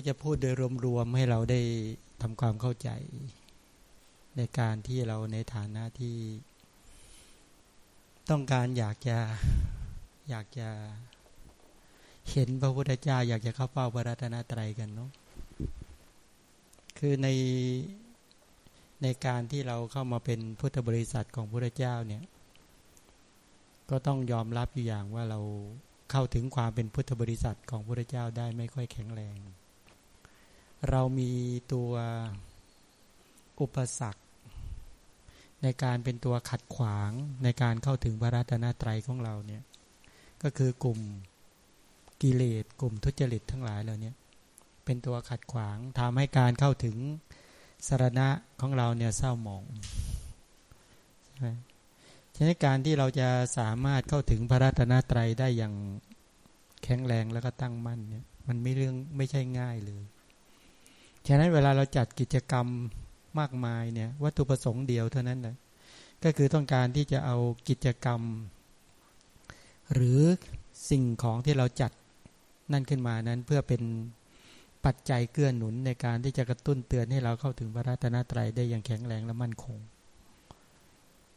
ก็จะพูดโดยรวมๆให้เราได้ทำความเข้าใจ ในการที่เราในฐานะที่ ต้องการอยากจะอยากจะเห็นพระพุทธเจ้าอยากจะเข้าเฝ้าพระรัตนตรัยกันเนาะคือในในการที่เราเข้ามาเป็นพุทธบริษัทของพระเจ้าเนี่ย ก็ต้องยอมรับอยู่อย่างว่าเราเข้าถึงความเป็นพุทธบริษัทของพระเจ้าได้ไม่ค่อยแข็งแรง เรามีตัวอุปสรรค ในการเป็นตัวขัดขวางในการเข้าถึงพระรัตนตรัยของเราเนี่ยก็คือกลุ่มกิเลสกลุ่มทุจริตทั้งหลายเหล่านี้เป็นตัวขัดขวางทำให้การเข้าถึงสารณะของเราเนี่ยเศร้าหมองใช่ไหมฉะนั้นการที่เราจะสามารถเข้าถึงพระรัตนตรัยได้อย่างแข็งแรงแล้วก็ตั้งมั่นเนี่ยมันไม่เรื่องไม่ใช่ง่ายเลย ฉะนั้นเวลาเราจัดกิจกรรมมากมายเนี่ยวัตถุประสงค์เดียวเท่านั้นแหละก็คือต้องการที่จะเอากิจกรรม หรือสิ่งของที่เราจัดนั่นขึ้นมานั้นเพื่อเป็นปัจจัยเกื้อหนุนในการที่จะกระตุ้นเตือนให้เราเข้าถึงพระรัตนตรัยได้อย่างแข็งแรงและมั่นคง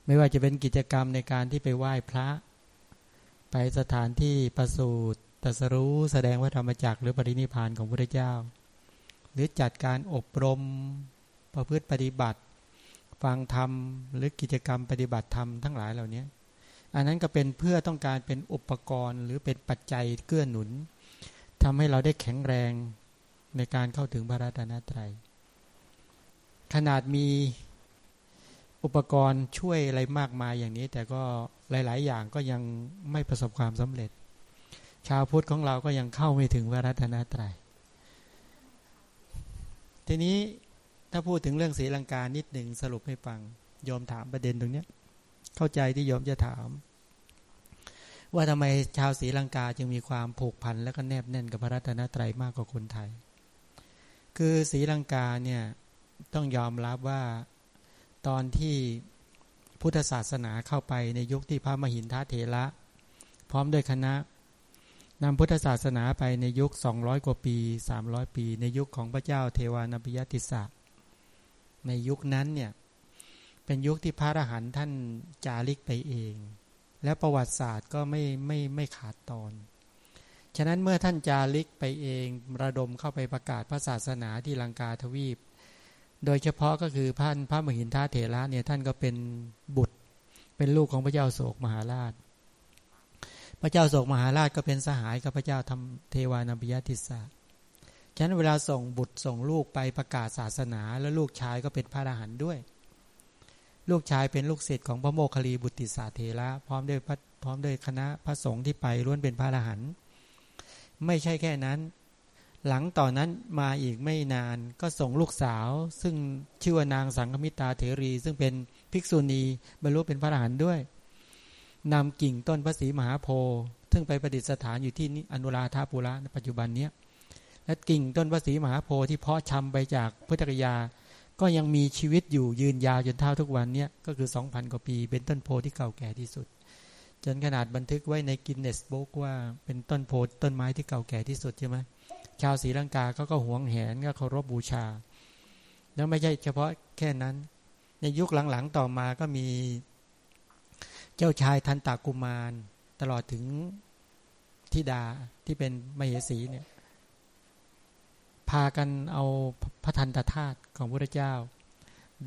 ไม่ว่าจะเป็นกิจกรรมในการที่ไปไหว้พระ ไปสถานที่ประสูตรตรัสรู้แสดงว่าธรรมจักรหรือปรินิพานของพระเจ้า หรือจัดการอบรม ประพฤติปฏิบัติ ฟังธรรม หรือกิจกรรมปฏิบัติธรรมทั้งหลายเหล่านี้อันนั้นก็เป็นเพื่อต้องการเป็นอุปกรณ์ หรือเป็นปัจจัยเกื้อหนุนทำให้เราได้แข็งแรงในการเข้าถึงพระรัตนตรัย ขนาดมีอุปกรณ์ช่วยอะไรมากมายอย่างนี้ แต่ก็หลาย ๆ อย่างก็ยังไม่ประสบความสำเร็จ ชาวพุทธของเราก็ยังเข้าไม่ถึงพระรัตนตรัย ทีนี้ถ้าพูดถึงเรื่องศีลังกานิดหนึ่งสรุปให้ฟังยอมถามประเด็นตรงนี้เข้าใจที่ยอมจะถาม ว่าทำไมชาวศรีลังกาจึงมีความผูกพันและก็แนบแน่นกับพระรัตนตรัยมากกว่าคนไทย คือศรีลังกาเนี่ยต้องยอมรับว่าตอนที่พุทธศาสนาเข้าไปในยุคที่พระมหินทเถระ พร้อมด้วยคณะ นำพุทธศาสนาไปในยุค 200 กว่าปี 300 ปี ในยุคของพระเจ้าเทวานัิยติสะในยุคนั้นเนี่ยเป็นยุคที่พระอรหันต์ท่านจาริกไปเอง และประวัติศาสตร์ก็ไม่ไม่ไม่ขาดตอน ฉะนั้นเมื่อท่านจาริกไปเองระดมเข้าไปประกาศพระศาสนาที่ลังกาทวีป โดยเฉพาะก็คือพระพระมหินทาเถระเนี่ยท่านก็เป็นบุตรเป็นลูกของพระเจ้าโศกมหาราช พระเจ้าโศกมหาราชก็เป็นสหายกับพระเจ้าทำเทวานัมยติสาฉะนั้นเวลาส่งบุตรส่งลูกไปประกาศศาสนา แล้วลูกชายก็เป็นพระอรหันต์ด้วย ลูกชายเป็นลูกศิษย์ของพระโมคคัลลีบุตติสาเทระพร้อมด้วยพร้อมด้วยคณะพระสงฆ์ที่ไปล้วนเป็นพระอรหันต์ไม่ใช่แค่นั้น หลังต่อนนั้นมาอีกไม่นานก็ส่งลูกสาว ซึ่งชื่อว่านางสังคมิตาเถรี ซึ่งเป็นภิกษุณีบรรลุเป็นพระอรหันต์ด้วย นำกิ่งต้นพระศรีมหาโพธิ์ซึ่งไปประดิษฐานอยู่ที่อนุราธาปุระในปัจจุบันเนี้ยและกิ่งต้นพระศรีมหาโพธิ์ที่เพาะชำไปจากพุทธกยา ก็ยังมีชีวิตอยู่ยืนยาวจนเท่าทุกวันเนี้ยก็คือ 2,000 กว่าปี เป็นต้นโพที่เก่าแก่ที่สุด จนขนาดบันทึกไว้ในกินเนสบุ๊กว่าเป็นต้นโพต้นไม้ที่เก่าแก่ที่สุดใช่ไหมชาวศรีลังกาเขาก็หวงแหนก็เคารพบูชา แล้วไม่ใช่เฉพาะแค่นั้น ในยุคหลังๆต่อมาก็มี เจ้าชายทันตากุมาร ตลอดถึงทิดาที่เป็นมเหสีเนี่ย พากันเอาพระทันตธาตุของพระเจ้า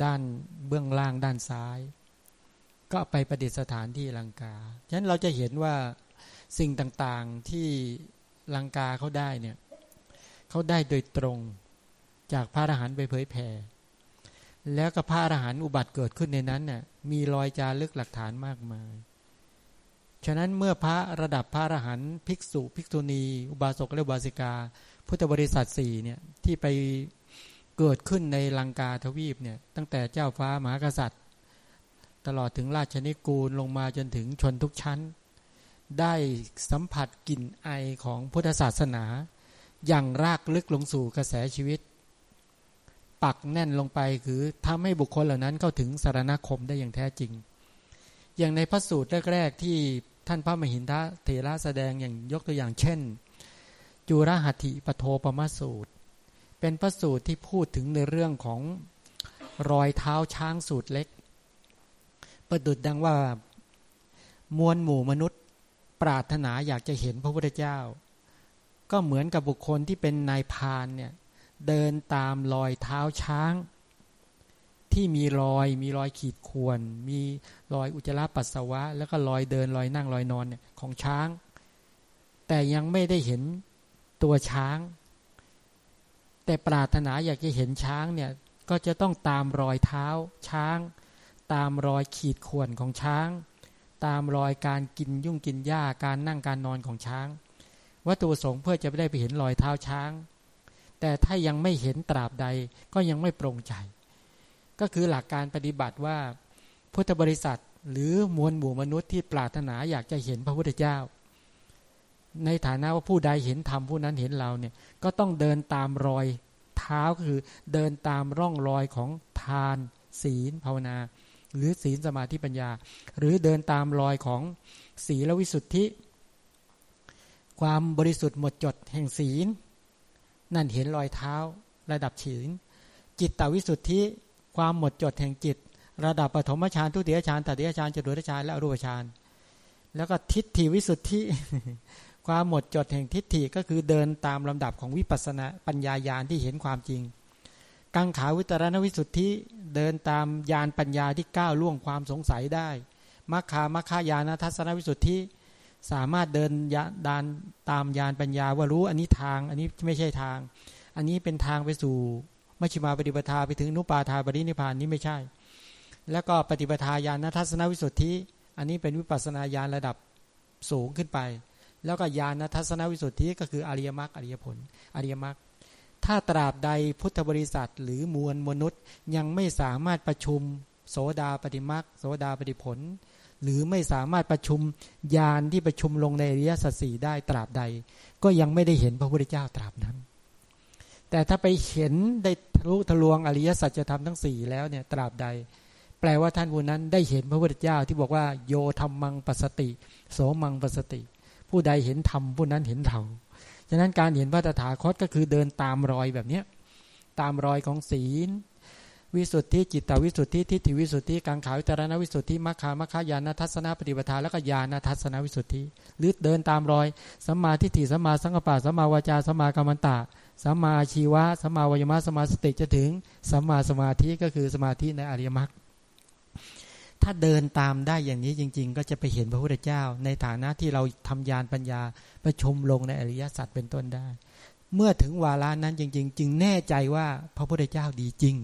ด้านเบื้องล่างด้านซ้าย ก็ไปประดิษฐานที่ลังกา ฉะนั้นเราจะเห็นว่าสิ่งต่างๆที่ลังกาเขาได้เนี่ยเขาได้โดยตรงจากพระอรหันต์ไปเผยแผ่ แล้วก็พระอรหันต์อุบัติเกิดขึ้นในนั้นเนี่ยมีรอยจารึกหลักฐานมากมาย ฉะนั้นเมื่อพระระดับพระอรหันต์ภิกษุ ภิกษุณี อุบาสกและอุบาสิกา พุทธบริษัทสี่เนี่ยที่ไปเกิดขึ้นในลังกาทวีปเนี่ยตั้งแต่เจ้าฟ้ามหากษัตริย์ ตลอดถึงราชนิกูลลงมาจนถึงชนทุกชั้น ได้สัมผัสกลิ่นไอของพุทธศาสนา อย่างรากลึกลงสู่กระแสชีวิต ปักแน่นลงไปคือทำให้บุคคลเหล่านั้นเข้าถึงสารณคมได้อย่างแท้จริง อย่างในพระสูตรแรก ๆ ที่ท่านพระมหินทะเถระแสดงอย่างยกตัวอย่างเช่น จุรหัตถิปโทปมาสูตร เป็นพระสูตรที่พูดถึงในเรื่องของรอยเท้าช้างสูตรเล็ก ประดุดดังว่ามวลหมู่มนุษย์ปรารถนาอยากจะเห็นพระพุทธเจ้า ก็เหมือนกับบุคคลที่เป็นนายพานเนี่ย เดินตามรอยเท้าช้าง ที่มีรอย มีรอยขีดข่วน มีรอยอุจจาระปัสสาวะ แล้วก็รอยเดินรอยนั่งรอยนอนเนี่ยของช้าง แต่ยังไม่ได้เห็นตัวช้าง แต่ปรารถนาอยากจะเห็นช้างเนี่ยก็จะต้องตามรอยเท้าช้าง ตามรอยขีดข่วนของช้าง ตามรอยการกินยุ่งกินหญ้าการนั่งการนอนของช้าง วัตถุประสงค์เพื่อจะได้ไปเห็นรอยเท้าช้าง แต่ถ้ายังไม่เห็นตราบใดก็ยังไม่โปร่งใจ ก็คือหลักการปฏิบัติว่าพุทธบริษัทหรือมวลหมู่มนุษย์ที่ปรารถนาอยากจะเห็นพระพุทธเจ้า ในฐานะว่าผู้ใดเห็นธรรมผู้นั้นเห็นเราเนี่ยก็ต้องเดินตามรอยเท้าก็คือเดินตามร่องรอยของทาน ศีลภาวนา หรือศีลสมาธิปัญญา หรือเดินตามรอยของศีลวิสุทธิ ความบริสุทธิ์หมดจดแห่งศีล นั่นเห็นรอยเท้า ระดับศีลจิตตวิสุทธิความหมดจดแห่งจิต ระดับปฐมฌานทุติยฌานตติยฌานจตุตฌานและอรูปฌานแล้วก็ทิฏฐิวิสุทธิความหมดจดแห่งทิฏฐิก็คือเดินตามลำดับของวิปัสสนาปัญญายาณที่เห็นความจริง กังขาวิตรณวิสุทธิเดินตามยานปัญญาที่ก้าวล่วงความสงสัยได้มัคคามัคคายานทัศนวิสุทธิ สามารถเดินยาดานตามยานปัญญาว่ารู้อันนี้ทาง อันนี้ไม่ใช่ทาง อันนี้เป็นทางไปสู่มัชฌิมาปฏิปทาไปถึงนุปาทาบริณิพานนี้ไม่ใช่ แล้วก็ปฏิปทาญาณทัศนวิสุทธิ อันนี้เป็นวิปัสนาญาณระดับสูงขึ้นไป แล้วก็ญาณทัศนวิสุทธิก็คืออริยมรรคอริยผลอริยมรรคถ้าตราบใดพุทธบริษัทหรือมวลมนุษย์ยังไม่สามารถประชุมโสดาปฏิมรรคโสดาปฏิผล หรือไม่สามารถประชุมญาณที่ประชุมลงในอริยสัจสี่ได้ตราบใด ก็ยังไม่ได้เห็นพระพุทธเจ้าตราบนั้น แต่ถ้าไปเห็นได้ทะลุทะลวงอริยสัจธรรมทั้งสี่แล้วเนี่ยตราบใด แปลว่าท่านผู้นั้นได้เห็นพระพุทธเจ้าที่บอกว่าโยธรรมังปัสติ โสมังปัสติ ผู้ใดเห็นธรรมผู้นั้นเห็นเราฉะนั้นการเห็นพระตถาคตก็คือเดินตามรอยแบบเนี้ยตามรอยของศีล วิสุทธิจิตตวิสุทธิทิฏฐิวิสุทธิกังขาวิจารณวิสุทธิมัคคามัคคายานทัศนปฏิปทาแล้วก็ญาณทัศนวิสุทธิ หรือเดินตามรอยสัมมาทิฏฐิสัมมาสังกปะสัมมาวาจาสัมมากรรมตะสัมมาชีวะสัมมาวิมารสัมมาสติจะถึงสัมมาสมาธิก็คือสมาธิในอริยมรรคถ้าเดินตามได้อย่างนี้จริง ๆ ก็จะไปเห็นพระพุทธเจ้า ในฐานะที่เราทำยานปัญญาประชมลงในอริยสัจเป็นต้นได้ เมื่อถึงวาระนั้นจริง ๆ จึงแน่ใจว่าพระพุทธเจ้าดีจริง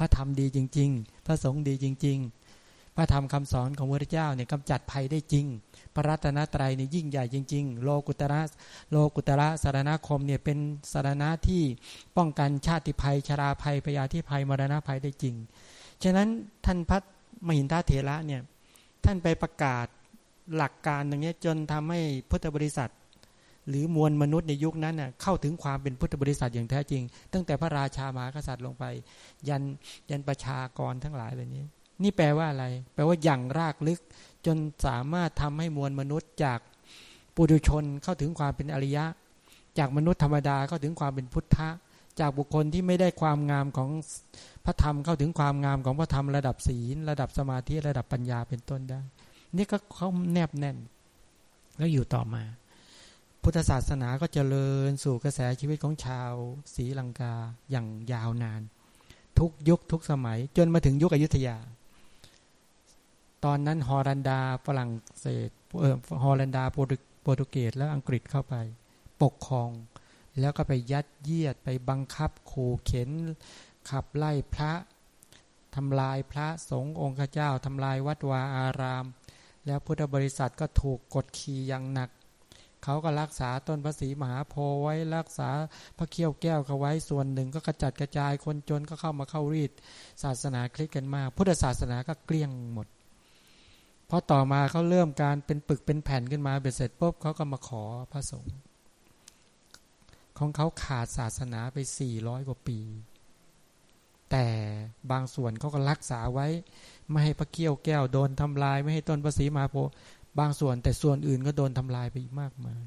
พระธรรมดีจริง ๆ พระสงฆ์ดีจริง ๆ พระธรรมคำสอนของพระพุทธเจ้าเนี่ยกำจัดภัยได้จริง พระรัตนตรัยเนี่ยยิ่งใหญ่จริง ๆ โลกุตระโลกุตระสารณคมเนี่ยเป็นสารณะที่ป้องกันชาติภัยชราภัยพยาธิภัยมรณะภัยได้จริง ฉะนั้นท่านพัฒมหินทาเถระเนี่ยท่านไปประกาศหลักการตรงนี้จนทำให้พุทธบริษัท หรือมวลมนุษย์ในยุคนั้นเน่ยเข้าถึงความเป็นพุทธบริษัทอย่างแท้จริง ตั้งแต่พระราชามหากษัตริย์ลงไป ยันยันประชากรทั้งหลายแบบนี้ นี่แปลว่าอะไร แปลว่าอย่างรากลึก จนสามารถทำให้มวลมนุษย์จากปุถุชนเข้าถึงความเป็นอริยะ จากมนุษย์ธรรมดาเข้าถึงความเป็นพุทธะจากบุคคลที่ไม่ได้ความงามของพระธรรมเข้าถึงความงามของพระธรรมระดับศีล ระดับสมาธิระดับปัญญาเป็นต้นได้ นี่ก็เขาแนบแน่น แล้วอยู่ต่อมา พุทธศาสนาก็เจริญสู่กระแสชีวิตของชาวศรีลังกาอย่างยาวนาน ทุกยุคทุกสมัย จนมาถึงยุคอยุธยา ตอนนั้นฮอลันดาฝรั่งเศสเออฮอลันดาโปรตุเกสแล้วอังกฤษเข้าไป ปกครอง แล้วก็ไปยัดเยียดไปบังคับขู่เข็น ขับไล่พระทำลายพระสงฆ์องค์เจ้าทำลายวัดวาอาราม แล้วพุทธบริษัทก็ถูกกดขี่อย่างหนัก เขาก็รักษาต้นพระศรีมหาโพไว้รักษาพระเขี้ยวแก้วเขาไว้ส่วนหนึ่งก็กระจัดกระจายคนจนก็เข้ามาเข้ารีดศาสนาคลิกกันมาก พุทธศาสนาก็เกลี้ยงหมดพอต่อมาเขาเริ่มการเป็นปึกเป็นแผ่นขึ้นมาเบ็ดเสร็จปุ๊บเขาก็มาขอพระสงฆ์ของเขาขาดศาสนาไปสี่ร้อยกว่าปี แต่บางส่วนเขาก็รักษาไว้ ไม่ให้พระเกี้ยวแก้วโดนทำลาย ไม่ให้ต้นภาษีมาโพ บางส่วนแต่ส่วนอื่นก็โดนทำลายไปมากมาย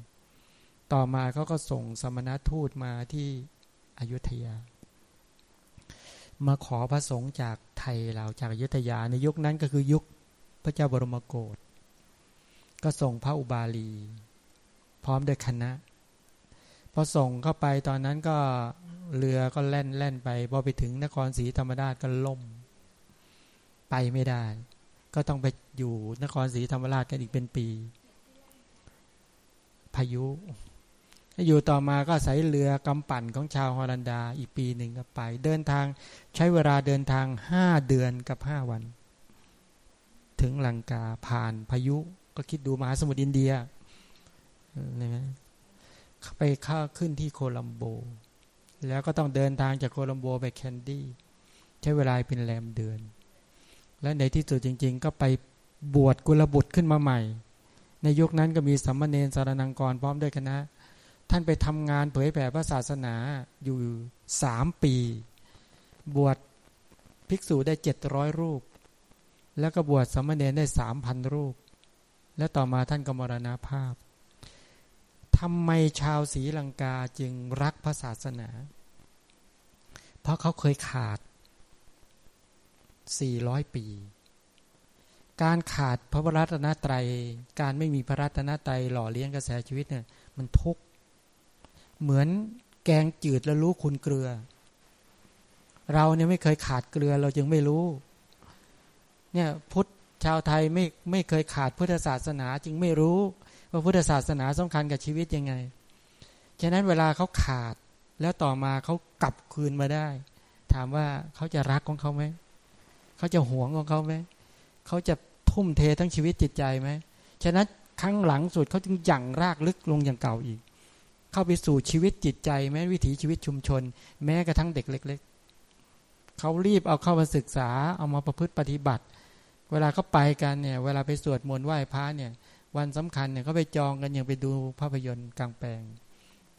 ต่อมาเขาก็ส่งสมณทูตมาที่อยุธยา มาขอพระสงฆ์จากไทยเราจากอยุทธยาในยุคนั้นก็คือยุคพระเจ้าบรมโกศก็ส่งพระอุบาลี พร้อมด้วยคณะ พอส่งเข้าไปตอนนั้นก็เรือก็แล่นแล่นไปพอไปถึงนครศรีธรรมราชก็ล่ม ไปไม่ได้ ก็ต้องไปอยู่นครศรีธรรมราชกันอีกเป็นปี พายุอยู่ต่อมาก็ใส่เรือกำปั่นของชาวฮอลันดาอีกปีหนึ่งก็ไป เดินทางใช้เวลาเดินทางห้าเดือนกับห้าวัน ถึงลังกาผ่านพายุ ก็คิดดูมหาสมุทรอินเดียนะไปข้าขึ้นที่โคลัมโบ แล้วก็ต้องเดินทางจากโคลัมโบไปแคนดี้ใช้เวลาเป็นแรมเดือน และในที่สุดจริง ๆ ก็ไปบวชกุลบุตรขึ้นมาใหม่ ในยุคนั้นก็มีสัมมาเนสารนังกรพร้อมด้วยคณะ ท่านไปทำงานเผยแผ่พระศาสนาอยู่สามปี บวชภิกษุได้เจ็ดร้อยรูป แล้วก็บวชสมณเณรได้สามพันรูป แล้วต่อมาท่านก็มรณาภาพทำไมชาวศรีลังกาจึงรักพระศาสนา เพราะเขาเคยขาด สี่ร้อยปี การขาดพระรัตนตรัย การไม่มีพระรัตนตรัยหล่อเลี้ยงกระแสชีวิตเนี่ยมันทุกข์เหมือนแกงจืดแล้วรู้คุณเกลือ เราเนี่ยไม่เคยขาดเกลือเราจึงไม่รู้ เนี่ยพุทธชาวไทยไม่ไม่เคยขาดพุทธศาสนาจึงไม่รู้ว่าพุทธศาสนาสำคัญกับชีวิตยังไง ฉะนั้นเวลาเขาขาดแล้วต่อมาเขากลับคืนมาได้ ถามว่าเขาจะรักของเขาไหม เขาจะหวงของเขาไหมเขาจะทุ่มเททั้งชีวิตจิตใจไหมฉะนั้นครั้งหลังสุดเขาจึงยั่งรากลึกลงอย่างเก่าอีก เข้าไปสู่ชีวิตจิตใจ แม้วิถีชีวิตชุมชน แม้กระทั่งเด็กเล็ก ๆเขารีบเอาเข้ามาศึกษาเอามาประพฤติปฏิบัติ เวลาเขาไปกันเนี่ย เวลาไปสวดมนต์ไหว้พระเนี่ย วันสำคัญเนี่ยเขาไปจองกันอย่างไปดูภาพยนตร์กลางแปลง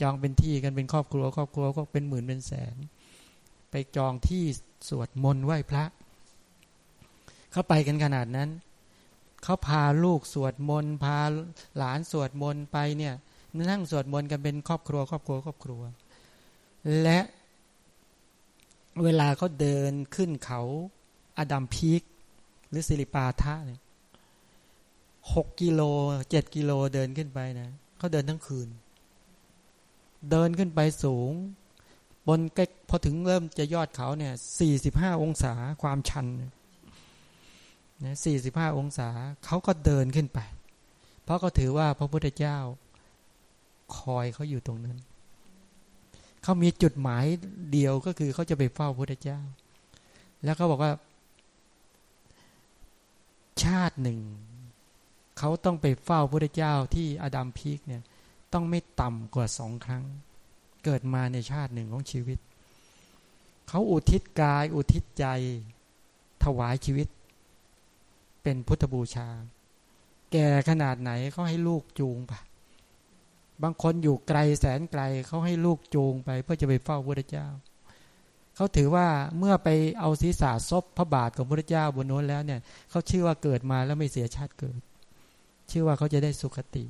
จองเป็นที่กันเป็นครอบครัว ครอบครัวก็เป็นหมื่นเป็นแสน ไปจองที่สวดมนต์ไหว้พระ เขาไปกันขนาดนั้น เขาพาลูกสวดมนต์พาหลานสวดมนต์ไปเนี่ยนั่งสวดมนต์กันเป็นครอบครัว ครอบครัวครอบครัว และเวลาเขาเดินขึ้นเขาอดัมพีกหรือสิริปาทะเนี่ยหกกิโลเจ็ดกิโลเดินขึ้นไปนะเขาเดินทั้งคืน เดินขึ้นไปสูง บนใกล้พอถึงเริ่มจะยอดเขาเนี่ยสี่สิบห้าองศาความชัน นะสี่สิบห้าองศาเขาก็เดินขึ้นไป เพราะเขาถือว่าพระพุทธเจ้าคอยเขาอยู่ตรงนั้น เขามีจุดหมายเดียวก็คือเขาจะไปเฝ้าพระพุทธเจ้า แล้วเขาบอกว่า ชาติหนึ่ง เขาต้องไปเฝ้าพระพุทธเจ้าที่อดัมพีกเนี่ย ต้องไม่ต่ำกว่าสองครั้ง เกิดมาในชาติหนึ่งของชีวิต เขาอุทิศกาย อุทิศใจถวายชีวิต เป็นพุทธบูชา แก่ขนาดไหนเขาให้ลูกจูงไปบางคนอยู่ไกลแสนไกลเขาให้ลูกจูงไป เพื่อจะไปเฝ้าพระเจ้าเขาถือว่าเมื่อไปเอาศีรษะซบพระบาทของพระเจ้าบนโน้นแล้วเนี่ยเขาเชื่อว่าเกิดมาแล้วไม่เสียชาติเกิดเชื่อว่าเขาจะได้สุขติ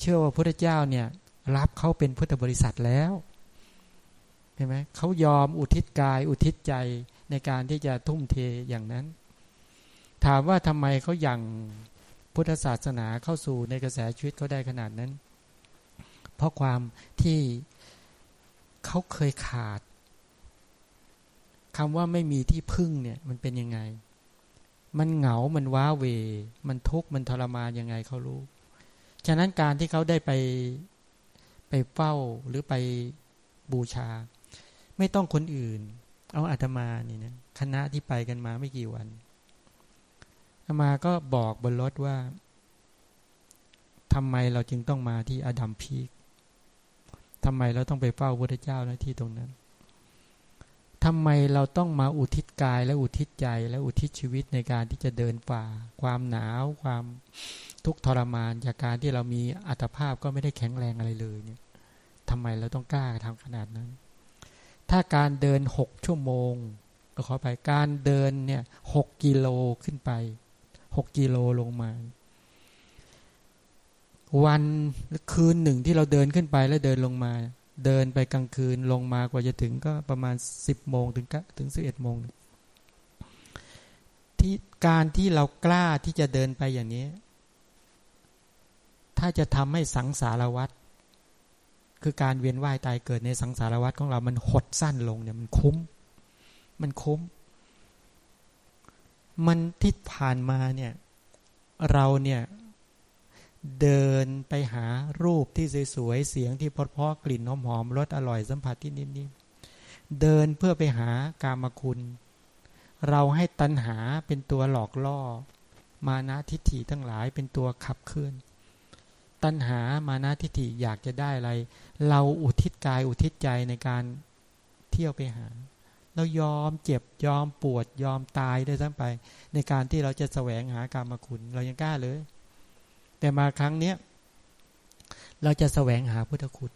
เชื่อว่าพระเจ้าเนี่ยรับเขาเป็นพุทธบริษัทแล้วเห็นไหมเขายอมอุทิศกายอุทิศใจในการที่จะทุ่มเทอย่างนั้น ถามว่าทำไมเขาอย่างพุทธศาสนาเข้าสู่ในกระแสชีวิตเขาได้ขนาดนั้น เพราะความที่เขาเคยขาดคำว่าไม่มีที่พึ่งเนี่ยมันเป็นยังไง มันเหงา มันว้าเว มันทุกข์ มันทรมานยังไงเขารู้ ฉะนั้นการที่เขาได้ไปไปเฝ้าหรือไปบูชา ไม่ต้องคนอื่น เอาอาตมานี่นะคณะที่ไปกันมาไม่กี่วัน มาก็บอกบนรถว่าทำไมเราจึงต้องมาที่อดัมพีกทำไมเราต้องไปเฝ้าพระเจ้าหน้าที่ตรงนั้นทำไมเราต้องมาอุทิศกายและอุทิศใจและอุทิศชีวิตในการที่จะเดินฝ่า ความหนาว ความทุกข์ทรมาน จากการที่เรามีอัตภาพก็ไม่ได้แข็งแรงอะไรเลยเนี่ยทำไมเราต้องกล้าทำขนาดนั้น ถ้าการเดินหกชั่วโมงก็ขอไปการเดินเนี่ยหกกิโลขึ้นไป หกกิโลลงมา วันคืนหนึ่งที่เราเดินขึ้นไปแล้วเดินลงมา เดินไปกลางคืนลงมากว่าจะถึงก็ประมาณสิบโมงถึงถึงสิบเอ็ดโมงที่การที่เรากล้าที่จะเดินไปอย่างนี้ ถ้าจะทำให้สังสารวัตรคือการเวียนว่ายตายเกิดในสังสารวัตรของเรา มันหดสั้นลงเนี่ยมันคุ้ม มันคุ้ม มันที่ผ่านมาเนี่ย เราเนี่ยเดินไปหารูปที่สวยๆ เสียงที่เพราะๆกลิ่นหอมๆรสอร่อยสัมผัสที่นิ่มๆ เดินเพื่อไปหากามคุณ เราให้ตัณหาเป็นตัวหลอกล่อ มานะทิฏฐิทั้งหลายเป็นตัวขับเคลื่อน ตัณหามานะทิฏฐิอยากจะได้อะไร เราอุทิศกายอุทิศใจในการเที่ยวไปหา เรายอมเจ็บยอมปวดยอมตายได้ทั้งไป ในการที่เราจะแสวงหากามคุณ เรายังกล้าเลย แต่มาครั้งเนี้ยเราจะแสวงหาพุทธคุณ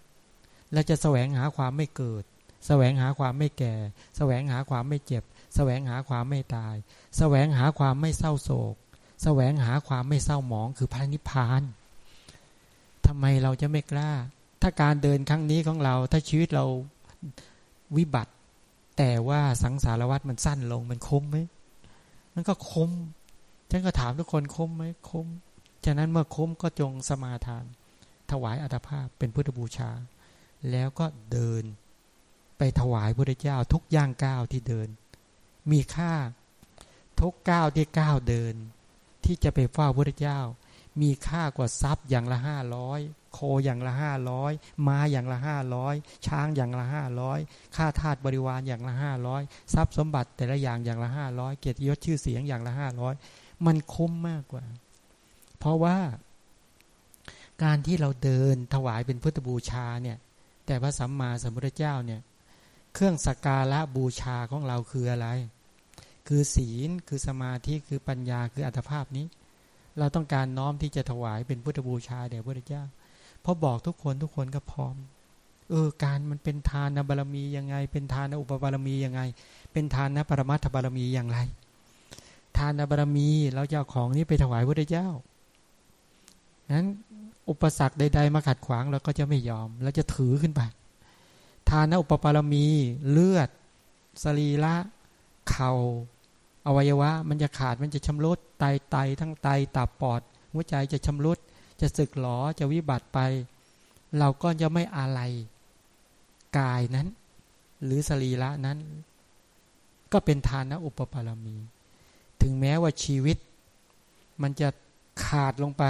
เราจะแสวงหาความไม่เกิด แสวงหาความไม่แก่ แสวงหาความไม่เจ็บ แสวงหาความไม่ตาย แสวงหาความไม่เศร้าโศก แสวงหาความไม่เศร้าหมองคือพระนิพพานทำไมเราจะไม่กล้า ถ้าการเดินครั้งนี้ของเรา ถ้าชีวิตเราวิบัติ แต่ว่าสังสารวัตรมันสั้นลงมันคุ้มไหมมันก็คุ้มฉันก็ถามทุกคนคุ้มไหมคุ้มฉะนั้นเมื่อคุ้มก็จงสมาทาน ถวายอัตภาพเป็นพุทธบูชา แล้วก็เดิน ไปถวายพระเจ้าทุกย่างก้าวที่เดิน มีค่าทุกก้าวที่ก้าวเดิน ที่จะไปเฝ้าพระเจ้า มีค่ากว่าทรัพย์อย่างละห้าร้อยโคอย่างละห้าร้อยม้าอย่างละห้าร้อยช้างอย่างละห้าร้อยค่าทาสบริวารอย่างละห้าร้อยทรัพย์สมบัติแต่ละอย่างอย่างละห้าร้อยเกียรติยศชื่อเสียงอย่างละห้าร้อยมันคุ้มมากกว่า เพราะว่า การที่เราเดินถวายเป็นพุทธบูชาเนี่ย แต่พระสัมมาสัมพุทธเจ้าเนี่ย เครื่องสักการะบูชาของเราคืออะไร คือศีลคือสมาธิคือปัญญาคืออัตภาพนี้ เราต้องการน้อมที่จะถวายเป็นพุทธบูชาแด่พระพุทธเจ้าเพราะบอกทุกคนทุกคนก็พร้อม เออ การมันเป็นทานบารมียังไง เป็นทานอุปบารมียังไง เป็นทานนปรมัตถบารมีอย่างไร ทานบารมีเราจะเอาของนี้ไปถวายพระพุทธเจ้านั้นอุปสรรคใด ๆ มาขัดขวางเราก็จะไม่ยอมเราจะถือขึ้นไป ทานอุปปารมีเลือด สรีระ เข่า อวัยวะ มันจะขาดมันจะชำรุดไตไตทั้งไตตับปอด หัวใจจะชำรุดจะสึกหลอจะวิบัติไป เราก็จะไม่อะไรกายนั้น หรือสรีระนั้น ก็เป็นทานะอุปปารมี ถึงแม้ว่าชีวิต มันจะขาดลงไป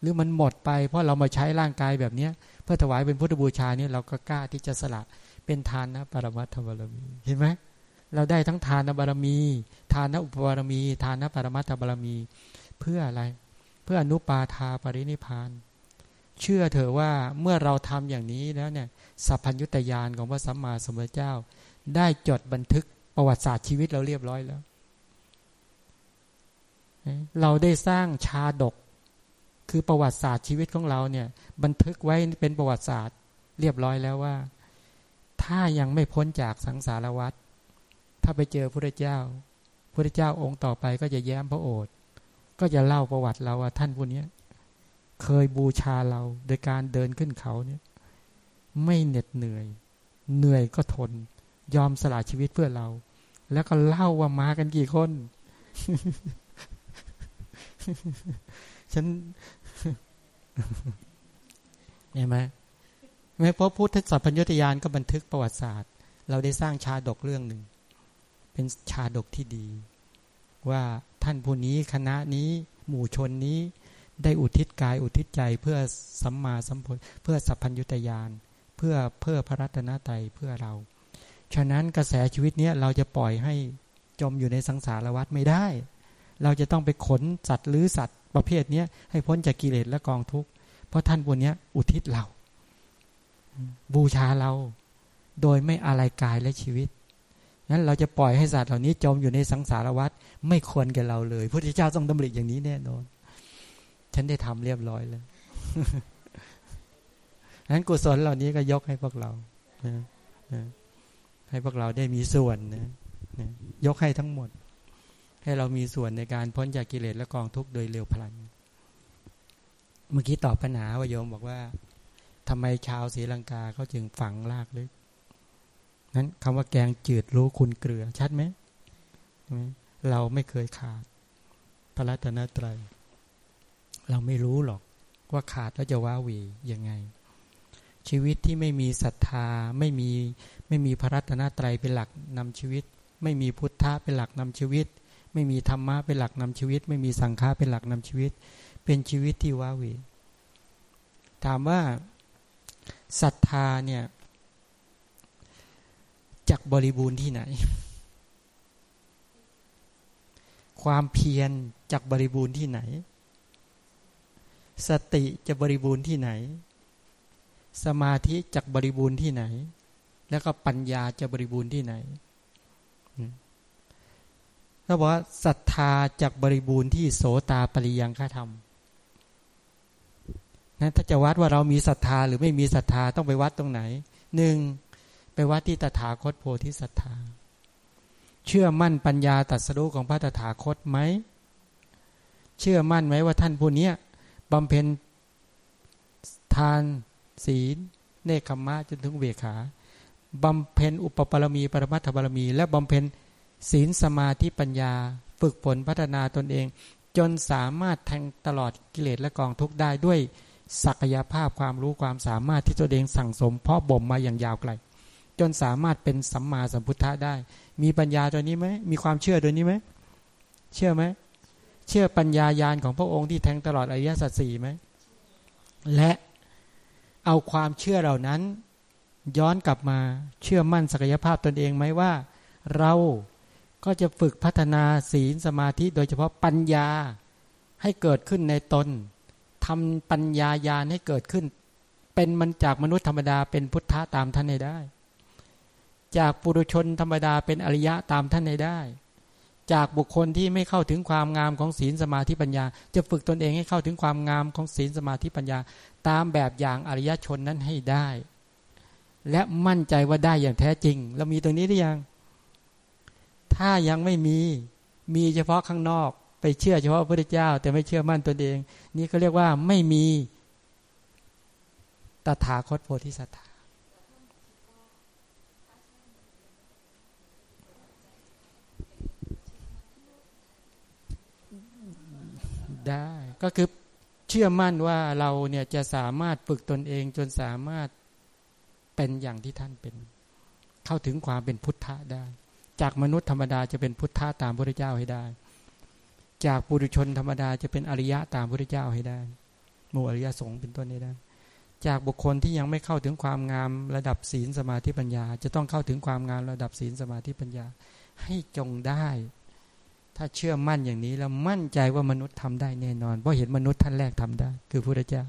หรือมันหมดไป เพราะเรามาใช้ร่างกายแบบนี้เพื่อถวายเป็นพุทธบูชาเนี่ยเราก็กล้าที่จะสละเป็นทานนะปรมัตถบารมีเห็นไหม เราได้ทั้งทานบารมี ทานอุปบารมี ทานปรมัตถบารมี เพื่ออะไร เพื่ออนุปาทาปรินิพานเชื่อเถอะว่าเมื่อเราทำอย่างนี้แล้วเนี่ยสัพพัญญุตยานของพระสัมมาสัมพุทธเจ้า ได้จดบันทึกประวัติศาสตร์ชีวิตเราเรียบร้อยแล้ว เราได้สร้างชาดกคือประวัติศาสตร์ชีวิตของเราเนี่ย บันทึกไว้เป็นประวัติศาสตร์เรียบร้อยแล้วว่า ถ้ายังไม่พ้นจากสังสารวัฏาไปเจอพระเจ้าพระเจ้าองค์ต่อไปก็จะแย้มพระโอษฐ์ก็จะเล่าประวัติเราว่าท่านผู้นี้เคยบูชาเราโดยการเดินขึ้นเขาเนี่ย ไม่เหน็ดเหนื่อย เหนื่อยก็ทน ยอมสละชีวิตเพื่อเรา แล้วก็เล่าว่ามากันกี่คน ฉันเห็นไหมไม่เพระพุทธสัพพัญญตยานก็บันทึกประวัติศาสตร์ เราได้สร้างชาดกเรื่องหนึ่ง เป็นชาดกที่ดี ว่าท่านผู้นี้คณะนี้หมู่ชนนี้ได้อุทิศกายอุทิศใจเพื่อสัมมาสัมพุทธเพื่อสัพพัญญุตยานเพื่อเพื่อพระรัตนตรัยเพื่อเรา ฉะนั้นกระแสชีวิตเนี้ยเราจะปล่อยให้จมอยู่ในสังสารวัฏไม่ได้ เราจะต้องไปขนสัตว์หรือสัตว์ประเภทนี้ให้พ้นจากกิเลสและกองทุกข์เพราะท่านบนนี้อุทิศเรา บูชาเรา โดยไม่อะไรกายและชีวิต นั้นเราจะปล่อยให้สัตว์เหล่านี้จมอยู่ในสังสารวัฏไม่ควรแก่เราเลยพระพุทธเจ้าทรงดำริอย่างนี้แน่นอน ฉันได้ทำเรียบร้อยแล้วนั้นกุศลเหล่านี้ก็ยกให้พวกเราให้พวกเราได้มีส่วนนะยกให้ทั้งหมด ให้เรามีส่วนในการพ้นจากกิเลสและกองทุกข์โดยเร็วพลัน เมื่อกี้ตอบปัญหาว่าโยมบอกว่าทำไมชาวศรีลังกาเขาจึงฝังลากลึก นั้นคำว่าแกงจืดรู้คุณเกลือชัดไหมเราไม่เคยขาด พระรัตนตรัย เราไม่รู้หรอกว่าขาดแล้วจะว้าวียังไง ชีวิตที่ไม่มีศรัทธาไม่มีไม่มีพระรัตนตรัยเป็นหลักนำชีวิต ไม่มีพุทธะเป็นหลักนำชีวิต ไม่มีธรรมะเป็นหลักนำชีวิต ไม่มีสังฆะเป็นหลักนำชีวิต เป็นชีวิตที่ว้าวีถามว่าศรัทธาเนี่ย จักบริบูรณ์ที่ไหน ความเพียรจักบริบูรณ์ที่ไหน สติจะบริบูรณ์ที่ไหน สมาธิจักบริบูรณ์ที่ไหน แล้วก็ปัญญาจะบริบูรณ์ที่ไหนถ้าบอกว่าศรัทธาจักบริบูรณ์ที่โสตาปริยังฆธรรมนะถ้าจะวัดว่าเรามีศรัทธาหรือไม่มีศรัทธาต้องไปวัดตรงไหนหนึ่ง วัดที่ตถาคตโพธิศรัทธาเชื่อมั่นปัญญาตรัสรู้ของพระตถาคตไหม เชื่อมั่นไหมว่าท่านผู้นี้บำเพ็ญทานศีล เนคขมะจนถึงเวขาบำเพ็ญอุปปารมีปรมัตถบารมี และบำเพ็ญศีลสมาธิปัญญา ฝึกฝนพัฒนาตนเอง จนสามารถแทงตลอดกิเลสและกองทุกข์ได้ด้วยศักยภาพความรู้ความสามารถที่ตัวเองสั่งสม เพาะบ่มมาอย่างยาวไกล จนสามารถเป็นสัมมาสัมพุทธะได้ มีปัญญาตัวนี้ไหมมีความเชื่อตัวนี้ไหมเชื่อไหมเชื่อปัญญายาณของพระองค์ที่แทงตลอดอริยสัจสี่ไหมและเอาความเชื่อเหล่านั้นย้อนกลับมาเชื่อมั่นศักยภาพตนเองไหมว่า เราก็จะฝึกพัฒนาศีลสมาธิโดยเฉพาะปัญญาให้เกิดขึ้นในตนทำปัญญายาณให้เกิดขึ้น เป็นมันจากมนุษย์ธรรมดาเป็นพุทธะตามท่านในได้ จากปุถุชนธรรมดาเป็นอริยะตามท่านในได้ จากบุคคลที่ไม่เข้าถึงความงามของศีลสมาธิปัญญา จะฝึกตนเองให้เข้าถึงความงามของศีลสมาธิปัญญา ตามแบบอย่างอริยชนนั้นให้ได้ และมั่นใจว่าได้อย่างแท้จริง เรามีตรงนี้หรือยัง ถ้ายังไม่มีมีเฉพาะข้างนอกไปเชื่อเฉพาะพระพุทธเจ้า แต่ไม่เชื่อมั่นตนเอง นี่เขาเรียกว่าไม่มีตถาคตโพธิสัตว์ ได้ ก็คือเชื่อมั่นว่าเราเนี่ยจะสามารถฝึกตนเองจนสามารถเป็นอย่างที่ท่านเป็น เข้าถึงความเป็นพุทธะได้ จากมนุษย์ธรรมดาจะเป็นพุทธะตามพระเจ้าให้ได้ จากปุถุชนธรรมดาจะเป็นอริยะตามพระเจ้าให้ได้หมู่อริยสงฆ์เป็นต้นนี้ได้จากบุคคลที่ยังไม่เข้าถึงความงามระดับศีลสมาธิปัญญา จะต้องเข้าถึงความงามระดับศีลสมาธิปัญญา ให้จงได้ ถ้าเชื่อมั่นอย่างนี้แล้วมั่นใจว่ามนุษย์ทำได้แน่นอน เพราะเห็นมนุษย์ท่านแรกทำได้ คือพระเจ้า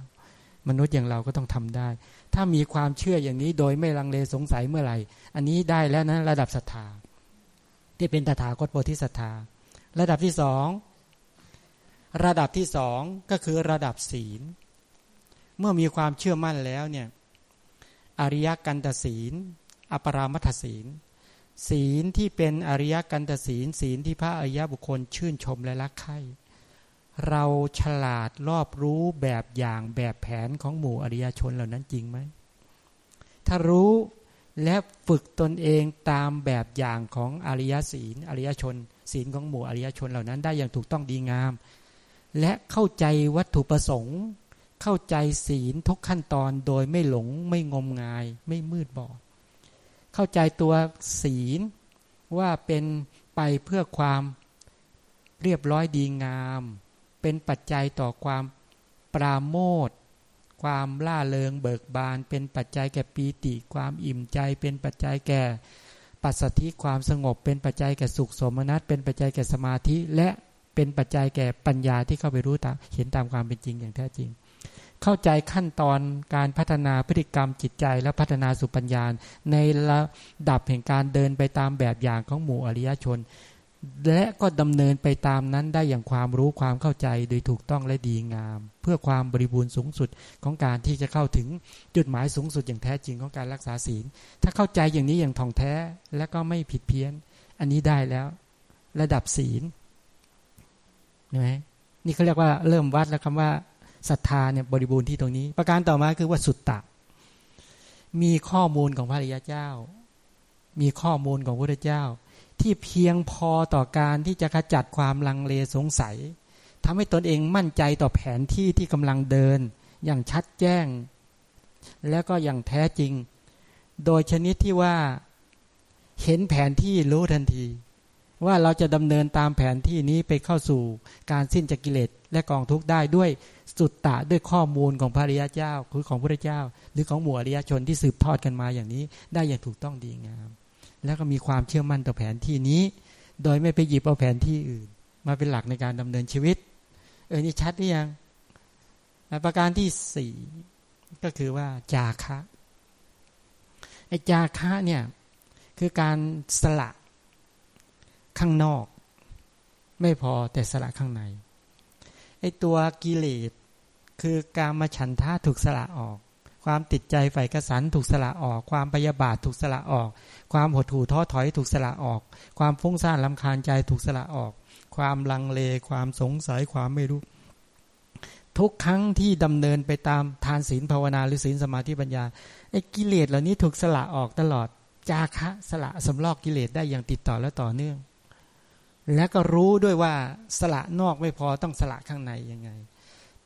มนุษย์อย่างเราก็ต้องทำได้ ถ้ามีความเชื่ออย่างนี้โดยไม่ลังเลสงสัยเมื่อไหร่ อันนี้ได้แล้วนะระดับศรัทธา ที่เป็นตถาคตโพธิศรัทธา ระดับที่สองระดับที่สองก็คือระดับศีล เมื่อมีความเชื่อมั่นแล้วเนี่ยอริยกันตศีล อปรามัทศีล ศีลที่เป็นอริยกันตศีล ศีลที่พระอริยบุคคลชื่นชมและรักใคร่เราฉลาดรอบรู้แบบอย่างแบบแผนของหมู่อริยชนเหล่านั้นจริงไหม ถ้ารู้และฝึกตนเองตามแบบอย่างของอริยศีล อริยชน ศีลของหมู่อริยชนเหล่านั้นได้อย่างถูกต้องดีงาม และเข้าใจวัตถุประสงค์ เข้าใจศีลทุกขั้นตอนโดยไม่หลงไม่งมงายไม่มืดบอด เข้าใจตัวศีลว่าเป็นไปเพื่อความเรียบร้อยดีงาม เป็นปัจจัยต่อความปราโมทความล่าเริงเบิกบาน เป็นปัจจัยแก่ปีติความอิ่มใจ เป็นปัจจัยแก่ปัสสธิความสงบ เป็นปัจจัยแก่สุขสมนัตเป็นปัจจัยแก่สมาธิ และเป็นปัจจัยแก่ปัญญาที่เข้าไปรู้ตามเห็นตามความเป็นจริงอย่างแท้จริง เข้าใจขั้นตอนการพัฒนาพฤติกรรมจิตใจและพัฒนาสุปัญญาในระดับแห่งการเดินไปตามแบบอย่างของหมู่อริยชน และก็ดำเนินไปตามนั้นได้อย่างความรู้ความเข้าใจโดยถูกต้องและดีงาม เพื่อความบริบูรณ์สูงสุดของการที่จะเข้าถึงจุดหมายสูงสุดอย่างแท้จริงของการรักษาศีล ถ้าเข้าใจอย่างนี้อย่างท่องแท้และก็ไม่ผิดเพี้ยน อันนี้ได้แล้ว ระดับศีลใช่ไหมนี่เขาเรียกว่าเริ่มวัดแล้วคำว่า ศรัทธาเนี่ยบริบูรณ์ที่ตรงนี้ ประการต่อมาคือว่าสุตตะ มีข้อมูลของพระริยเจ้า มีข้อมูลของพระเจ้า ที่เพียงพอต่อการที่จะขจัดความลังเลสงสัยทำให้ตนเองมั่นใจต่อแผนที่ที่กำลังเดิน อย่างชัดแจ้ง แล้วก็อย่างแท้จริง โดยชนิดที่ว่าเห็นแผนที่รู้ทันที ว่าเราจะดำเนินตามแผนที่นี้ไปเข้าสู่การสิ้นจากกิเลส และกองทุกข์ได้ด้วยสุดตะด้วยข้อมูลของพระริยเจ้าคือของพระเจ้า หรือของหมู่อริยชนที่สืบทอดกันมาอย่างนี้ ได้อย่างถูกต้องดีงาม แล้วก็มีความเชื่อมั่นต่อแผนที่นี้ โดยไม่ไปหยิบเอาแผนที่อื่น มาเป็นหลักในการดำเนินชีวิต เออนี่ชัดหรือยังประการที่สี่ก็คือว่าจาคะไอ้จาคะเนี่ยคือการสละข้างนอก ไม่พอแต่สละข้างใน ไอตัวกิเลสคือการมาฉันท่าถูกสละออก ความติดใจใฝ่กระสันถูกสละออก ความพยาบาทถูกสละออก ความหดหู่ท้อถอยถูกสละออก ความฟุ้งซ่านลำคาญใจถูกสละออก ความลังเลความสงสัยความไม่รู้ ทุกครั้งที่ดำเนินไปตามทานศีลภาวนาหรือศีลสมาธิปัญญาไอ้กิเลสเหล่านี้ถูกสละออกตลอด จาคะสละสำลอกกิเลสได้อย่างติดต่อและต่อเนื่อง และก็รู้ด้วยว่าสละนอกไม่พอต้องสละข้างในยังไง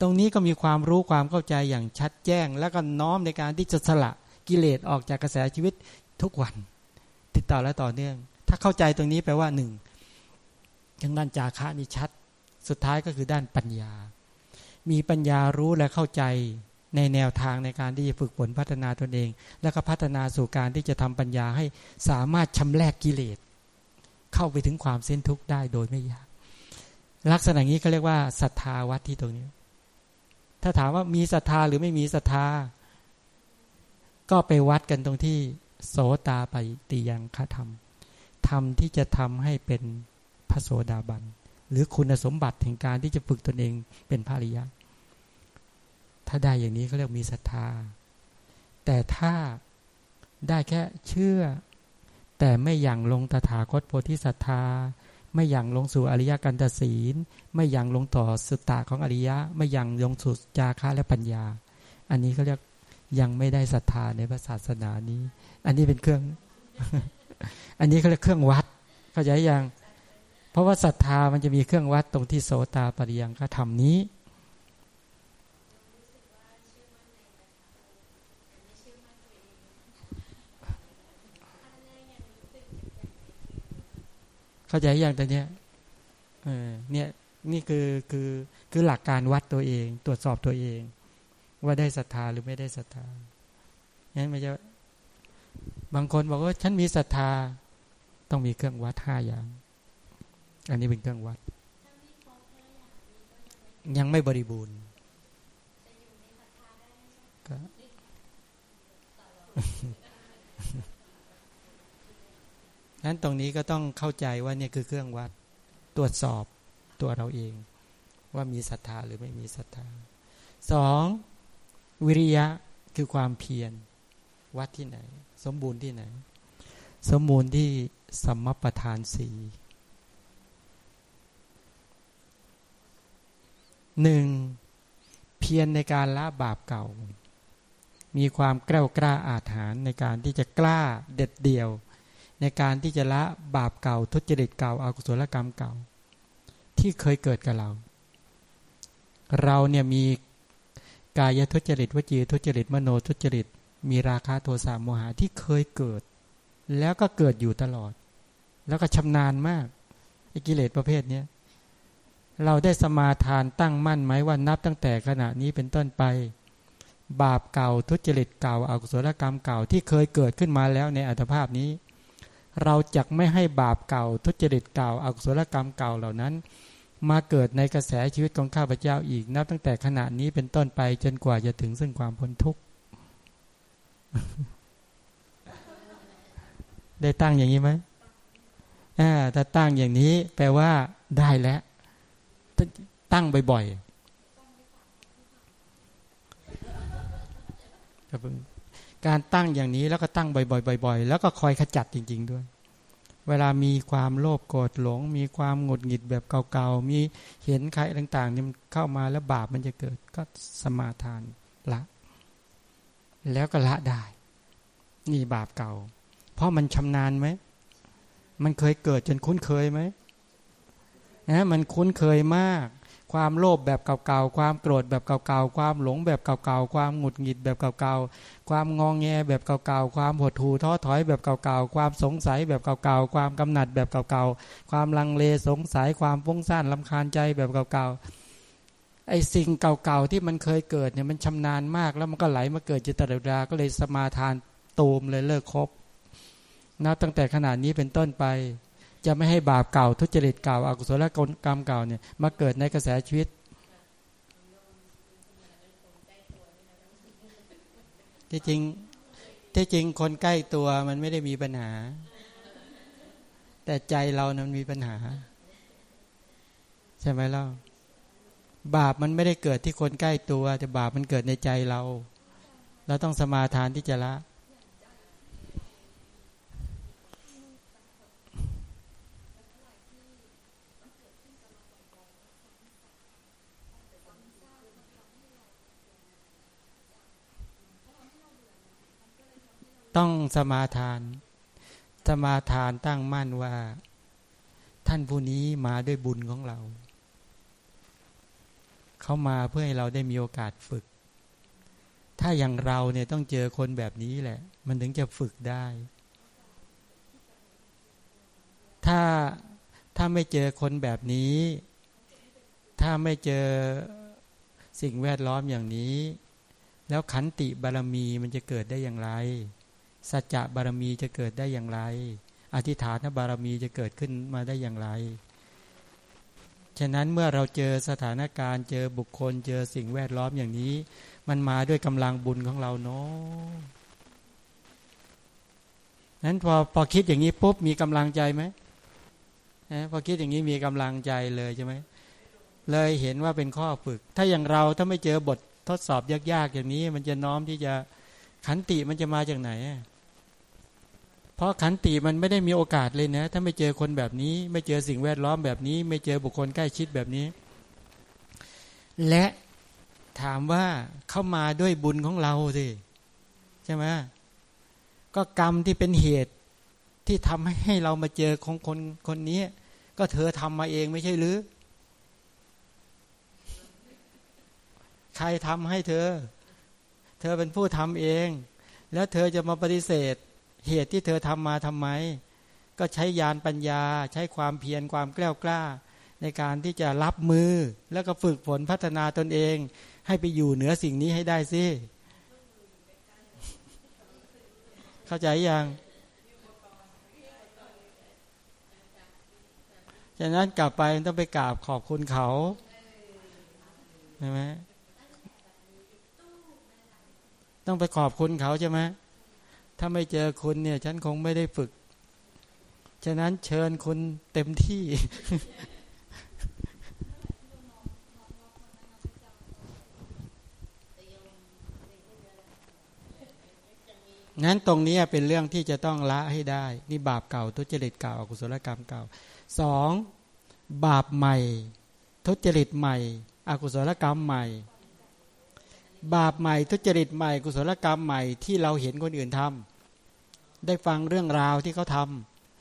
ตรงนี้ก็มีความรู้ความเข้าใจอย่างชัดแจ้ง แล้วก็น้อมในการที่จะสละกิเลสออกจากกระแสชีวิตทุกวัน ติดต่อและต่อเนื่อง ถ้าเข้าใจตรงนี้แปลว่าหนึ่งทางด้านจาคะนี่ชัด สุดท้ายก็คือด้านปัญญา มีปัญญารู้และเข้าใจในแนวทางในการที่จะฝึกฝนพัฒนาตนเอง แล้วก็พัฒนาสู่การที่จะทำปัญญาให้สามารถชำแรกกิเลส เข้าไปถึงความเส้นทุกข์ได้โดยไม่ยาก ลักษณะนี้เขาเรียกว่าศรัทธาวัดที่ตรงนี้ ถ้าถามว่ามีศรัทธาหรือไม่มีศรัทธา ก็ไปวัดกันตรงที่ โสตาไปตียังคธรรมธรรมที่จะทำให้เป็นพระโสดาบันหรือคุณสมบัติแห่งการที่จะฝึกตนเองเป็นภริยะ ถ้าได้อย่างนี้เขาเรียกมีศรัทธา แต่ถ้าได้แค่เชื่อ แต่ไม่อย่างลงตถาคตโพธิศรัทธาไม่อย่างลงสู่อริยกันตศีล ไม่อย่างลงต่อสุตตะของอริยะ ไม่อย่างลงสู่จาคะและปัญญา อันนี้เขาเรียกยังไม่ได้ศรัทธาในพระศาสนานี้ อันนี้เป็นเครื่อง อันนี้เขาเรียกเครื่องวัด เข้าใจยัง เพราะว่าศรัทธามันจะมีเครื่องวัดตรงที่โสตาปริยังก็ทำนี้ เข้าใจอย่างแต่เนี้ยเออเนี่ยนี่คือคือคือหลักการวัดตัวเอง ตรวจสอบตัวเอง ว่าได้ศรัทธาหรือไม่ได้ศรัทธางั้นไม่จะบางคนบอกว่าฉันมีศรัทธาต้องมีเครื่องวัดห้าอย่าง อันนี้เป็นเครื่องวัด ยังไม่บริบูรณ์ก็ นั้นตรงนี้ก็ต้องเข้าใจว่าเนี่ยคือเครื่องวัดตรวจสอบตัวเราเอง ว่ามีศรัทธาหรือไม่มีศรัทธาสองวิริยะคือความเพียรวัดที่ไหน สมบูรณ์ที่ไหน สมบูรณ์ที่สมมประธานสีหนึ่งเพียรในการละบาปเก่า มีความกล้ากล้าอาถรรพ์ในการที่จะกล้าเด็ดเดี่ยว ในการที่จะละบาปเก่าทุจริตเก่าอากุศลกรรมเก่า ที่เคยเกิดกับเรา เราเนี่ยมีกายทุจริตวจีทุจริตมโนทุจริต มีราคะโทสะโมหะที่เคยเกิด แล้วก็เกิดอยู่ตลอด แล้วก็ชำนาญมากไอ้กิเลสประเภทนี้เราได้สมาทานตั้งมั่นไหมว่านับตั้งแต่ขณะนี้เป็นต้นไป บาปเก่าทุจริตเก่าอากุศลกรรมเก่าที่เคยเกิดขึ้นมาแล้วในอัตภาพนี้ เราจะไม่ให้บาปเก่า ทุจริตเก่าอกุศลกรรมเก่าเหล่านั้น มาเกิดในกระแสชีวิตของข้าพเจ้าอีกนับตั้งแต่ขณะนี้เป็นต้นไปจนกว่าจะถึงซึ่งความพ้นทุกข์ได้ตั้งอย่างนี้ไหมถ้าตั้งอย่างนี้แปลว่าได้แล้ว ตั้งบ่อยๆ การตั้งอย่างนี้แล้วก็ตั้งบ่อยๆๆแล้วก็คอยขจัดจริง ๆ ด้วย เวลามีความโลภโกรธหลง มีความหงุดหงิดแบบเก่าๆ มีเห็นใครต่างๆนี่มันเข้ามาแล้วบาปมันจะเกิดก็สมาทานละ แล้วก็ละได้ นี่บาปเก่า เพราะมันชำนาญไหม มันเคยเกิดจนคุ้นเคยไหมนะมันคุ้นเคยมาก ความโลภแบบเก่าๆ ความโกรธแบบเก่าๆ ความหลงแบบเก่าๆ ความหงุดหงิดแบบเก่าๆ ความงองแงแบบเก่าๆ ความหดหู่ท้อถอยแบบเก่าๆ ความสงสัยแบบเก่าๆ ความกำหนัดแบบเก่าๆ ความลังเลสงสัย ความฟุ้งซ่านลำคาญใจแบบเก่าๆ ไอ้สิ่งเก่าๆ ที่มันเคยเกิดเนี่ยมันชำนาญมากแล้วมันก็ไหลมาเกิดจิตตดาก็เลยสมาทานตูมเลยเลิกครบนับตั้งแต่ขนาดนี้เป็นต้นไป จะไม่ให้บาปเก่า ทุจริตเก่าอากุศลกรรมเก่าเนี่ยมาเกิดในกระแสชีวิตที่จริงที่จริงคนใกล้ตัวมันไม่ได้มีปัญหา แต่ใจเรานั้นมีปัญหา ใช่ไหมเล่าบาปมันไม่ได้เกิดที่คนใกล้ตัว แต่บาปมันเกิดในใจเรา เราต้องสมาทานที่จะละ ต้องสมาทาน สมาทานตั้งมั่นว่า ท่านผู้นี้มาด้วยบุญของเรา เขามาเพื่อให้เราได้มีโอกาสฝึก ถ้าอย่างเราเนี่ยต้องเจอคนแบบนี้แหละ มันถึงจะฝึกได้ ถ้าถ้าไม่เจอคนแบบนี้ ถ้าไม่เจอสิ่งแวดล้อมอย่างนี้ แล้วขันติบารมีมันจะเกิดได้อย่างไร สัจจะบารมีจะเกิดได้อย่างไร อธิษฐานบารมีจะเกิดขึ้นมาได้อย่างไร ฉะนั้นเมื่อเราเจอสถานการณ์เจอบุคคลเจอสิ่งแวดล้อมอย่างนี้ มันมาด้วยกำลังบุญของเราเนาะนั้นพอพอคิดอย่างนี้ปุ๊บมีกำลังใจไหมพอคิดอย่างนี้มีกำลังใจเลยใช่ไหมเลยเห็นว่าเป็นข้อฝึก ถ้าอย่างเราถ้าไม่เจอบททดสอบยากๆอย่างนี้ มันจะน้อมที่จะขันติมันจะมาจากไหน เพราะขันติมันไม่ได้มีโอกาสเลยนะ ถ้าไม่เจอคนแบบนี้ ไม่เจอสิ่งแวดล้อมแบบนี้ ไม่เจอบุคคลใกล้ชิดแบบนี้ และถามว่าเข้ามาด้วยบุญของเราสิใช่ไหมก็กรรมที่เป็นเหตุที่ทำให้เรามาเจอของคนคนนี้ ก็เธอทำมาเองไม่ใช่หรือ ใครทำให้เธอ เธอเป็นผู้ทำเอง แล้วเธอจะมาปฏิเสธ เหตุที่เธอทำมาทำไม ก็ใช้ยานปัญญา ใช้ความเพียรความกล้ากล้า ในการที่จะรับมือแล้วก็ฝึกฝนพัฒนาตนเอง ให้ไปอยู่เหนือสิ่งนี้ให้ได้สิเข้าใจยังฉะนั้นกลับไปต้องไปกราบขอบคุณเขาใช่ไหมต้องไปขอบคุณเขาใช่ไหม ถ้าไม่เจอคุณเนี่ย ฉันคงไม่ได้ฝึก ฉะนั้นเชิญคุณเต็มที่นั้นตรงนี้เป็นเรื่องที่จะต้องละให้ได้ นี่บาปเก่าทุจริตเก่าอกุศลกรรมเก่าสองบาปใหม่ ทุจริตใหม่ อกุศลกรรมใหม่ บาปใหม่ทุจริตใหม่ กุศลกรรมใหม่ที่เราเห็นคนอื่นทำได้ฟังเรื่องราวที่เขาท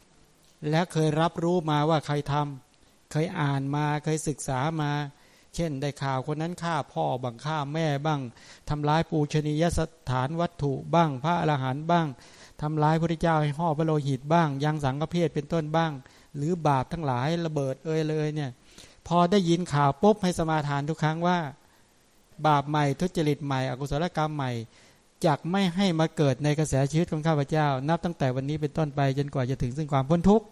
ำและเคยรับรู้มาว่าใครทำเคยอ่านมาเคยศึกษามา เช่นได้ข่าวคนนั้นฆ่าพ่อบังฆ่าแม่บ้างทำร้ายปูชนียสถานวัตถุบ้าง พระอรหันต์บ้างทำร้ายพระเจ้าให้ห่อพระโลหิตบ้าง ยังสังฆเพศเป็นต้นบ้าง หรือบาปทั้งหลายระเบิดเอ่ยเลยเนี่ยพอได้ยินข่าวปุ๊บให้สมาทานทุกครั้งว่า บาปใหม่ทุจริตใหม่อกุศลกรรมใหม่จักไม่ให้มาเกิดในกระแสชีวิตของข้าพเจ้า นับตั้งแต่วันนี้เป็นต้นไปจนกว่าจะถึงซึ่งความพ้นทุกข์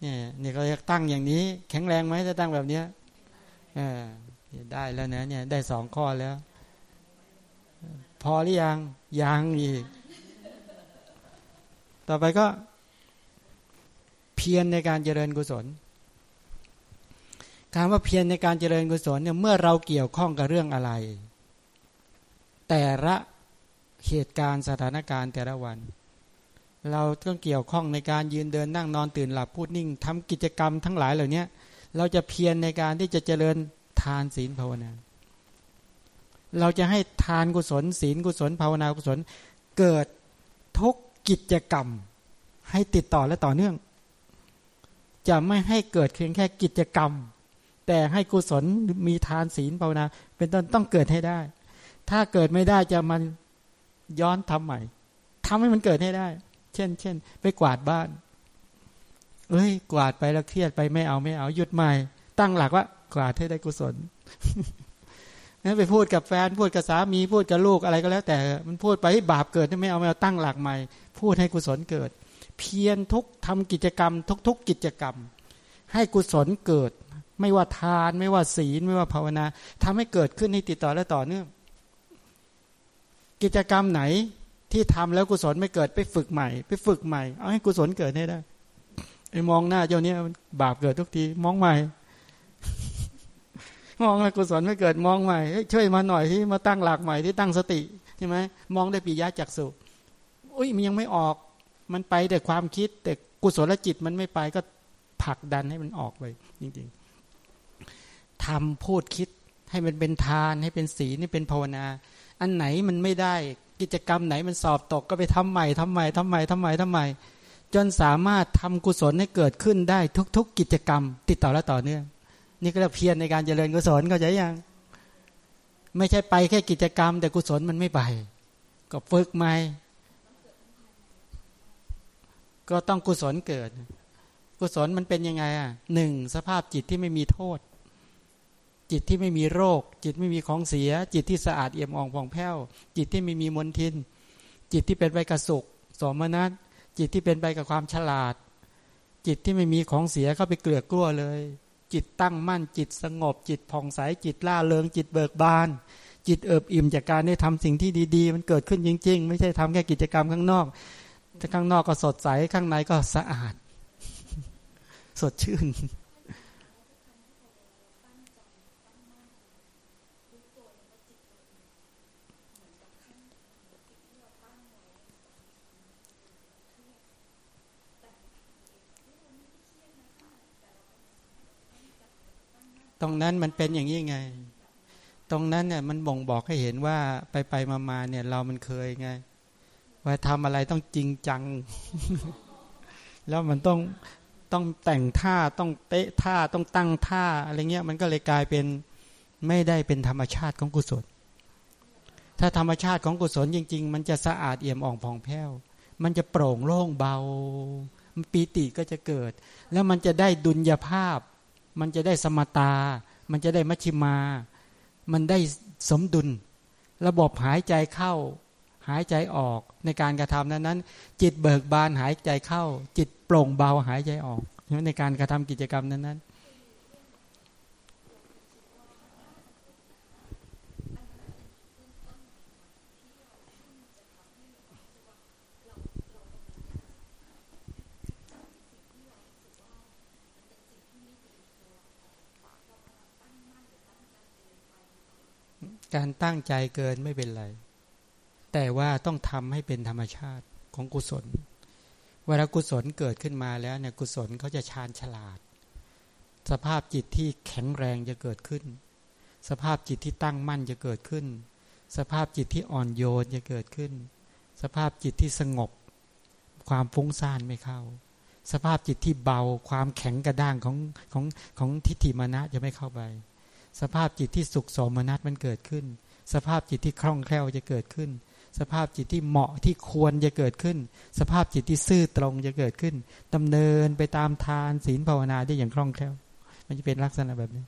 เนี่ยนี่ก็จะตั้งอย่างนี้ แข็งแรงไหมจะตั้งแบบเนี้ยเออได้แล้วนะเนี่ยได้สองข้อแล้ว พอหรือยังยังอีก ต่อไปก็ เพียรในการเจริญกุศล คำว่าเพียรในการเจริญกุศลเนี่ยเมื่อเราเกี่ยวข้องกับเรื่องอะไร แต่ละเหตุการณ์สถานการณ์แต่ละวัน เราต้องเกี่ยวข้องในการยืนเดินนั่งนอนตื่นหลับพูดนิ่งทำกิจกรรมทั้งหลายเหล่านี้เราจะเพียรในการที่จะเจริญทานศีลภาวนา เราจะให้ทานกุศล ศีลกุศลภาวนากุศล เกิดทุกกิจกรรม ให้ติดต่อและต่อเนื่อง จะไม่ให้เกิดเพียงแค่กิจกรรม แต่ให้กุศลมีทานศีลภาวนา เป็นต้นต้องเกิดให้ได้ ถ้าเกิดไม่ได้จะมันย้อนทำใหม่ทำให้มันเกิดให้ได้ เช่น เช่น ไปกวาดบ้าน เอ้ย กวาดไปแล้วเครียดไปไม่เอาไม่เอาหยุดใหม่ ตั้งหลักว่า กวาดให้ได้กุศลนั่นไปพูดกับแฟนพูดกับสามีพูดกับลูกอะไรก็แล้ว แต่มันพูดไปบาปเกิดไม่เอาไม่เอาตั้งหลักใหม่ พูดให้กุศลเกิด เพียรทุกทำกิจกรรม ทุกๆกิจกรรม ให้กุศลเกิด ไม่ว่าทาน ไม่ว่าศีล ไม่ว่าภาวนาทำให้เกิดขึ้นให้ติดต่อและต่อเนื่อง กิจกรรมไหนที่ทำแล้วกุศลไม่เกิดไปฝึกใหม่ ไปฝึกใหม่ เอาให้กุศลเกิดให้ได้ไอ้มองหน้าเจ้าเนี้ยบาปเกิดทุกที มองใหม่ มองแล้วกุศลไม่เกิดมองใหม่ช่วยมาหน่อยที่มาตั้งหลักใหม่ที่ตั้งสติใช่ไหมมองได้ปียะจักสุอุ้ยมันยังไม่ออก มันไปแต่ความคิดแต่กุศลจิตมันไม่ไปก็ผลักดันให้มันออกไปจริง ๆ ทำพูดคิดให้มันเป็นทานให้เป็นศีลให้เป็นภาวนา อันไหนมันไม่ได้กิจกรรมไหนมันสอบตกก็ไปทำใหม่ทำใหม่ทำใหม่ทำใหม่ทำใหม่จนสามารถทำกุศลให้เกิดขึ้นได้ทุก ๆ กิจกรรม ติดต่อและต่อเนื่องนี่ก็เรียกเพียรในการเจริญกุศลก็จะยังไม่ใช่ไปแค่กิจกรรม แต่กุศลมันไม่ไป ก็ฝึกใหม่ก็ต้องกุศลเกิด กุศลมันเป็นยังไงอะหนึ่งสภาพจิตที่ไม่มีโทษ จิตที่ไม่มีโรค จิตไม่มีของเสีย จิตที่สะอาดเอี่ยมอ่องผ่องแผ้ว จิตที่ไม่มีมลทิน จิตที่เป็นไปกับสุขสมนัตจิตที่เป็นไปกับความฉลาด จิตที่ไม่มีของเสียเข้าไปเกลือกกลัวเลย จิตตั้งมั่น จิตสงบ จิตผ่องใส จิตล่าเริง จิตเบิกบาน จิตเอิบอิ่มจากการได้ทำสิ่งที่ดีๆ มันเกิดขึ้นจริง ๆ ไม่ใช่ทำแค่กิจกรรมข้างนอกแต่ข้างนอกก็สดใสข้างในก็สะอาด สดชื่น ตรงนั้นมันเป็นอย่างนี้ไง ตรงนั้นเนี่ยมันบ่งบอกให้เห็นว่าไปไปมามาเนี่ย เรามันเคยไง ว่าทำอะไรต้องจริงจัง แล้วมันต้องต้องแต่งท่าต้องเตะท่าต้องตั้งท่าอะไรเงี้ย มันก็เลยกลายเป็นไม่ได้เป็นธรรมชาติของกุศล ถ้าธรรมชาติของกุศลจริง ๆ มันจะสะอาดเอี่ยมอ่องผ่องแผ้ว มันจะโปร่งโล่งเบาปีติก็จะเกิด แล้วมันจะได้ดุลยภาพ มันจะได้สมตา มันจะได้มัชชิมา มันได้สมดุล ระบบหายใจเข้า หายใจออกในการกระทำนั้นนั้น จิตเบิกบานหายใจเข้า จิตโปร่งเบาหายใจออกในการกระทำกิจกรรมนั้นนั้น การตั้งใจเกินไม่เป็นไร แต่ว่าต้องทำให้เป็นธรรมชาติของกุศล เวลากุศลเกิดขึ้นมาแล้วเนี่ยกุศลเขาจะชาญฉลาด สภาพจิตที่แข็งแรงจะเกิดขึ้น สภาพจิตที่ตั้งมั่นจะเกิดขึ้น สภาพจิตที่อ่อนโยนจะเกิดขึ้น สภาพจิตที่สงบ ความฟุ้งซ่านไม่เข้า สภาพจิตที่เบาความแข็งกระด้างของของของทิฏฐิมานะจะไม่เข้าไป สภาพจิตที่สุขสมนัตมันเกิดขึ้น สภาพจิตที่คล่องแคล่วจะเกิดขึ้น สภาพจิตที่เหมาะที่ควรจะเกิดขึ้น สภาพจิตที่ซื่อตรงจะเกิดขึ้นดำเนินไปตามทานศีลภาวนาได้อย่างคล่องแคล่ว มันจะเป็นลักษณะแบบนี้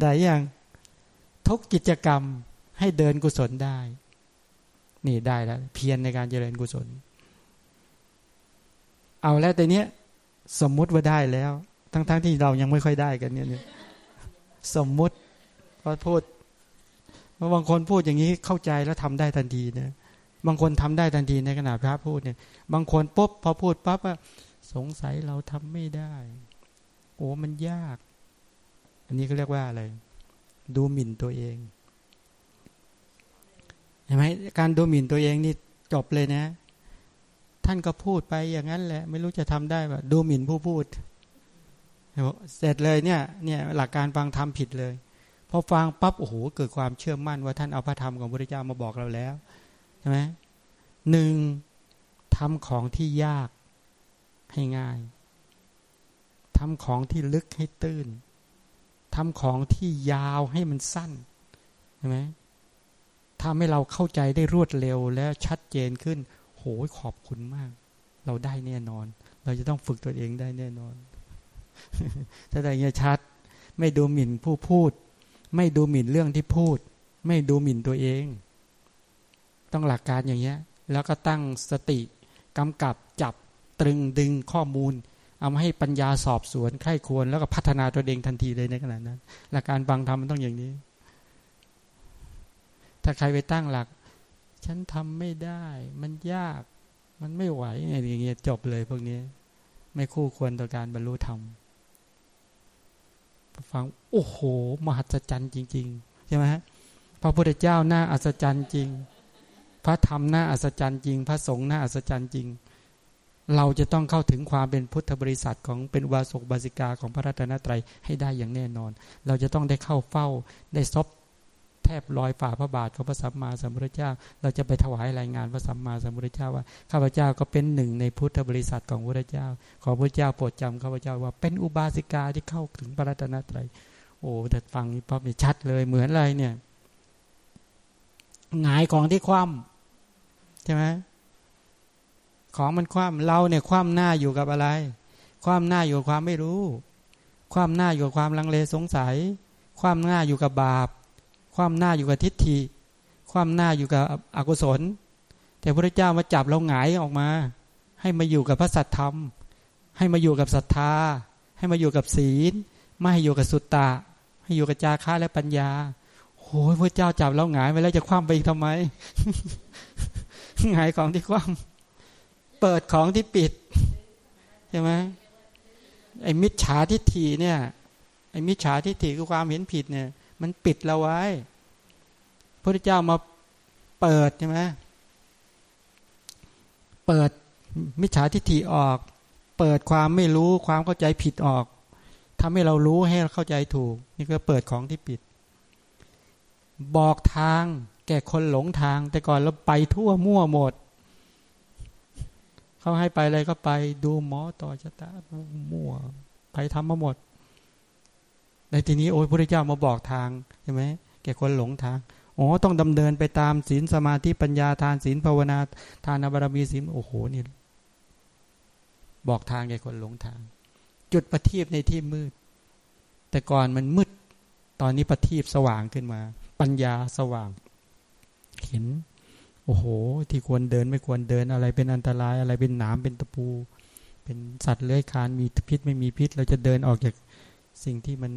ได้อย่างทุกกิจกรรมให้เดินกุศลได้ นี่ได้แล้ว เพียรในการเจริญกุศล เอาแล้วแต่เนี้ยสมมุติว่าได้แล้ว ทั้งๆทที่เรายังไม่ค่อยได้กันเนี่ย สมมุติพอพูดบางคนพูดอย่างนี้เข้าใจแล้วทำได้ทันทีนะบางคนทำได้ทันทีในขณะพระพูดเนี่ย บางคนปุ๊บพอพูดปั๊บว่าสงสัยเราทำไม่ได้ โอ้มันยาก อันนี้เขาเรียกว่าอะไร ดูหมิ่นตัวเองเห็นไหมการดูหมิ่นตัวเองนี่จบเลยนะ ท่านก็พูดไปอย่างนั้นแหละ ไม่รู้จะทำได้ว่าดูหมิ่นผู้พูด เสร็จเลยเนี่ยเนี่ยหลักการฟังธรรมผิดเลยพอฟังปั๊บโอ้โหเกิดความเชื่อมั่นว่าท่านเอาพระธรรมของพระพุทธเจ้ามาบอกเราแล้วใช่ไหมหนึ่งทำของที่ยากให้ง่ายทำของที่ลึกให้ตื้นทำของที่ยาวให้มันสั้นใช่ไหมทำให้เราเข้าใจได้รวดเร็วและชัดเจนขึ้น โหยขอบคุณมาก เราได้แน่นอน เราจะต้องฝึกตัวเองได้แน่นอน ถ้าได้เงี้ยชัด ไม่ดูหมิ่นผู้พูด ไม่ดูหมิ่นเรื่องที่พูด ไม่ดูหมิ่นตัวเอง ต้องหลักการอย่างเงี้ย แล้วก็ตั้งสติกำกับจับตรึงดึงข้อมูล เอามาให้ปัญญาสอบสวนไข้ควร แล้วก็พัฒนาตัวเองทันทีเลยในขณะนั้น หลักการฟังธรรมมันต้องอย่างนี้ ถ้าใครไปตั้งหลัก ฉันทำไม่ได้ มันยากมันไม่ไหวอย่างเงี้ยจบเลยพวกนี้ ไม่คู่ควรต่อการบรรลุธรรม ฟังโอ้โห มหัศจรรย์จริง ๆ ใช่ไหมพระพุทธเจ้าหน้าอัศจรรย์จริง พระธรรมหน้าอัศจรรย์จริง พระสงฆ์หน้าอัศจรรย์จริง เราจะต้องเข้าถึงความเป็นพุทธบริษัทของเป็นวาสกบาสิกาของพระรัตนตรัยให้ได้อย่างแน่นอน เราจะต้องได้เข้าเฝ้าได้ซบ แทบลอยฝ่าพระบาทของพระสัมมาสัมพุทธเจ้า เราจะไปถวายรายงานพระสัมมาสัมพุทธเจ้าว่าข้าพเจ้าก็เป็นหนึ่งในพุทธบริษัทของพระเจ้า ขอพระเจ้าโปรดจำข้าพเจ้าว่าเป็นอุบาสิกาที่เข้าถึงพระรัตนตรัยโอ้แต่ฟังนี่ป๊อปชัดเลยเหมือนอะไรเนี่ยหงายของที่คว่ำใช่ไหมของมันคว่ำเราเนี่ยคว่ำหน้าอยู่กับอะไร คว่ำหน้าอยู่กับความไม่รู้ คว่ำหน้าอยู่กับความลังเลสงสัย คว่ำหน้าอยู่กับบาป คว่ำหน้าอยู่กับทิฏฐิ คว่ำหน้าอยู่กับอกุศล แต่พระเจ้ามาจับเราหงายออกมา ให้มาอยู่กับพระสัตธรรม ให้มาอยู่กับศรัทธา ให้มาอยู่กับศีล ไม่ให้อยู่กับสุตตะ ให้อยู่กับจาระและปัญญาโอ้ยพระเจ้าจับเราหงายไปแล้วจะคว่ำไปอีกทำไมหงายของที่คว่ำเปิดของที่ปิดใช่ไหมไอ้มิจฉาทิฏฐิเนี่ยไอ้มิจฉาทิฏฐิคือความเห็นผิดเนี่ย มันปิดเราไว้พระเจ้ามาเปิดใช่ไหมเปิดมิจฉาทิฏฐิออก เปิดความไม่รู้ความเข้าใจผิดออกทำให้เรารู้ให้เข้าใจถูก นี่ก็เปิดของที่ปิด บอกทางแก่คนหลงทาง แต่ก่อนเราไปทั่วมั่วหมดเขาให้ไปอะไรก็ไปดูหมอต่อชะตามั่วไปทำมาหมด ในทีนี้โอ้ยพระเจ้ามาบอกทางใช่ไหมแก่คนหลงทางอ๋อต้องดำเนินไปตามศีลสมาธิปัญญาทานศีลภาวนาทานบารมีศีลโอ้โหนี่บอกทางแก่คนหลงทาง จุดประทีปในที่มืด แต่ก่อนมันมืด ตอนนี้ประทีปสว่างขึ้นมา ปัญญาสว่าง เห็น โอ้โห ที่ควรเดินไม่ควรเดินอะไรเป็นอันตรายอะไรเป็นหนามเป็นตะปู เป็นสัตว์เลื้อยคานมีพิษไม่มีพิษ เราจะเดินออกจาก สิ่งที่มัน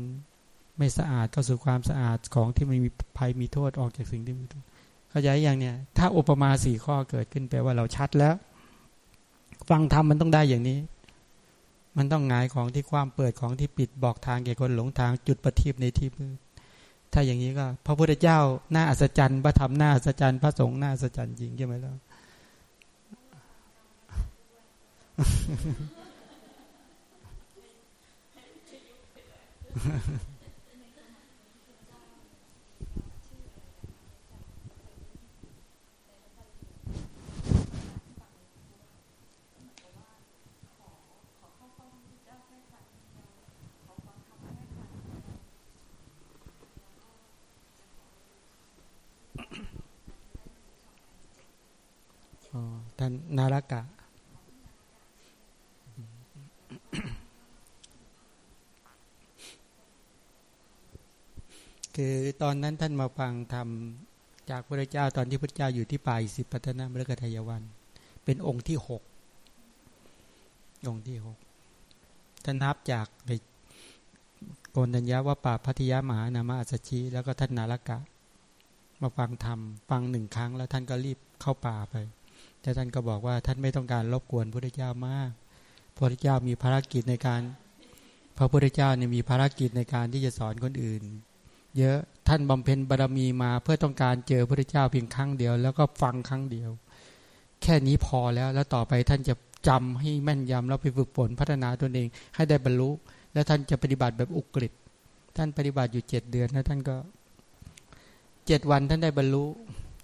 ไม่สะอาดเข้าสู่ความสะอาดของที่มันมีภัยมีโทษออกจากสิ่งที่มีโทษเข้าใจอย่างเนี้ยถ้าอุปมาสี่ข้อเกิดขึ้นแปลว่าเราชัดแล้ว ฟังธรรมมันต้องได้อย่างนี้ มันต้องงายของที่ความเปิดของที่ปิดบอกทางแก่คนหลงทางจุดประทีปในที่มืดถ้าอย่างนี้ก็พระพุทธเจ้าหน้าอัศจรรย์พระธรรมหน้าอัศจรรย์พระสงฆ์หน้าอัศจรรย์จริงใช่ไหมล่ะ ท่านนารกะ คือตอนนั้นท่านมาฟังธรรมจากพระเจ้าตอนที่พระเจ้าอยู่ที่ป่าอิสิปตนามฤกทายวัน เป็นองค์ที่หกองค์ที่หกท่านนับจากในโกนัญญาว่าป่าพัทยามหานามาอัสชีแล้วก็ท่านนารกะ มาฟังธรรมฟังหนึ่งครั้ง แล้วท่านก็รีบเข้าป่าไป แต่ท่านก็บอกว่าท่านไม่ต้องการรบกวนพระพุทธเจ้ามากพระพุทธเจ้ามีภารกิจในการ พระพุทธเจ้าเนี่ยมีภารกิจในการที่จะสอนคนอื่น เยอะท่านบำเพ็ญบารมีมาเพื่อต้องการเจอพระพุทธเจ้าเพียงครั้งเดียว แล้วก็ฟังครั้งเดียว แค่นี้พอแล้วแล้วต่อไปท่านจะจำให้แม่นยำแล้วไปฝึกฝนพัฒนาตนเอง ให้ได้บรรลุ แล้วท่านจะปฏิบัติแบบอุกฤษท่านปฏิบัติอยู่เจ็ดเดือนแล้วท่านก็เจ็ดวันท่านได้บรรลุ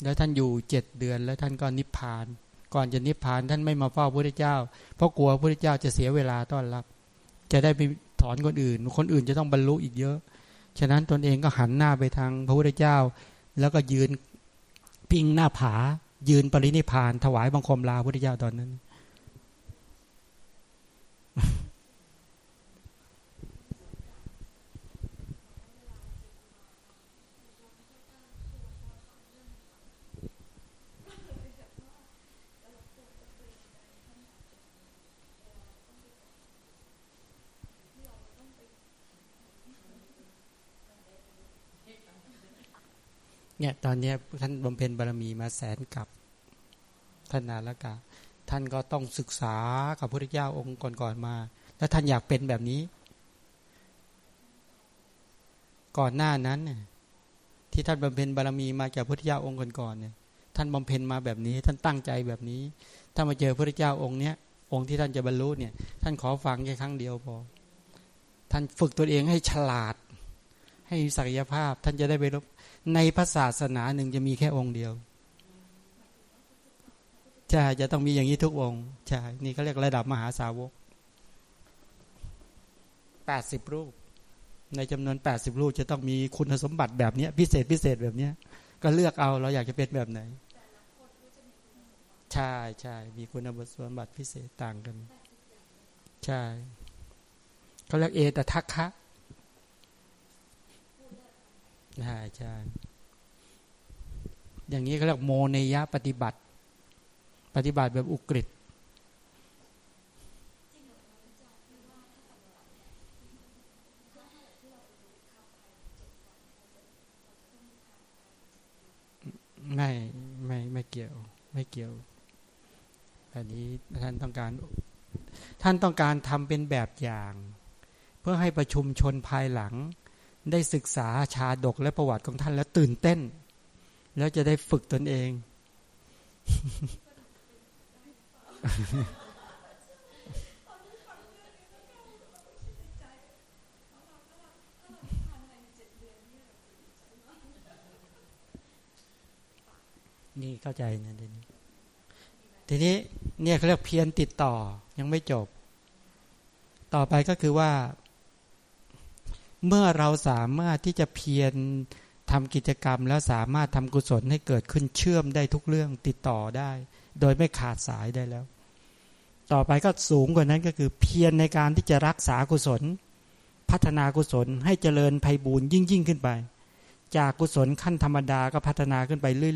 แล้วท่านอยู่เจ็ดเดือน แล้วท่านก็นิพพาน ก่อนจะนิพพานท่านไม่มาเฝ้าพระพุทธเจ้า เพราะกลัวพระพุทธเจ้าจะเสียเวลาต้อนรับ จะได้ไปถอนคนอื่น คนอื่นจะต้องบรรลุอีกเยอะ ฉะนั้นตนเองก็หันหน้าไปทางพระพุทธเจ้า แล้วก็ยืนพิงหน้าผา ยืนปรินิพาน ถวายบังคมลาพระพุทธเจ้าตอนนั้น เนี่ยตอนนี้ท่านบำเพ็ญบารมีมาแสนกับท่านนาลกาท่านก็ต้องศึกษากับพระพุทธเจ้าองค์ก่อนๆมา แล้วท่านอยากเป็นแบบนี้ ก่อนหน้านั้นเนี่ยที่ท่านบำเพ็ญบารมีมาจากพระพุทธเจ้าองค์ก่อนๆเนี่ยท่านบำเพ็ญมาแบบนี้ ท่านตั้งใจแบบนี้ ถ้ามาเจอพระพุทธเจ้าองค์เนี้ยองค์ที่ท่านจะบรรลุเนี่ย ท่านขอฟังแค่ครั้งเดียวพอ ท่านฝึกตัวเองให้ฉลาด ให้ศักยภาพ ท่านจะได้ไปรบ ในพระศาสนาหนึ่งจะมีแค่องค์เดียวใช่จะต้องมีอย่างนี้ทุกองค์ใช่นี่เขาเรียกระดับมหาสาวกแปดสิบรูป ในจำนวนแปดสิบรูปจะต้องมีคุณสมบัติแบบนี้พิเศษพิเศษแบบนี้ก็เลือกเอาเราอยากจะเป็นแบบไหน ใช่ใช่มีคุณสมบัติพิเศษต่างกัน ใช่เขาเรียกเอตทัคคะ ใช่ใช่อย่างนี้เขาเรียกโมเนยะปฏิบัติ ปฏิบัติแบบอุกฤษไม่ไม่ไม่เกี่ยว ไม่เกี่ยวอันนี้ท่านต้องการ ท่านต้องการทำเป็นแบบอย่าง เพื่อให้ประชุมชนภายหลัง ได้ศึกษาชาดกและประวัติของท่านแล้วตื่นเต้น แล้วจะได้ฝึกตนเอง นี่เข้าใจนะทีนี้ทีนี้เนี่ยเขาเรียกเพียรติดต่อยังไม่จบ ต่อไปก็คือว่า เมื่อเราสามารถที่จะเพียรทำกิจกรรม แล้วสามารถทำกุศลให้เกิดขึ้นเชื่อมได้ทุกเรื่องติดต่อได้ โดยไม่ขาดสายได้แล้ว ต่อไปก็สูงกว่านั้นก็คือเพียรในการที่จะรักษากุศล พัฒนากุศลให้เจริญไพบูรยิ่งยิ่งขึ้นไป จากกุศลขั้นธรรมดาก็พัฒนาขึ้นไปเรื่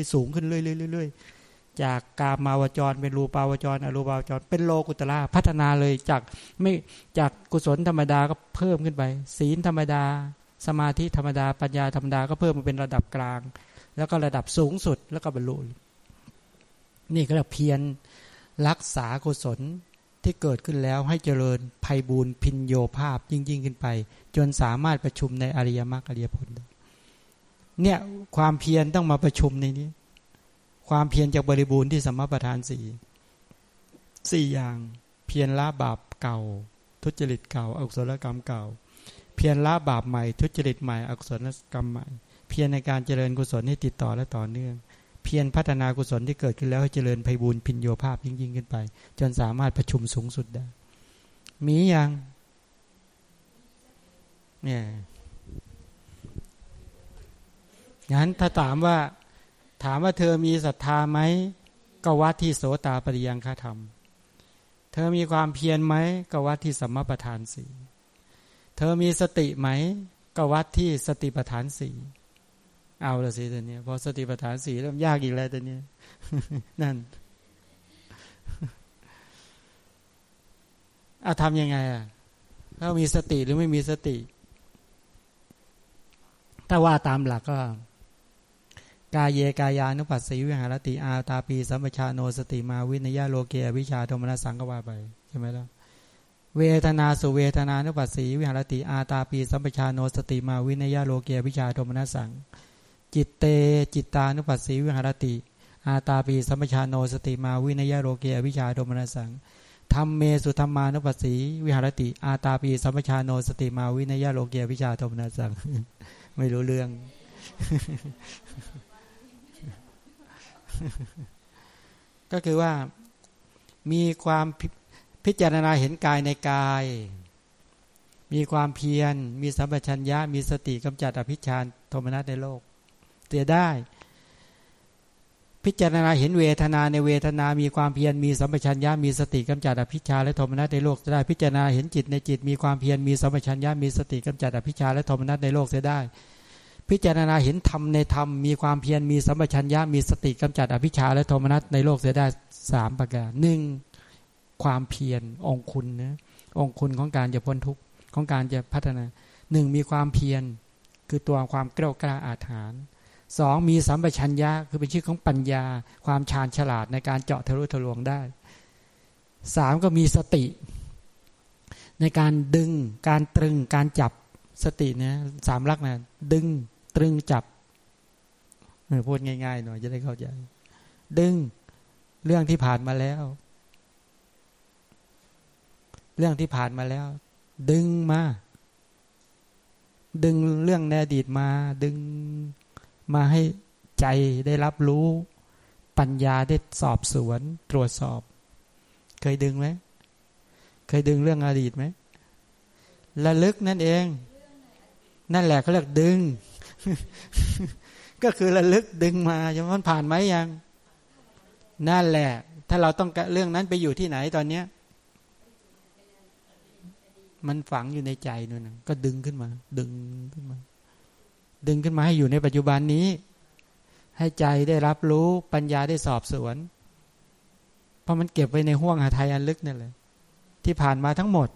อยๆๆๆสูงขึ้นเรื่อยๆ จากกามาวจร เป็นรูปาวจร อรูปาวจร เป็นโลกุตละพัฒนาเลยจากไม่จากกุศลธรรมดาก็เพิ่มขึ้นไป ศีลธรรมดา สมาธิธรรมดา ปัญญาธรรมดาก็เพิ่มมาเป็นระดับกลาง แล้วก็ระดับสูงสุดแล้วก็บรรลุนี่ก็เรียกเพียรรักษากุศลที่เกิดขึ้นแล้วให้เจริญภัยบูรพินโยภาพยิ่งยิ่งขึ้นไป จนสามารถประชุมในอริยมรรคอริยผลเนี่ยความเพียรต้องมาประชุมในนี้ ความเพียรจากบริบูรณ์ที่สมประทานสี่สี่อย่าง เพียรละบาปเก่า ทุจริตเก่าอกุศลกรรมเก่า เพียรละบาปใหม่ ทุจริตใหม่อกุศลกรรมใหม่ เพียรในการเจริญกุศลให้ติดต่อและต่อเนื่อง เพียรพัฒนากุศลที่เกิดขึ้นแล้วให้เจริญไพบูรณ์พินโยภาพยิ่งยิ่งขึ้นไป จนสามารถประชุมสูงสุดได้ มีอย่างเนี่ยงั้นถ้าถามว่า ถามว่าเธอมีศรัทธาไหมก็วัดที่โสตาปริยังฆธรรม เธอมีความเพียรไหมก็วัดที่สัมมาประธานสี่เธอมีสติไหมก็วัดที่สติประธานสี่เอาละสิตัวนี้พอสติประธานสีเริ่มยากอีกแล้วตัวนี้นั่นอาทำยังไงอะถ้ามีสติหรือไม่มีสติ ถ้าว่าตามหลักก็ กาเยกายานุปัสสีวิหะระติอาตาปีสัมปะชาโน สะติมาวิเนยยะ โลเกอะภิชฌาโทมะนัสสัง ก็ว่าไปใช่ไหมล่ะเวทะนาสุเวทะนานุปัสสีวิหะระติอาตาปีสัมปะชาโน สะติมาวิเนยยะ โลเก อะภิชฌาโทมะนัสสัง จิตเตจิตตานุปัสสีวิหะระติ อาตาปีสัมปะชาโน สะติมาวิเนยยะ โลเก อะภิชฌาโทมะนัสสังธัมเมสุธัมมานุปัสสีวิหะระติ อาตาปีสัมปะชาโน สะติมาวิเนยยะ โลเก อะภิชฌาโทมะนัสสัง ไม่รู้เรื่อง ก็คือว่ามีความพิจารณาเห็นกายในกาย มีความเพียร มีสัมปชัญญะ มีสติกำจัดอภิชานโทมนัสในโลกเตียได้ พิจารณาเห็นเวทนาในเวทนา มีความเพียร มีสัมปชัญญะ มีสติกำจัดอภิชาและโทมนัสในโลกจะได้ พิจารณาเห็นจิตในจิต มีความเพียร มีสัมปชัญญะ มีสติกำจัดอภิชาและโทมนัสในโลกเสียได้ พิจารณาเห็นธรรมในธรรมมีความเพียรมีสัมปชัญญะมีสติกำจัดอภิชาและโทมนัสในโลกเสียได้สามประการหนึ่งความเพียรองคุณนะองคุณของการจะพ้นทุกข์ของการจะพัฒนาหนึ่งมีความเพียรคือตัวความกล้ากล้าอาถรรพ์สองมีสัมปชัญญะคือเป็นชื่อของปัญญา ความชาญฉลาดในการเจาะทะลุทะลวงได้สามก็มีสติ ในการดึงการตรึงการจับสตินะสามลักนะดึง ตรึงจับพูดง่ายๆหน่อยจะได้เข้าใจ ดึงเรื่องที่ผ่านมาแล้ว เรื่องที่ผ่านมาแล้ว ดึงมา ดึงเรื่องในอดีตมา ดึงมาให้ใจได้รับรู้ ปัญญาได้สอบสวน ตรวจสอบ เคยดึงไหมเคยดึงเรื่องอดีตไหมระลึกนั่นเอง นั่นแหละเขาเรียกดึง ก็คือระลึกดึงมาจะมันผ่านไหมยัง นั่นแหละ ถ้าเราต้องเรื่องนั้นไปอยู่ที่ไหนตอนเนี้ย มันฝังอยู่ในใจนู่นก็ดึงขึ้นมา ดึงขึ้นมา ดึงขึ้นมาให้อยู่ในปัจจุบันนี้ ให้ใจได้รับรู้ปัญญาได้สอบสวน เพราะมันเก็บไว้ในห้วงหาไทยอันลึกนั่นแหละที่ผ่านมาทั้งหมด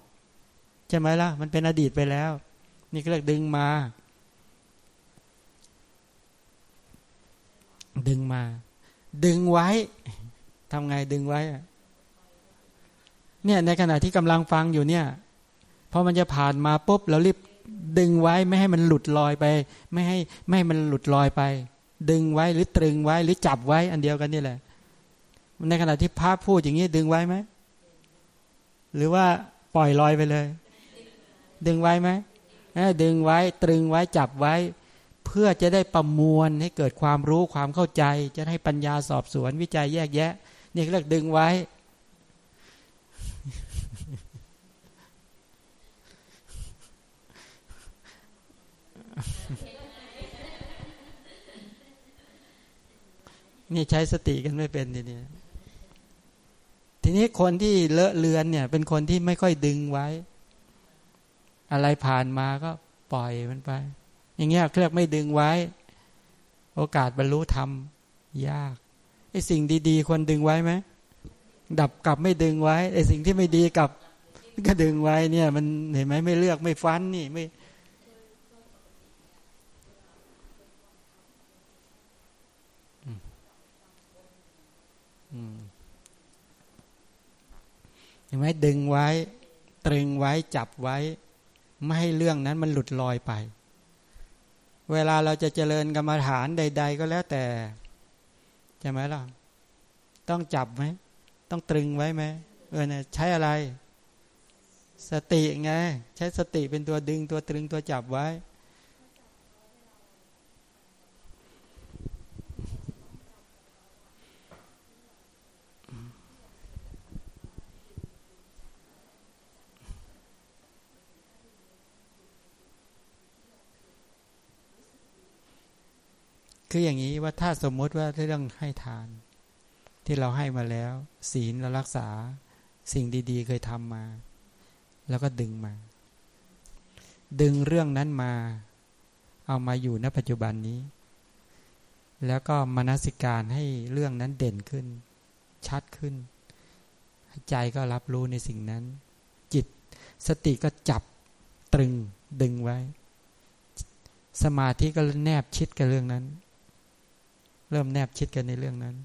ใช่ไหมล่ะ มันเป็นอดีตไปแล้ว นี่ก็เรียกดึงมา ดึงมา ดึงไว้ทำไงดึงไว้เนี่ยในขณะที่กำลังฟังอยู่เนี่ยพอมันจะผ่านมาปุ๊บเรารีบดึงไว้ไม่ให้มันหลุดลอยไป ไม่ให้ไม่ให้มันหลุดลอยไป ดึงไว้หรือตรึงไว้หรือจับไว้อันเดียวกันนี่แหละ ในขณะที่พระพูดอย่างนี้ดึงไว้ไหมหรือว่าปล่อยลอยไปเลย ดึงไว้ไหมดึงไว้ ตรึงไว้จับไว้ เพื่อจะได้ประมวลให้เกิดความรู้ความเข้าใจ จะให้ปัญญาสอบสวนวิจัยแยกแยะ นี่เรียกดึงไว้ นี่ใช้สติกันไม่เป็นทีนี้ทีนี้คนที่เลอะเลือนเนี่ย เป็นคนที่ไม่ค่อยดึงไว้ อะไรผ่านมาก็ปล่อยมันไป อย่างเงี้ยเครียกไม่ดึงไว้ โอกาสบรรลุธรรมยากไอ้สิ่งดี ๆควรดึงไว้ไหมดับกลับไม่ดึงไว้ไอ้สิ่งที่ไม่ดีกลับก็ดึงไว้เนี่ย มันเห็นไหมไม่เลือกไม่ฟันนี่ไม่เห็นไหมดึงไว้ ตรึงไว้จับไว้ ไม่ให้เรื่องนั้นมันหลุดลอยไป เวลาเราจะเจริญกรรมฐานใด ๆ ก็แล้วแต่ใช่ไหมล่ะ ต้องจับไหม ต้องตรึงไว้ไหมเออเนี่ยใช้อะไร สติไง ใช้สติเป็นตัวดึงตัวตรึงตัวจับไว้ คืออย่างนี้ว่าถ้าสมมติว่าเรื่องให้ทาน ที่เราให้มาแล้ว ศีลเรารักษาสิ่งดี ๆ เคยทำมา แล้วก็ดึงมา ดึงเรื่องนั้นมา เอามาอยู่ณปัจจุบันนี้ แล้วก็มนสิการให้เรื่องนั้นเด่นขึ้น ชัดขึ้น ใจก็รับรู้ในสิ่งนั้น จิตสติก็จับตรึงดึงไว้ สมาธิก็แนบชิดกับเรื่องนั้น เริ่มแนบชิดกันในเรื่องนั้น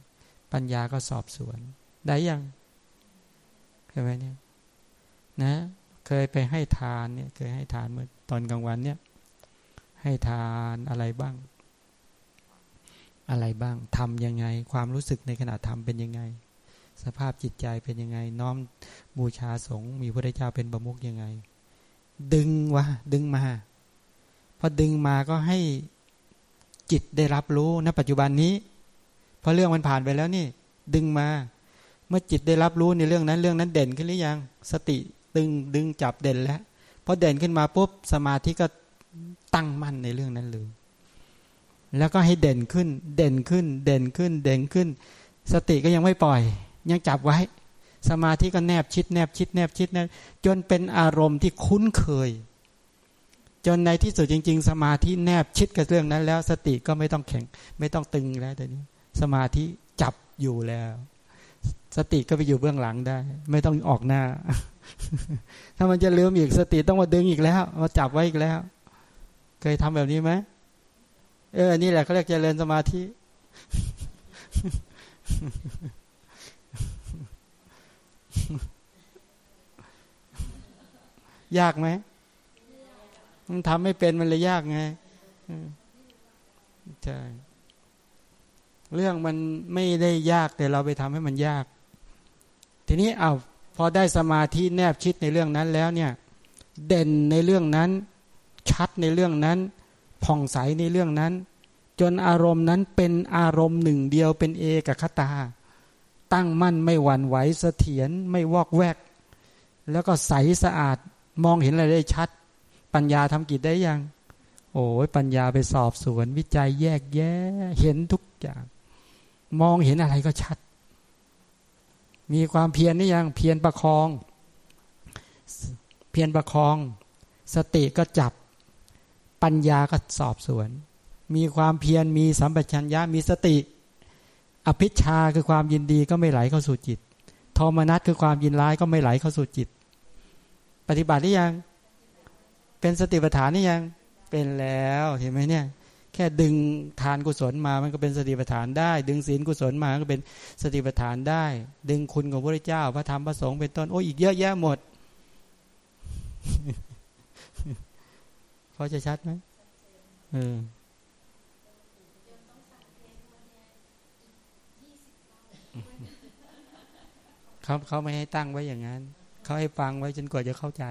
ปัญญาก็สอบสวน ได้ยังเคยไหมเนี่ยนะ เคยไปให้ทานเนี่ย เคยให้ทานเมื่อตอนกลางวันเนี่ย ให้ทานอะไรบ้าง อะไรบ้างทำยังไง ความรู้สึกในขณะทำเป็นยังไง สภาพจิตใจเป็นยังไง น้อมบูชาสงฆ์มีพระเจ้าเป็นประมุขยังไง ดึงวะดึงมาพอดึงมาก็ให้ จิตได้รับรู้ณปัจจุบันนี้ เพราะเรื่องมันผ่านไปแล้วนี่ ดึงมา เมื่อจิตได้รับรู้ในเรื่องนั้น เรื่องนั้นเด่นขึ้นหรือยัง สติตึงดึงจับเด่นแล้วพอเด่นขึ้นมาปุ๊บสมาธิก็ตั้งมั่นในเรื่องนั้นเลยแล้วก็ให้เด่นขึ้น เด่นขึ้น เด่นขึ้น เด่นขึ้น สติก็ยังไม่ปล่อย ยังจับไว้ สมาธิก็แนบชิด แนบชิด แนบชิดแนบจนเป็นอารมณ์ที่คุ้นเคย จนในที่สุดจริง ๆ สมาธิแนบชิดกับเรื่องนั้น แล้วสติก็ไม่ต้องแข็ง ไม่ต้องตึงแล้วแต่นี้ สมาธิจับอยู่แล้ว สติก็ไปอยู่เบื้องหลังได้ ไม่ต้องออกหน้า ถ้ามันจะเลื้อมอีกสติต้องมาดึงอีกแล้วมาจับไว้อีกแล้ว เคยทำแบบนี้ไหมเออ นี่แหละเขาเรียกเจริญสมาธิ ยากไหม มันทำไม่เป็นมันเลยยากไงใช่เรื่องมันไม่ได้ยากแต่เราไปทำให้มันยาก ทีนี้เอาพอได้สมาธิแนบชิดในเรื่องนั้นแล้วเนี่ย เด่นในเรื่องนั้น ชัดในเรื่องนั้น ผ่องใสในเรื่องนั้น จนอารมณ์นั้นเป็นอารมณ์หนึ่งเดียวเป็นเอกคตา ตั้งมั่นไม่หวั่นไหวเสถียรไม่วอกแวก แล้วก็ใสสะอาดมองเห็นอะไรได้ชัด ปัญญาทำกิจได้ยัง โอ้ยปัญญาไปสอบสวน วิจัยแยกแยะ เห็นทุกอย่าง มองเห็นอะไรก็ชัด มีความเพียรนี่ยังเพียรประคอง เพียรประคอง สติก็จับ ปัญญาก็สอบสวน มีความเพียรมีสัมปชัญญะมีสติ อภิชาคือความยินดีก็ไม่ไหลเข้าสู่จิตโทมนัสคือความยินร้ายก็ไม่ไหลเข้าสู่จิต ปฏิบัติได้ยัง เป็นสติปัฏฐานนี่ยังเป็นแล้วเห็นไหมเนี่ย แค่ดึงทานกุศลมามันก็เป็นสติปัฏฐานได้ ดึงศีลกุศลมาก็เป็นสติปัฏฐานได้ ดึงคุณของพระเจ้า พระธรรมพระสงฆ์เป็นต้นโอ้อีกเยอะแยะหมดพอจะชัดไหมเออเขาเขาไม่ให้ตั้งไว้อย่างนั้น เขาให้ฟังไว้จนกว่าจะเข้าใจ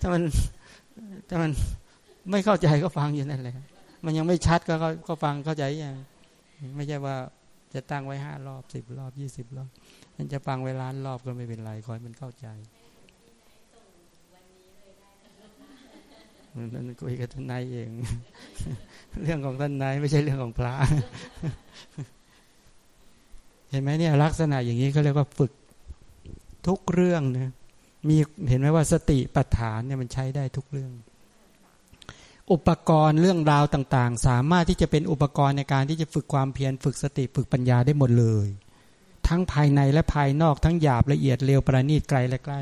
ถ้ามันถ้ามันไม่เข้าใจก็ฟังอยู่นั่นแหละ มันยังไม่ชัดก็ก็ฟังเข้าใจอย่างไม่ใช่ว่าจะตั้งไว้ห้ารอบสิบรอบยี่สิบรอบ มันจะฟังเวลารอบก็ไม่เป็นไรคอยมันเข้าใจนั่นคุยกับท่านนายเอง เรื่องของท่านนายไม่ใช่เรื่องของพระ เห็นไหมเนี่ยลักษณะอย่างนี้เขาเรียกว่าฝึกทุกเรื่องนะ มีเห็นไหมว่าสติปัฏฐานเนี่ยมันใช้ได้ทุกเรื่อง อุปกรณ์เรื่องราวต่างๆ สามารถที่จะเป็นอุปกรณ์ในการที่จะฝึกความเพียรฝึกสติฝึกปัญญาได้หมดเลย ทั้งภายในและภายนอกทั้งหยาบละเอียดเร็วประณีตไกลและใกล้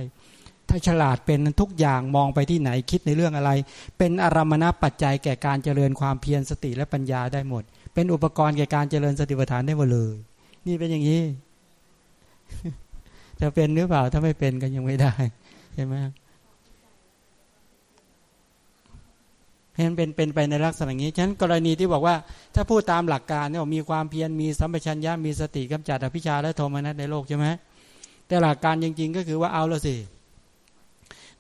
ถ้าฉลาดเป็นทุกอย่างมองไปที่ไหนคิดในเรื่องอะไร เป็นอารมณปัจจัยแก่การเจริญความเพียรสติและปัญญาได้หมด เป็นอุปกรณ์แก่การเจริญสติปัฏฐานได้หมดเลย นี่เป็นอย่างนี้ จะเป็นหรือเปล่าถ้าไม่เป็นก็ยังไม่ได้ใช่ไหมเห็นเป็นเป็นไปในลักษณะนี้ฉะนั้นกรณีที่บอกว่า ถ้าพูดตามหลักการเนี่ยมีความเพียรมีสัมปชัญญะมีสติกำจัดอภิชาและโทมนัสในโลกใช่ไหมแต่หลักการจริง ๆ ก็คือว่าเอาละสิ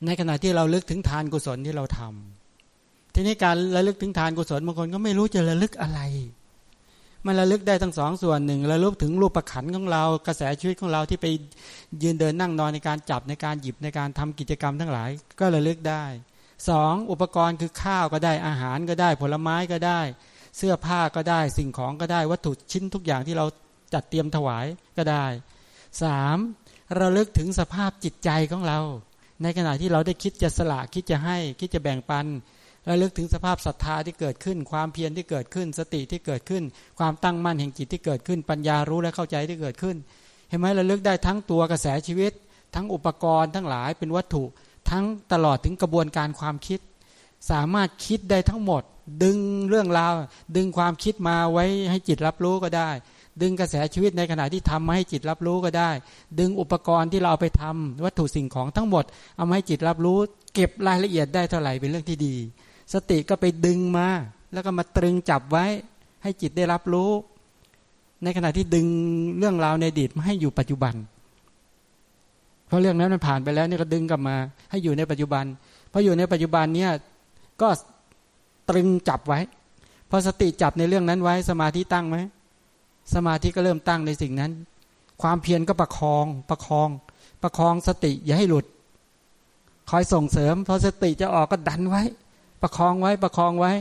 ในขณะที่เราลึกถึงทานกุศลที่เราทำทีนี้การระลึกถึงทานกุศลบางคนก็ไม่รู้จะระลึกอะไร มันระลึกได้ทั้งสองส่วนหนึ่งระลึกถึงรูปประขันของเรากระแสชีวิตของเราที่ไปยืนเดินนั่งนอนในการจับในการหยิบในการทำกิจกรรมทั้งหลาย ก็ระลึกได้สองอุปกรณ์คือข้าวก็ได้อาหารก็ได้ผลไม้ก็ได้ เสื้อผ้าก็ได้สิ่งของก็ได้วัตถุชิ้นทุกอย่างที่เราจัดเตรียมถวายก็ได้สามระลึกถึงสภาพจิตใจของเรา ในขณะที่เราได้คิดจะสละคิดจะให้ คิดจะแบ่งปัน ระลึกถึงสภาพศรัทธาที่เกิดขึ้น ความเพียรที่เกิดขึ้น สติที่เกิดขึ้น ความตั้งมั่นแห่งจิตที่เกิดขึ้น ปัญญารู้และเข้าใจที่เกิดขึ้น เห็นไหมระลึกได้ทั้งตัวกระแสชีวิต ทั้งอุปกรณ์ทั้งหลายเป็นวัตถุ ทั้งตลอดถึงกระบวนการความคิด สามารถคิดได้ทั้งหมด ดึงเรื่องราว ดึงความคิดมาไว้ให้จิตรับรู้ก็ได้ ดึงกระแสชีวิตในขณะที่ทำมาให้จิตรับรู้ก็ได้ ดึงอุปกรณ์ที่เราเอาไปทำวัตถุสิ่งของทั้งหมด เอามาให้จิตรับรู้ เก็บรายละเอียดได้เท่าไหร่เป็นเรื่องที่ดี สติก็ไปดึงมา แล้วก็มาตรึงจับไว้ ให้จิตได้รับรู้ ในขณะที่ดึงเรื่องราวในอดีตมาให้อยู่ปัจจุบัน เพราะเรื่องนั้นมันผ่านไปแล้วนี่ก็ดึงกลับมา ให้อยู่ในปัจจุบันพออยู่ในปัจจุบันเนี่ยก็ตรึงจับไว้พอสติจับในเรื่องนั้นไว้ สมาธิตั้งไหมสมาธิก็เริ่มตั้งในสิ่งนั้น ความเพียรก็ประคองประคอง ประคองสติอย่าให้หลุด คอยส่งเสริมพอสติจะออกก็ดันไว้ ประคองไว้ประคองไว้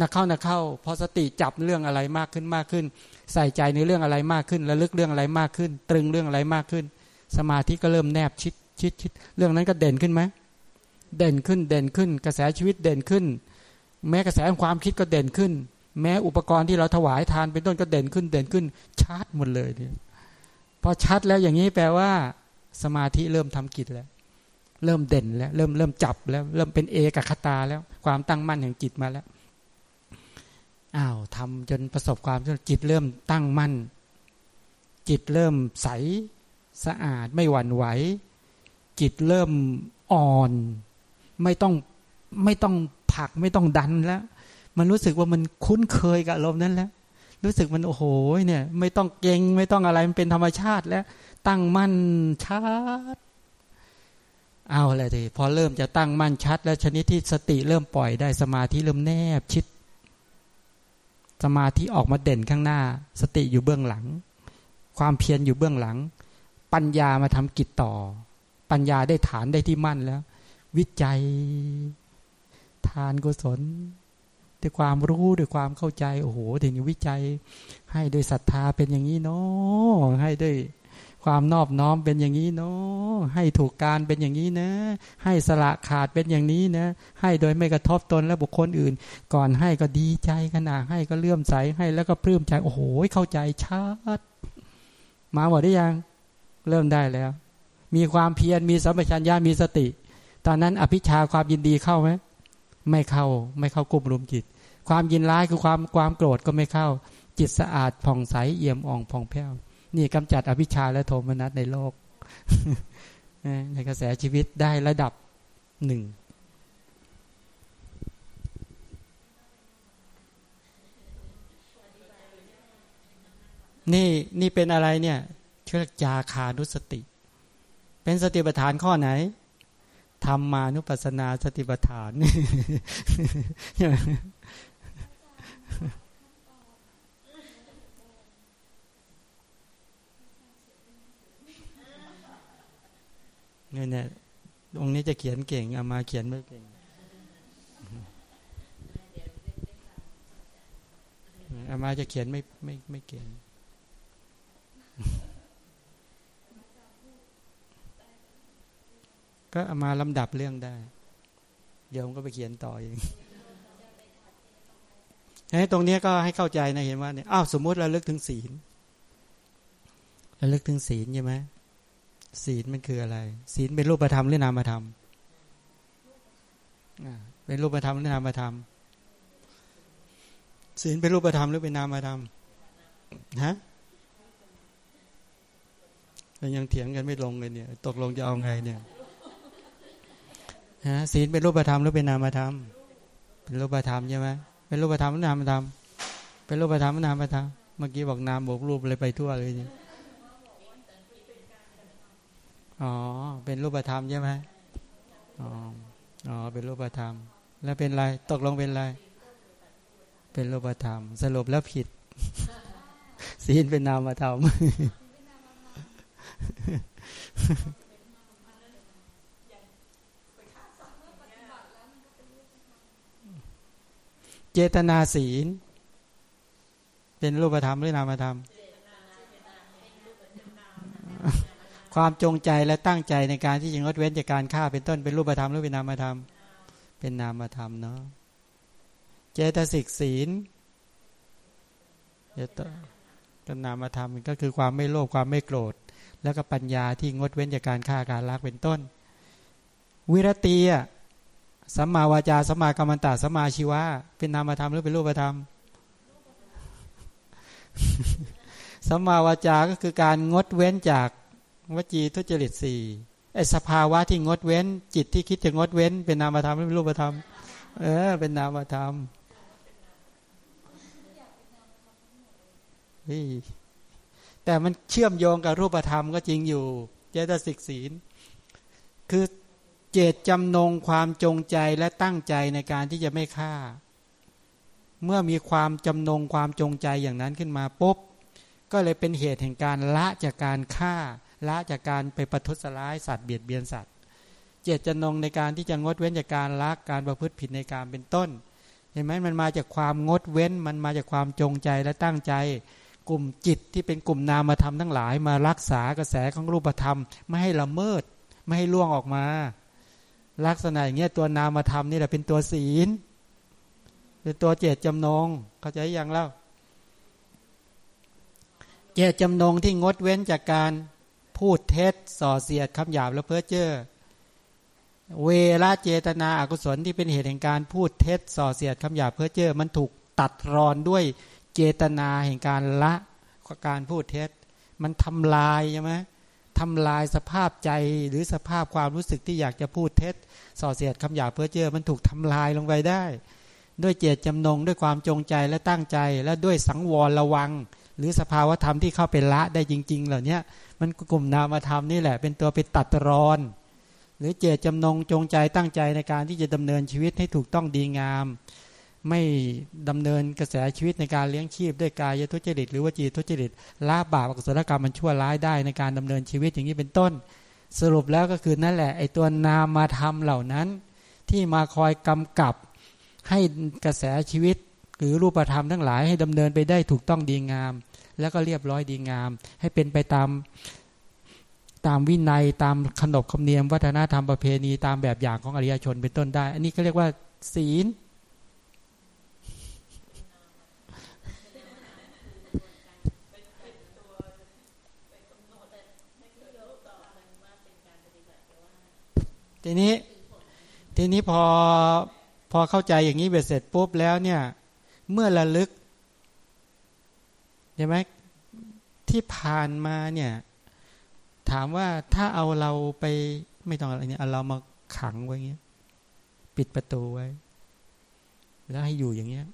นักเข้านักเข้าพอสติจับเรื่องอะไรมากขึ้นมากขึ้น ใส่ใจในเรื่องอะไรมากขึ้นระลึกเรื่องอะไรมากขึ้น ตรึงเรื่องอะไรมากขึ้น สมาธิก็เริ่มแนบชิดชิดชิดเรื่องนั้นก็เด่นขึ้นไหมเด่นขึ้นเด่นขึ้น กระแสชีวิตเด่นขึ้น แม้กระแสความคิดก็เด่นขึ้น แม้อุปกรณ์ที่เราถวายทานเป็นต้นก็เด่นขึ้นเด่นขึ้นชาร์จหมดเลยเนี่ยพอชัดแล้วอย่างนี้แปลว่า สมาธิเริ่มทำกิจแล้ว เริ่มเด่นแล้วเริ่มเริ่มจับแล้ว เริ่มเป็นเอกคตาแล้ว ความตั้งมั่นแห่งจิตมาแล้วอ้าวทำจนประสบความจิตเริ่มตั้งมั่น จิตเริ่มใสสะอาดไม่หวั่นไหว จิตเริ่มอ่อน ไม่ต้องไม่ต้องผลักไม่ต้องดันแล้ว มันรู้สึกว่ามันคุ้นเคยกับอารมณ์นั้นแล้ว รู้สึกมันโอ้โหเนี่ย ไม่ต้องเก่งไม่ต้องอะไรมันเป็นธรรมชาติแล้ว ตั้งมั่นชัด เอาอะไรทีพอเริ่มจะตั้งมั่นชัด แล้วชนิดที่สติเริ่มปล่อยได้สมาธิเริ่มแนบชิด สมาธิออกมาเด่นข้างหน้า สติอยู่เบื้องหลัง ความเพียรอยู่เบื้องหลัง ปัญญามาทำกิจต่อ ปัญญาได้ฐานได้ที่มั่นแล้ว วิจัย ทานกุศลด้วยความรู้ด้วยความเข้าใจโอ้โหถึงวิจัย ให้ด้วยศรัทธาเป็นอย่างนี้เนาะให้ด้วย ความนอบน้อมเป็นอย่างนี้เนาะให้ถูกการเป็นอย่างนี้นะ ให้สละขาดเป็นอย่างนี้นะ ให้โดยไม่กระทบตนและบุคคลอื่น ก่อนให้ก็ดีใจขนาดให้ก็เลื่อมใสให้แล้วก็ปลื้มใจโอ้โหเข้าใจชัดมาหมดได้ยังเริ่มได้แล้ว มีความเพียรมีสัมปชัญญะมีสติ ตอนนั้นอภิชาความยินดีเข้าไหมไม่เข้าไม่เข้ากลุ่มรวมจิต ความยินร้ายคือความความโกรธก็ไม่เข้า จิตสะอาดผ่องใสเอี่ยมอ่องผ่องแผ้ว นี่กำจัดอภิชาและโทมนัสในโลก ในกระแสชีวิตได้ระดับหนึ่งนี่นี่เป็นอะไรเนี่ยเชื่อจาคานุสติ เป็นสติปัฏฐานข้อไหนธรรมานุปัสสนาสติปัฏฐาน เนี่ยเนี่ยตรงนี้จะเขียนเก่งเอามาเขียนไม่เก่งอามาจะเขียนไม่ไม่ไม่เก่งก็เอามาลำดับเรื่องได้โยวผมก็ไปเขียนต่อเองตรงนี้ก็ให้เข้าใจนะเห็นว่าเนี่ยอ้าวสมมติเราเลิกถึงศีลเราเลิกถึงศีลใช่ไหม ศีลมันคืออะไร ศีลเป็นรูปธรรมหรือนามธรรมเป็นรูปธรรมหรือนามธรรม ศีลเป็นรูปธรรมหรือเป็นนามธรรมฮะยังเถียงกันไม่ลงเลยเนี่ย ตกลงจะเอาไงเนี่ยฮะศีลเป็นรูปธรรมหรือเป็นนามธรรม เป็นรูปธรรมใช่ไหมเป็นรูปธรรมหรือนามธรรม เป็นรูปธรรมหรือนามธรรม เมื่อกี้บอกนามบอกรูปเลยไปทั่วเลยเนี่ย อ๋อ เป็นรูปธรรมใช่ไหมอ๋ออ๋อเป็นรูปธรรม แล้วเป็นไรตกลงเป็นไร เป็นรูปธรรม สรุปแล้วผิด ศีลเป็นนามธรรมเจตนาศีล เป็นรูปธรรมหรือนามธรรม ความจงใจและตั้งใจในการที่จะงดเว้นจากการฆ่าเป็นต้นเป็นรูปธรรมหรือเป็นนามธรรม เป็นนามธรรมเนาะเจตสิกศีลเจตก็นามธรรมก็คือความไม่โลภความไม่โกรธ แล้วก็ปัญญาที่งดเว้นจากการฆ่าการลักเป็นต้น วิรตีสัมมาวาจาสัมมากรรมตาสัมมาชีวะเป็นนามธรรมหรือเป็นรูปธรรมสัมมาวาจาก็คือการงดเว้นจาก วจีทุจริตสี่ไอสภาวะที่งดเว้น จิตที่คิดจะงดเว้น เป็นนามธรรมไม่เป็นรูปธรรม เออ เป็นนามธรรมนี่แต่มันเชื่อมโยงกับรูปธรรมก็จริงอยู่ เจตสิกศีล คือเจตจำนงความจงใจและตั้งใจในการที่จะไม่ฆ่า เมื่อมีความจำนงความจงใจอย่างนั้นขึ้นมาปุ๊บก็เลยเป็นเหตุแห่งการละจากการฆ่า ละจากการไปประทุษร้ายสัตว์เบียดเบียนสัตว์ เจตจำนงในการที่จะงดเว้นจากการละการประพฤติผิดในการเป็นต้น เห็นไหมมันมาจากความงดเว้นมันมาจากความจงใจและตั้งใจ กลุ่มจิตที่เป็นกลุ่มนามธรรมทั้งหลาย มารักษากระแสของรูปธรรม ไม่ให้ละเมิด ไม่ให้ล่วงออกมา ลักษณะอย่างเงี้ยตัวนามธรรมนี่แหละเป็นตัวศีลเป็นตัวเจตจำนงเข้าใจยังแล้วเจตจำนงที่งดเว้นจากการ พูดเท็จส่อเสียดคำหยาบและเพ้อเจ้อเวลาเจตนาอากุศลที่เป็นเหตุแห่งการพูดเท็จส่อเสียดคำหยาบเพ้อเจ้อมันถูกตัดรอนด้วยเจตนาแห่งการละการพูดเท็จ มันทำลายใช่ไหมทำลายสภาพใจหรือสภาพความรู้สึกที่อยากจะพูดเท็จส่อเสียดคำหยาบเพ้อเจ้อมันถูกทำลายลงไปได้ ด้วยเจตจำนงด้วยความจงใจและตั้งใจ และด้วยสังวรระวัง หรือสภาวธรรมที่เข้าไปละได้จริง ๆ เหล่านี้ มันกลุ่มนามธรรมนี่แหละ เป็นตัวไปตัดรอน หรือเจตจำนงจงใจตั้งใจในการที่จะดำเนินชีวิตให้ถูกต้องดีงาม ไม่ดำเนินกระแสชีวิตในการเลี้ยงชีพ ด้วยกายทุจริต หรือวจีทุจริตละบาปอกุศลกรรมมันชั่วร้ายได้ในการดำเนินชีวิตอย่างนี้เป็นต้น สรุปแล้วก็คือนั่นแหละไอ้ตัวนามธรรมเหล่านั้น ที่มาคอยกำกับให้กระแสชีวิตหรือรูปธรรมทั้งหลายให้ดำเนินไปได้ถูกต้องดีงาม แล้วก็เรียบร้อยดีงาม ให้เป็นไปตามตามวินัยตามขนบธรรมเนียม วัฒนธรรมประเพณีตามแบบอย่างของอริยชนเป็นต้นได้ อันนี้เขาเรียกว่า ศีล ทีนี้ทีนี้พอพอเข้าใจอย่างนี้เบ็ดเสร็จปุ๊บแล้วเนี่ย เมื่อระลึก ใช่ไหมที่ผ่านมาเนี่ย ถามว่าถ้าเอาเราไปไม่ต้องอะไรเนี่ยเอาเรามาขังไว้เงี้ย ปิดประตูไว้ แล้วให้อยู่อย่างเงี้ย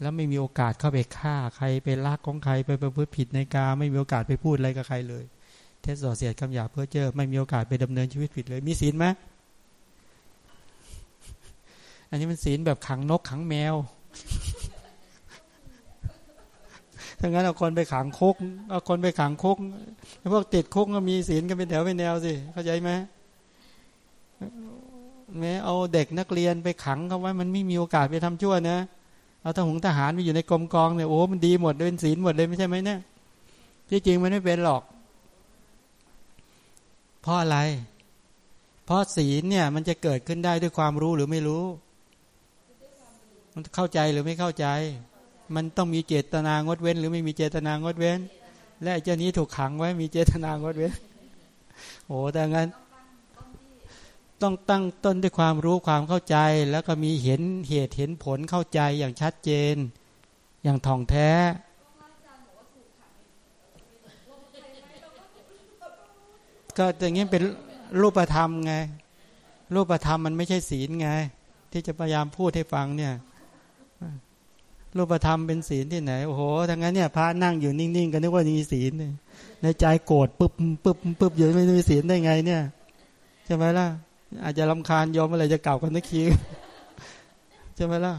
แล้วไม่มีโอกาสเข้าไปฆ่าใครไปลากของใครไปประพฤติผิดในกาไม่มีโอกาสไปพูดอะไรกับใครเลยเทศส่อเสียดคำหยาเพื่อเจอ ไม่มีโอกาสไปดำเนินชีวิตผิดเลย มีศีลไหมอันนี้มันศีลแบบขังนกขังแมว ถ้างั้นเอาคนไปขังคุกเอาคนไปขังคุกพวกติดคุกก็มีศีลกันเป็นแถวเป็นแนวสิเข้าใจไหมแม้เอาเด็กนักเรียนไปขังเขาไว้มันไม่มีโอกาสไปทำชั่วนะเอาทหารทหารไปอยู่ในกรมกองเนี่ยโอ้มันดีหมดเป็นศีลหมดเลยไม่ใช่ไหมเนี่ยที่จริงมันไม่เป็นหรอกเพราะอะไร เพราะศีลเนี่ย มันจะเกิดขึ้นได้ด้วยความรู้หรือไม่รู้ มันเข้าใจหรือไม่เข้าใจ มันต้องมีเจตนางดเว้น หรือไม่มีเจตนางดเว้น และเจ้านี้ถูกขังไว้มีเจตนางดเว้นโอ้แต่งั้น ต้องตั้งต้นด้วยความรู้ความเข้าใจ แล้วก็มีเห็นเหตุเห็นผลเข้าใจอย่างชัดเจน อย่างท่องแท้ก็อย่างนี้เป็นรูปธรรมไง รูปธรรมมันไม่ใช่ศีลไง ที่จะพยายามพูดให้ฟังเนี่ย รูปธรรมเป็นศีลที่ไหน โอ้โหทั้งนั้นเนี่ยพระนั่งอยู่นิ่งๆกันนึกว่ามีศีลในใจโกรธปึ๊บปึ๊บปึ๊บอยู่ไม่มีศีลได้ไง เนี่ยใช่ไหมล่ะ อาจจะลำคาญยอมอะไรจะเก่ากันนักคีใช่ไหมล่ะ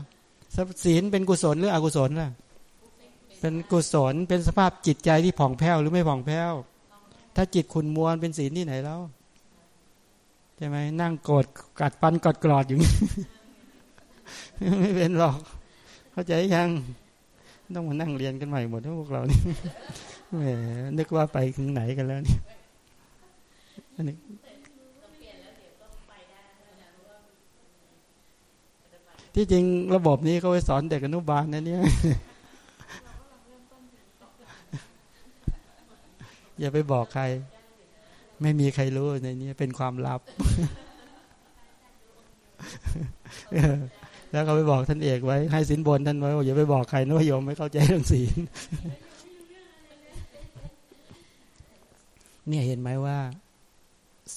ศีลเป็นกุศลหรืออกุศลล่ะ เป็นกุศลเป็นสภาพจิตใจที่ผ่องแผ้วหรือไม่ผ่องแผ้ว ถ้าจิตขุนมัวเป็นศีลที่ไหนแล้วใช่ไหมนั่งโกรธกัดปันกอดกรอดอยู่ไม่เป็นหรอก เข้าใจยัง ต้องมานั่งเรียนกันใหม่หมดพวกเรานี่แหมนึกว่าไปถึงไหนกันแล้วนี่อันนี้ที่จริงระบบนี้เขาไปสอนเด็กอนุบาลนะเนี่ยอย่าไปบอกใคร ไม่มีใครรู้ในนี้เป็นความลับ แล้วก็ไปบอกท่านเอกไว้ให้สินบนท่านไว้อย่าไปบอกใครนะว่าโยมไม่เข้าใจเรื่องศีลเนี่ยเห็นไหมว่า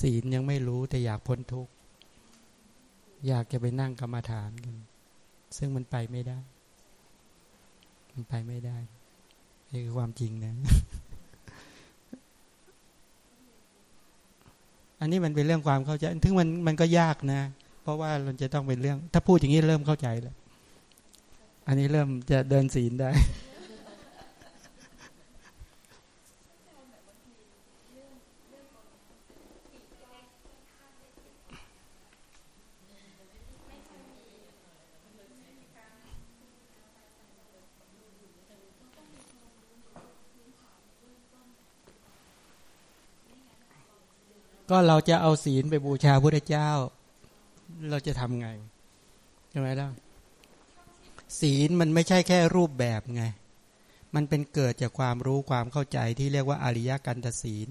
ศีลยังไม่รู้แต่อยากพ้นทุกข์อยากจะไปนั่งกรรมฐานกัน ซึ่งมันไปไม่ได้ มันไปไม่ได้นี่คือความจริงนะ อันนี้มันเป็นเรื่องความเข้าใจ ถึงมันมันก็ยากนะ เพราะว่าเราจะต้องเป็นเรื่อง ถ้าพูดอย่างนี้เริ่มเข้าใจแล้ว อันนี้เริ่มจะเดินศีลได้ก็เราจะเอาศีลไปบูชาพระเจ้า เราจะทำไงใช่ไหมล่ะศีลมันไม่ใช่แค่รูปแบบไง มันเป็นเกิดจากความรู้ความเข้าใจที่เรียกว่าอริยกันตศีล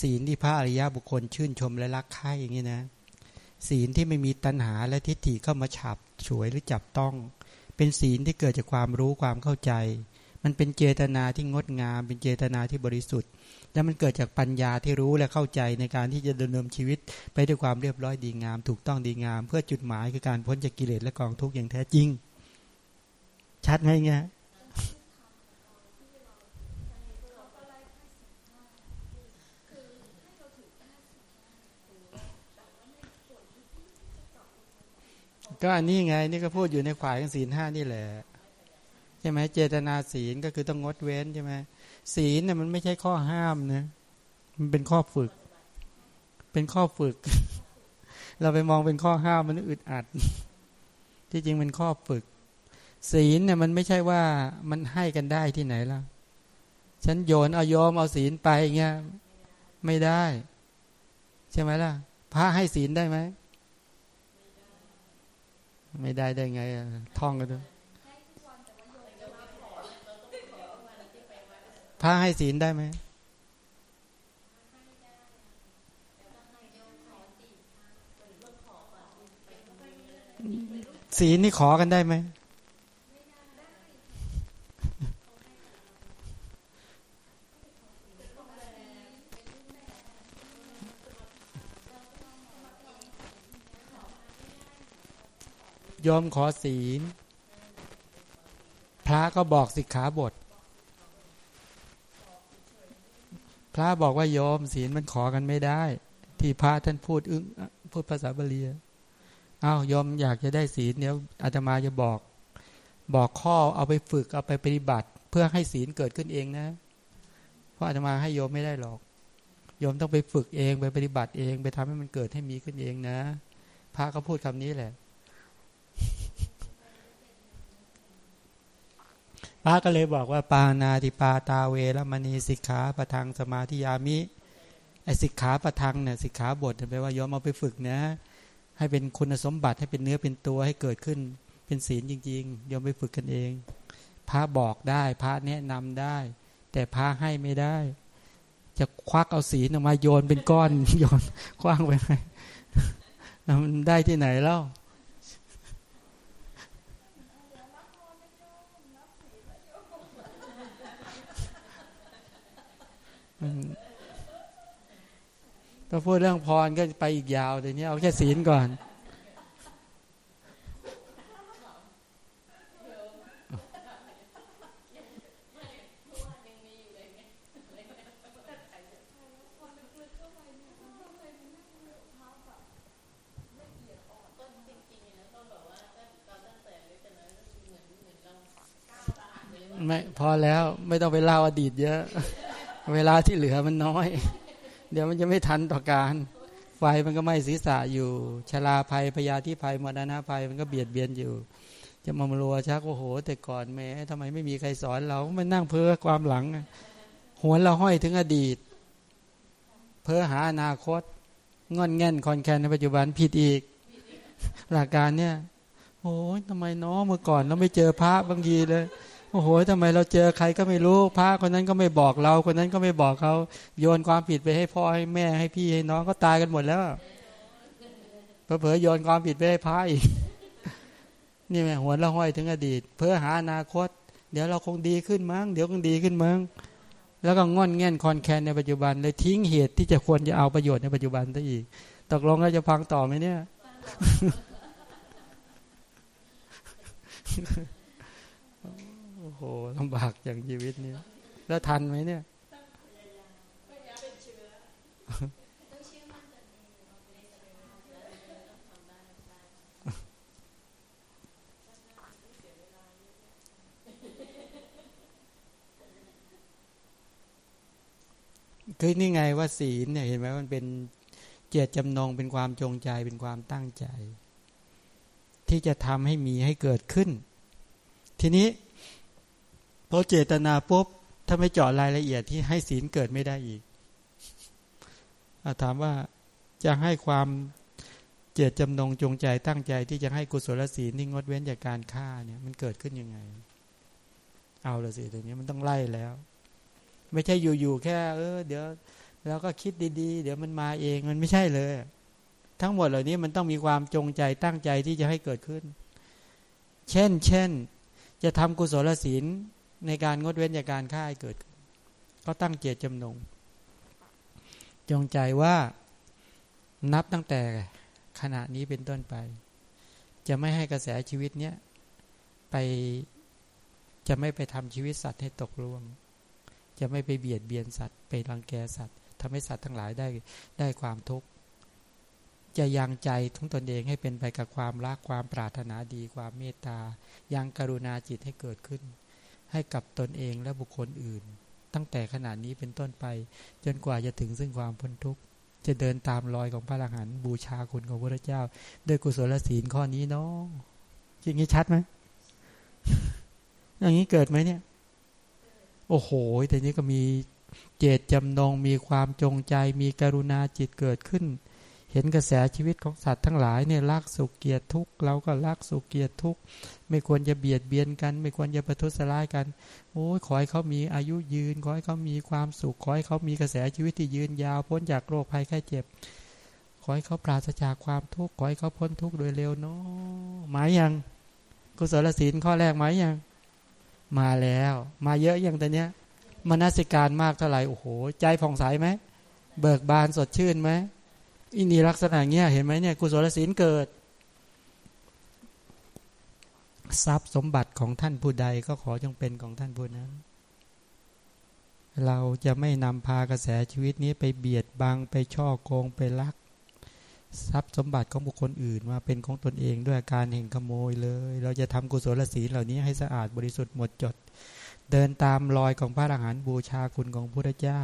ศีลที่พระอริยบุคคลชื่นชมและรักใคร่อย่างนี้นะ ศีลที่ไม่มีตัณหาและทิฏฐิเข้ามาฉับฉวยหรือจับต้อง เป็นศีลที่เกิดจากความรู้ความเข้าใจ มันเป็นเจตนาที่งดงาม เป็นเจตนาที่บริสุทธิ์ และมันเกิดจากปัญญาที่รู้และเข้าใจในการที่จะดำเนินชีวิต ไปด้วยความเรียบร้อยดีงาม ถูกต้องดีงาม เพื่อจุดหมายคือการพ้นจากกิเลสและกองทุกข์อย่างแท้จริง ชัดไหมเงี้ยก็อันนี้ไงนี่ก็พูดอยู่ในขวายของศีลห้านี่แหละ ช่ไหมเจตนาศีลก็คือต้องงดเว้นใช่ไหมศีลเนี่ยมันไม่ใช่ข้อห้ามนะมันเป็นข้อฝึก เป็นข้อฝึก เราไปมองเป็นข้อห้ามมันอึดอัด ที่จริงเป็นข้อฝึก ศีลเนี่ยมันไม่ใช่ว่ามันให้กันได้ที่ไหนล่ะฉันโยนเอายอมเอาศีลไปเงี้ยไม่ได้ ใช่ไหมล่ะพระให้ศีลได้ไหมไม่ได้ได้ไงท่องกันด้วย พระให้ศีลได้ไหมศีลนี่ขอกันได้ไหมยอมขอศีล พระก็บอกสิกขาบท พระบอกว่ายอมศีลมันขอกันไม่ได้ ที่พระท่านพูดอึ้งพูดภาษาบาลีอ้าวยอมอยากจะได้ศีลเดี๋ยวอาตมาจะบอก บอกข้อเอาไปฝึกเอาไปปฏิบัติ เพื่อให้ศีลเกิดขึ้นเองนะ เพราะอาตมาให้โยมไม่ได้หรอก โยมต้องไปฝึกเองไปปฏิบัติเอง ไปทำให้มันเกิดให้มีขึ้นเองนะ พระก็พูดคำนี้แหละ พระก็เลยบอกว่าปานาติปาตาเวรมณีสิกขาประทังสมาธิยามิไอสิกขาประทังเนี่ยสิกขาบทแปลว่ายอมเอาไปฝึกนะให้เป็นคุณสมบัติให้เป็นเนื้อเป็นตัวให้เกิดขึ้นเป็นศีลจริง ๆ ยอมไปฝึกกันเอง พระบอกได้ พระแนะนำได้ แต่พระให้ไม่ได้ จะควักเอาศีลออกมาโยนเป็นก้อนโยนคว้างไปไหมมันได้ที่ไหนแล้ว ถ้าพูดเรื่องพรก็ไปอีกยาวแต่นี้เอาแค่ศีลก่อน ไม่พอแล้วไม่ต้องไปเล่าอดีตเยอะ เวลาที่เหลือมันน้อย เดี๋ยวมันจะไม่ทันต่อการ ไฟมันก็ไหม้ศีรษะอยู่ ชราภัยพยาธิภัยมรณะภัยมันก็เบียดเบียนอยู่ จะมามาลัวชักโอ้โห แต่ก่อนแม้ทำไมไม่มีใครสอนเรา มันนั่งเพ้อความหลัง หัวเราห้อยถึงอดีต เพ้อหาอนาคตงอนแง่นคอนแคนในปัจจุบันผิดอีก หลักการเนี่ยโอ้ยทำไมน้องเมื่อก่อนเราไม่เจอพระบางทีเลย อ้โหทำไมเราเจอใครก็ไม่รู้พระคนนั้นก็ไม่บอกเรา คนนั้นก็ไม่บอกเขาโยนความผิดไปให้พ่อให้แม่ให้พี่ให้น้องก็ตายกันหมดแล้วเผลอโยนความผิดไปให้พระอีกนี่แม่หัวเราห้อยถึงอดีต เพื่อหาอนาคต เดี๋ยวเราคงดีขึ้นมั้งเดี๋ยวคงดีขึ้นมั้งแล้วก็งอนแง่นคอนแคนในปัจจุบันเลยทิ้งเหตุที่จะควรจะเอาประโยชน์ในปัจจุบันซะอีกตกลงเราจะฟังต่อไหมเนี่ย โหลำบากอย่างชีวิตนี้แล้วทันไหมเนี่ยคือนี่ไงว่าศีลเนี่ยเห็นไหมมันเป็นเจตจำนงเป็นความจงใจเป็นความตั้งใจ ที่จะทำให้มีให้เกิดขึ้น ทีนี้ พอเจตนาปุ๊บถ้าไม่เจาะรายละเอียดที่ให้ศีลเกิดไม่ได้อีกถามว่าจะให้ความเจตจำนงจงใจตั้งใจที่จะให้กุศลศีลนี่งดเว้นจากการฆ่าเนี่ยมันเกิดขึ้นยังไง เอาละสิตรงนี้มันต้องไล่แล้ว ไม่ใช่อยู่ๆแค่ เออ เดี๋ยวเราก็คิดดีๆ เดี๋ยวมันมาเองมันไม่ใช่เลย ทั้งหมดเหล่านี้มันต้องมีความจงใจตั้งใจที่จะให้เกิดขึ้น เช่น เช่น จะทำกุศลศีล ในการงดเว้นจากการฆ่าให้เกิด ก็ตั้งเจตจำนง จงใจว่านับตั้งแต่ขณะนี้เป็นต้นไป จะไม่ให้กระแสชีวิตเนี้ยไปจะไม่ไปทำชีวิตสัตว์ให้ตกล่วง จะไม่ไปเบียดเบียนสัตว์ ไปรังแกสัตว์ทำให้สัตว์ทั้งหลายได้ได้ความทุกข์จะยังใจทั้งตนเองให้เป็นไปกับความรักความปรารถนาดีความเมตตายังกรุณาจิตให้เกิดขึ้น ให้กับตนเองและบุคคลอื่น ตั้งแต่ขณะนี้เป็นต้นไป จนกว่าจะถึงซึ่งความพ้นทุกข์จะเดินตามรอยของพระอรหันต์บูชาคุณของพระเจ้า ด้วยกุศลศีลข้อนี้เนาะจริงนี้ชัดไหมอย่างนี้เกิดไหมเนี่ย โอ้โห แต่นี้ก็มีเจตจำนงมีความจงใจมีกรุณาจิตเกิดขึ้น เห็นกระแสชีวิตของสัตว์ทั้งหลายเนี่ยรักสุขเกียรติทุกเราก็รักสุขเกียรติทุกไม่ควรจะเบียดเบียนกัน ไม่ควรจะประทุษร้ายกันโอ้ยขอให้เขามีอายุยืนขอให้เขามีความสุขขอให้เขามีกระแสชีวิตที่ยืนยาวพ้นจากโรคภัยไข้เจ็บ ขอให้เขาปราศจากความทุกข์ขอให้เขาพ้นทุกข์โดยเร็วเนาะหมายยังกุศลศีลข้อแรกหมายยังมาแล้ว มาเยอะอย่างแต่เนี้ยมนสิการมากเท่าไหร่โอ้โห ใจผ่องใสไหมเบิกบานสดชื่นไหม อินี่ลักษณะเงี้ยเห็นไหมเนี่ยกุศลศีลเกิด ทรัพย์สมบัติของท่านผู้ใดก็ขอจงเป็นของท่านผู้นั้น เราจะไม่นำพากระแสชีวิตนี้ไปเบียดบังไปช่อโกงไปลัก ทรัพย์สมบัติของบุคคลอื่นมาเป็นของตนเองด้วยการเห็นขโมยเลย เราจะทำกุศลศีลเหล่านี้ให้สะอาดบริสุทธิ์หมดจด เดินตามรอยของพระอรหันต์บูชาคุณของพระเจ้า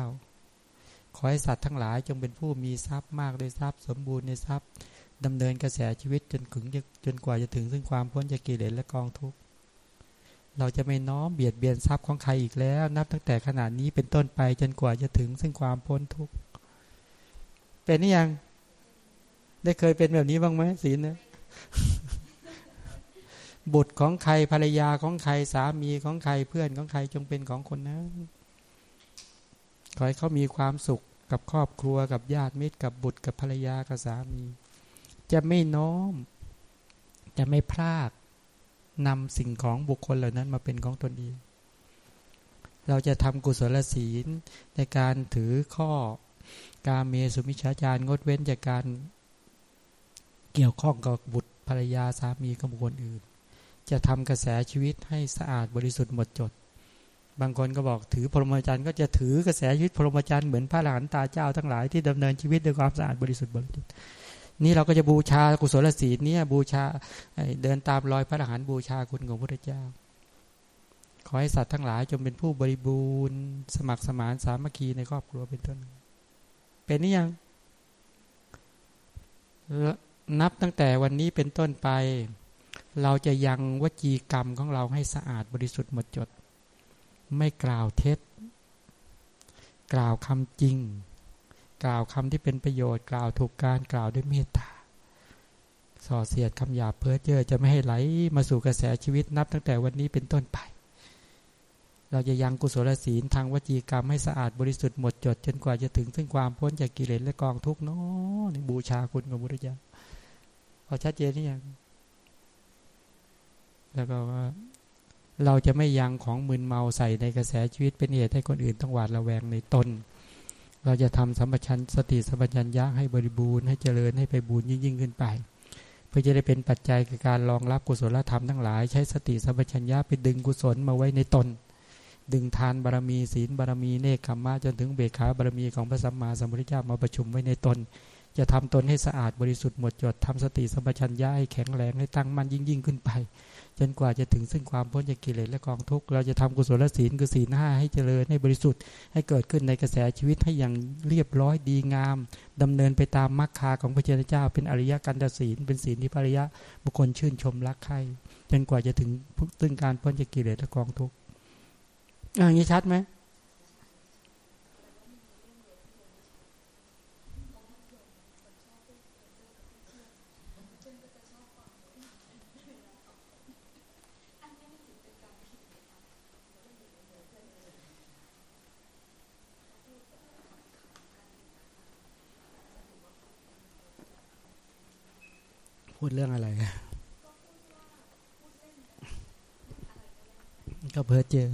ขอให้สัตว์ทั้งหลายจงเป็นผู้มีทรัพย์มากด้วยทรัพย์ สมบูรณ์ในทรัพย์ดำเนินกระแสชีวิตจนถึงจนกว่าจะถึงซึ่งความพ้นจากกิเลสและกองทุกข์เราจะไม่น้อมเบียดเบียนทรัพย์ของใครอีกแล้ว นับตั้งแต่ขนาดนี้เป็นต้นไปจนกว่าจะถึงซึ่งความพ้นทุกข์เป็นนี่ยัง ได้เคยเป็นแบบนี้บ้างไหมศีลเนี่ยบุตรของใครภรรยาของใครสามีของใครเพื่อนของใครจงเป็นของคนนั้น ขอให้เขามีความสุขกับครอบครัวกับญาติมิตรกับบุตรกับภรรยากับสามี จะไม่น้อม จะไม่พลาดนำสิ่งของบุคคลเหล่านั้นมาเป็นของตนเอง เราจะทำกุศลศีลในการถือข้อการเมสุมิชาจารงดเว้นจากการเกี่ยวข้องกับบุตรภรรยาสามีกับบุคคลอื่น จะทำกระแสชีวิตให้สะอาดบริสุทธิ์หมดจด บางคนก็บอกถือพรหมจรรย์ก็จะถือกระแสชีวิตพรหมจรรย์เหมือนพระหลานตาเจ้าทั้งหลายที่ดำเนินชีวิตด้วยความสะอาดบริสุทธิ์บริสุทธิ์นี่เราก็จะบูชากุศลศีลเนี่ยบูชาเดินตามรอยพระอรหันต์บูชาคุณของพระเจ้า ขอให้สัตว์ทั้งหลายจงเป็นผู้บริบูรณ์ สมัครสมานสามัคคีในครอบครัวเป็นต้น เป็นนี่ยัง นับตั้งแต่วันนี้เป็นต้นไป เราจะยังวจีกรรมของเราให้สะอาดบริสุทธิ์หมดจด ไม่กล่าวเท็จ กล่าวคำจริง กล่าวคำที่เป็นประโยชน์ กล่าวถูกการกล่าวด้วยเมตตาส่อเสียดคำหยาบเพ้อเจ้อจะไม่ให้ไหลมาสู่กระแสชีวิตนับตั้งแต่วันนี้เป็นต้นไป เราจะยังกุศลศีลทางวจีกรรมให้สะอาดบริสุทธิ์หมดจด จนกว่าจะถึงซึ่งความพ้นจากกิเลสและกองทุกข์เนาะบูชาคุณของพระเจ้าพอชัดเจนหรือยังแล้วก็ว่า เราจะไม่ยังของมึนเมาใส่ในกระแสชีวิตเป็นเหตุให้คนอื่นต้องหวาดระแวงในตน เราจะทำสัมปชัญสติสัมปชัญญะให้บริบูรณ์ให้เจริญให้ไปบูรณ์ยิ่งยิ่งขึ้นไป เพื่อจะได้เป็นปัจจัยในการรองรับกุศลธรรมทั้งหลาย ใช้สติสัมปชัญญะไปดึงกุศลมาไว้ในตน ดึงทานบารมีศีลบารมีเนคขมมะจนถึงเบขาบารมีของพระสัมมาสัมพุทธเจ้ามาประชุมไว้ในตน จะทำตนให้สะอาดบริสุทธิ์หมดจดทำสติสัมปชัญญะให้แข็งแรงให้ตั้งมั่นยิ่งยิ่งขึ้นไป จนกว่าจะถึงซึ่งความพ้นจากกิเลสและกองทุกข์เราจะทำกุศลศีลคือศีลห้าให้เจริญให้บริสุทธิ์ ให้เกิดขึ้นในกระแสชีวิตให้อย่างเรียบร้อยดีงามดำเนินไปตามมรรคาของพระเจ้า เป็นอริยกันตศีล เป็นศีลที่ภริยะบุคคลชื่นชมรักใคร่จนกว่าจะถึงซึ่งการพ้นจากกิเลสและกองทุกข์อย่างนี้ชัดไหม พูดเรื่องอะไร ก็เพ้อเจอ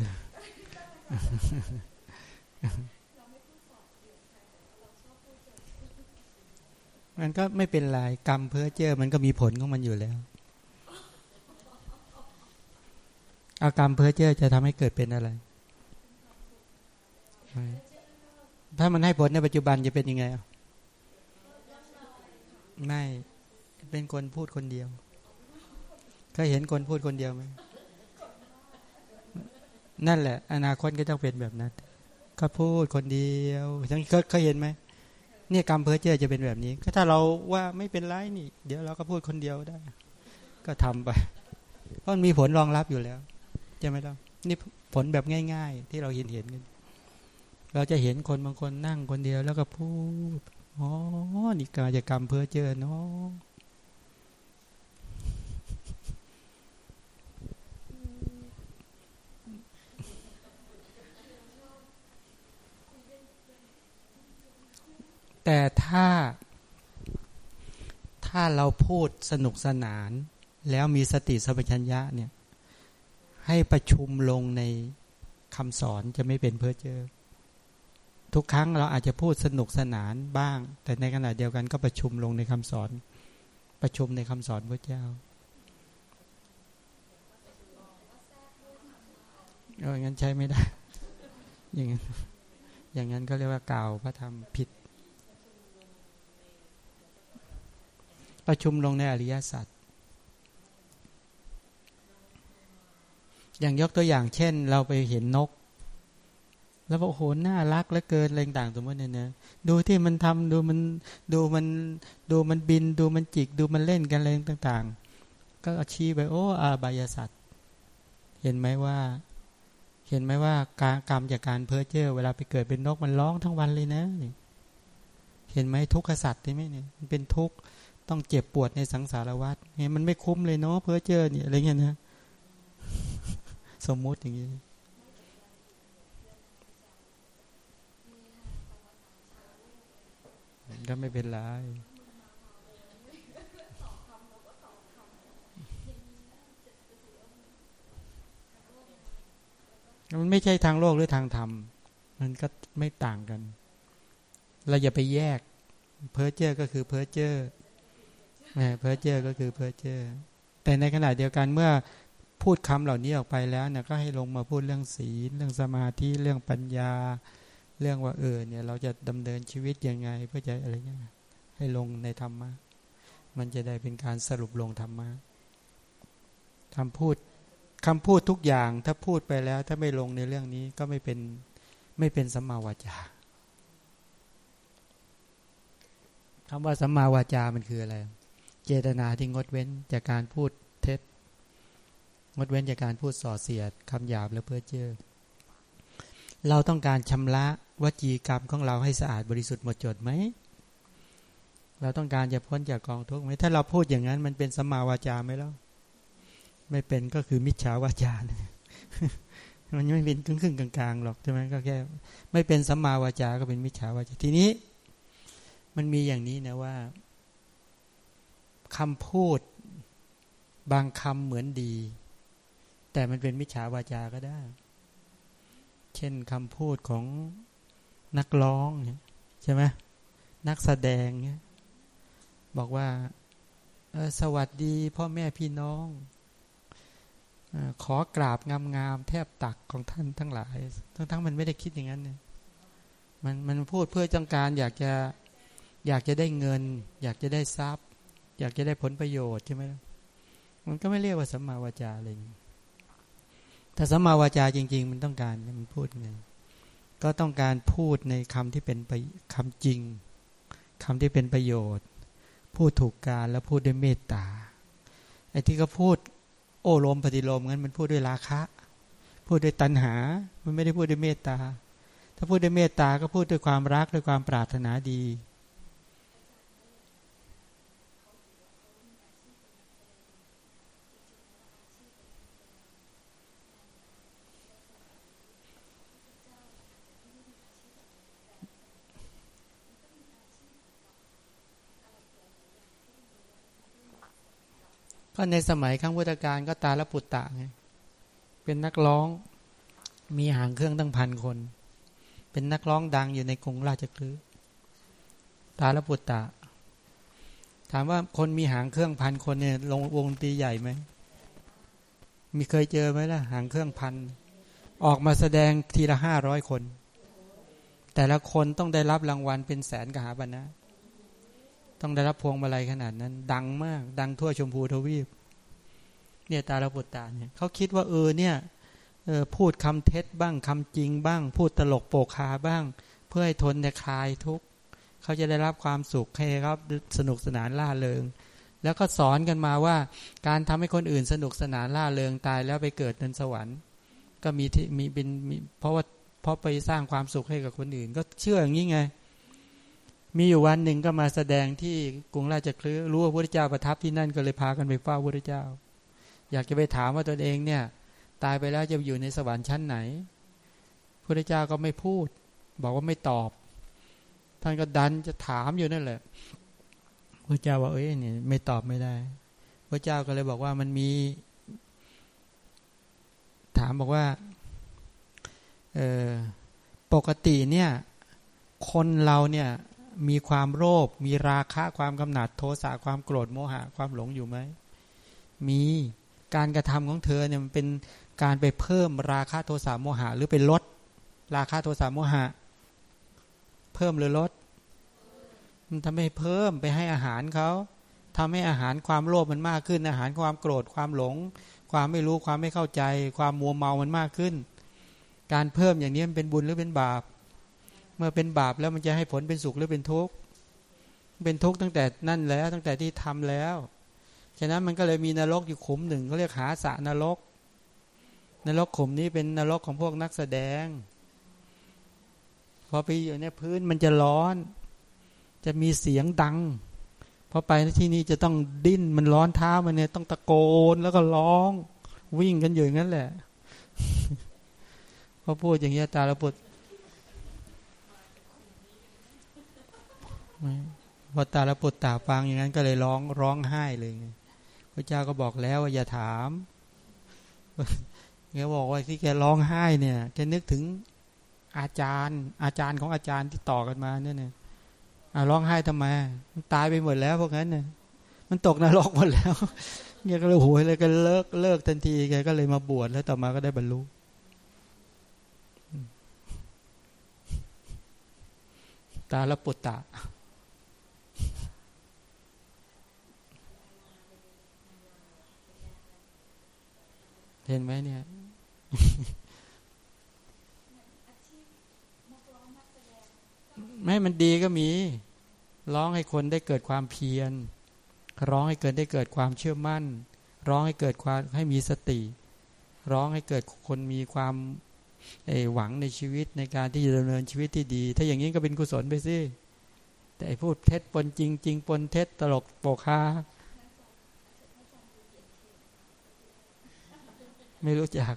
มันก็ไม่เป็นไรกรรมเพ้อเจอมันก็มีผลของมันอยู่แล้วอากรรมเพ้อเจอจะทำให้เกิดเป็นอะไร ถ้ามันให้ผลในปัจจุบันจะเป็นยังไงไม่ เป็นคนพูดคนเดียวเคยเห็นคนพูดคนเดียวไหมนั่นแหละ อนาคตก็ต้องเป็นแบบนั้น ก็พูดคนเดียวทั้งเคยเห็นไหมเนี่ยกรรมเพ้อเจ้อจะเป็นแบบนี้ ก็ถ้าเราว่าไม่เป็นไรนี่ เดี๋ยวเราก็พูดคนเดียวได้ ก็ทำไปเพราะมันมีผลรองรับอยู่แล้วใช่ไหมล่ะนี่ผลแบบง่าย ๆ ที่เราเห็นเห็นกันเราจะเห็นคนบางคนนั่งคนเดียวแล้วก็พูดอ๋อนี่กายกรรมเพ้อเจ้อเนาะ แต่ถ้าถ้าเราพูดสนุกสนาน แล้วมีสติสัมปชัญญะเนี่ยให้ประชุมลงในคำสอนจะไม่เป็นเพ้อเจ้อทุกครั้งเราอาจจะพูดสนุกสนานบ้าง แต่ในขณะเดียวกันก็ประชุมลงในคำสอน ประชุมในคำสอนพระเจ้าเอองั้นใช้ไม่ได้ อย่างนั้นอย่างนั้นก็เรียกว่ากล่าวพระธรรมผิด ประชุมลงในอริยสัจอย่างยกตัวอย่างเช่น เราไปเห็นนก แล้วบอกโหน่ารักเหลือเกินอะไรต่างสมมติเนี่ยนะดูที่มันทำดูมันดูมันดูมันบิน ดูมันจิก ดูมันเล่นกันอะไรต่าง ๆ ก็ชี้ไปโอ้อาบายสัตว์เห็นไหมว่า เห็นไหมว่าการกรรมจากการเพ้อเจ้อเวลาไปเกิดเป็นนกมันร้องทั้งวันเลยนะเห็นไหมทุกขสัตว์ใช่ไหมเนี่ยมันเป็นทุกข์ ต้องเจ็บปวดในสังสารวัฏเนี่ยมันไม่คุ้มเลยเนาะเพื่อเจอเนี่ยอะไรเงี้ยนะ สมมุติอย่างนี้ก็ไม่เป็นไรมันไม่ใช่ทางโลกหรือทางธรรม มันก็ไม่ต่างกัน เราอย่าไปแยก เพ้อเจ้อก็คือเพ้อเจ้อ เพ้อเจ้อก็คือเพ้อเจ้อแต่ในขณะเดียวกันเมื่อพูดคำเหล่านี้ออกไปแล้วเนี่ยก็ให้ลงมาพูดเรื่องศีลเรื่องสมาธิเรื่องปัญญา เรื่องว่าเออเนี่ย เราจะดำเนินชีวิตยังไง เพื่อจะอะไรเงี้ยให้ลงในธรรมะมันจะได้เป็นการสรุปลงธรรมะคำพูดคำพูดทุกอย่างถ้าพูดไปแล้ว ถ้าไม่ลงในเรื่องนี้ก็ไม่เป็นไม่เป็นสัมมาวาจาคำว่าสัมมาวาจามันคืออะไร เจตนาที่งดเว้นจากการพูดเท็จ งดเว้นจากการพูดส่อเสียดคำหยาบและเพื่อเจอเราต้องการชำระวจีกรรมของเราให้สะอาดบริสุทธิ์หมดจดไหม เราต้องการจะพ้นจากกองทุกข์ไหม ถ้าเราพูดอย่างนั้นมันเป็นสัมมาวาจาไหมล่ะไม่เป็นก็คือมิจฉาวาจา มันไม่เป็นครึ่งครึ่งกลางๆหรอกใช่ไหมก็แค่ไม่เป็นสัมมาวาจาก็เป็นมิจฉาวาจา ทีนี้ มันมีอย่างนี้นะว่า คำพูดบางคำเหมือนดี แต่มันเป็นมิจฉาวาจาก็ได้ เช่นคำพูดของนักร้องใช่ไหมนักแสดงเนี่ยบอกว่าสวัสดีพ่อแม่พี่น้องอขอกราบงามๆแทบตักของท่านทั้งหลาย ทั้งๆมันไม่ได้คิดอย่างนั้นเนี่ยมันมันพูดเพื่อจังการอยากจะอยากจะได้เงิน อยากจะได้ทรัพย์ อยากจะได้ผลประโยชน์ใช่ไหมมันก็ไม่เรียกว่าสัมมาวาจาอะไรถ้าสัมมาวาจาจริง ๆ มันต้องการมันพูดไงก็ต้องการพูดในคำที่เป็นปคำจริงคำที่เป็นประโยชน์ พูดถูกการแล้วพูดด้วยเมตตาไอ้ที่ก็พูดโอ้ลมปฏิลมงั้นมันพูดด้วยราคะ พูดด้วยตัณหา มันไม่ได้พูดด้วยเมตตา ถ้าพูดด้วยเมตตาก็พูดด้วยความรักด้วยความปรารถนาดี ก็ในสมัยข้างพุทธกาลก็ตาลปุตตะไงเป็นนักร้องมีหางเครื่องตั้งพันคน เป็นนักร้องดังอยู่ในกรุงราชกฤห์ตาลปุตตะ ถามว่าคนมีหางเครื่องพันคนเนี่ยลงวงตีใหญ่ไหมมีเคยเจอไหมล่ะ หางเครื่องพัน ออกมาแสดงทีละห้าร้อยคน แต่ละคนต้องได้รับรางวัลเป็นแสนกหาบรรณะ ต้องได้รับพวงมาลัยขนาดนั้น ดังมาก ดังทั่วชมพูทวีป เนี่ยตาลปุตตาเนี่ยเขาคิดว่าเออเนี่ยออพูดคำเท็จบ้างคำจริงบ้าง พูดตลกโปกคาบ้าง เพื่อให้ทนในคลายทุกข์เขาจะได้รับความสุขให้ครับสนุกสนานล่าเริง แล้วก็สอนกันมาว่า การทำให้คนอื่นสนุกสนานล่าเริงตายแล้วไปเกิดในสวรรค์ ก็มีที่มีเป็นเพราะว่าเพราะไปสร้างความสุขให้กับคนอื่น ก็เชื่ออย่างนี้ไง มีอยู่วันหนึ่งก็มาแสดงที่กรุงราชคลือรู้ว่าพระเจ้าประทับที่นั่นก็เลยพากันไปเฝ้าพระเจ้า อยากจะไปถามว่าตนเองเนี่ย ตายไปแล้วจะอยู่ในสวรรค์ชั้นไหนพระเจ้าก็ไม่พูด บอกว่าไม่ตอบ ท่านก็ดันจะถามอยู่นั่นแหละพระเจ้าว่าเอ้ยเนี่ยไม่ตอบไม่ได้ พระเจ้าก็เลยบอกว่ามันมี ถามบอกว่าเออปกติเนี่ย คนเราเนี่ย มีความโลภมีราคะความกำหนัดโทสะความโกรธโมหะความหลงอยู่ไหมมีการกระทำของเธอเนี่ยมันเป็นการไปเพิ่มราคะโทสะโมหะหรือไปลด ราคะโทสะโมหะ เพิ่มหรือลดมันทำให้เพิ่มไปให้อาหารเขาทำให้อาหารความโลภมันมากขึ้น อาหารความโกรธความหลง ความไม่รู้ความไม่เข้าใจ ความมัวเมามันมากขึ้น การเพิ่มอย่างนี้มันเป็นบุญหรือเป็นบาป เมื่อเป็นบาปแล้วมันจะให้ผลเป็นสุขหรือเป็นทุกข์เป็นทุกข์ตั้งแต่นั่นแล้วตั้งแต่ที่ทำแล้วฉะนั้นมันก็เลยมีนรกอยู่ขุมหนึ่งเขาเรียกหาสะนรก นรกขุมนี้เป็นนรกของพวกนักแสดง พอไปอยู่ในพื้นมันจะร้อน จะมีเสียงดังพอไปที่นี่จะต้องดิ้นมันร้อนเท้ามันเนี่ยต้องตะโกนแล้วก็ร้อง วิ่งกันอยู่อย่างนั้นแหละพอพูดอย่างเงี้ตาละปุด พอตาละปุตตาฟังอย่างนั้นก็เลยร้องร้องไห้เลยพระเจ้าก็บอกแล้วว่าอย่าถามแกบอกว่าที่แกร้องไห้เนี่ยแกนึกถึงอาจารย์ อาจารย์ของอาจารย์ที่ต่อกันมาเนี่ยเนี่ยร้องไห้ทำไมมันตายไปหมดแล้วพวกนั้นเนี่ยมันตกนรกหมดแล้วแกก็เลยโหยเลยก็เลิกเลิกทันทีแกก็เลยมาบวชแล้วต่อมาก็ได้บรรลุตาละปุตตะ เห็นไหมเนี่ยไม่มันดีก็มี ร้องให้คนได้เกิดความเพียร ร้องให้เกิดได้เกิดความเชื่อมั่น ร้องให้เกิดความให้มีสติ ร้องให้เกิดคนมีความหวังในชีวิตในการที่จะดำเนินชีวิตที่ดี ถ้าอย่างนี้ก็เป็นกุศลไปสิแต่พูดเท็จปนจริงจริงปนเท็จตลกโปกฮา ไม่รู้จัก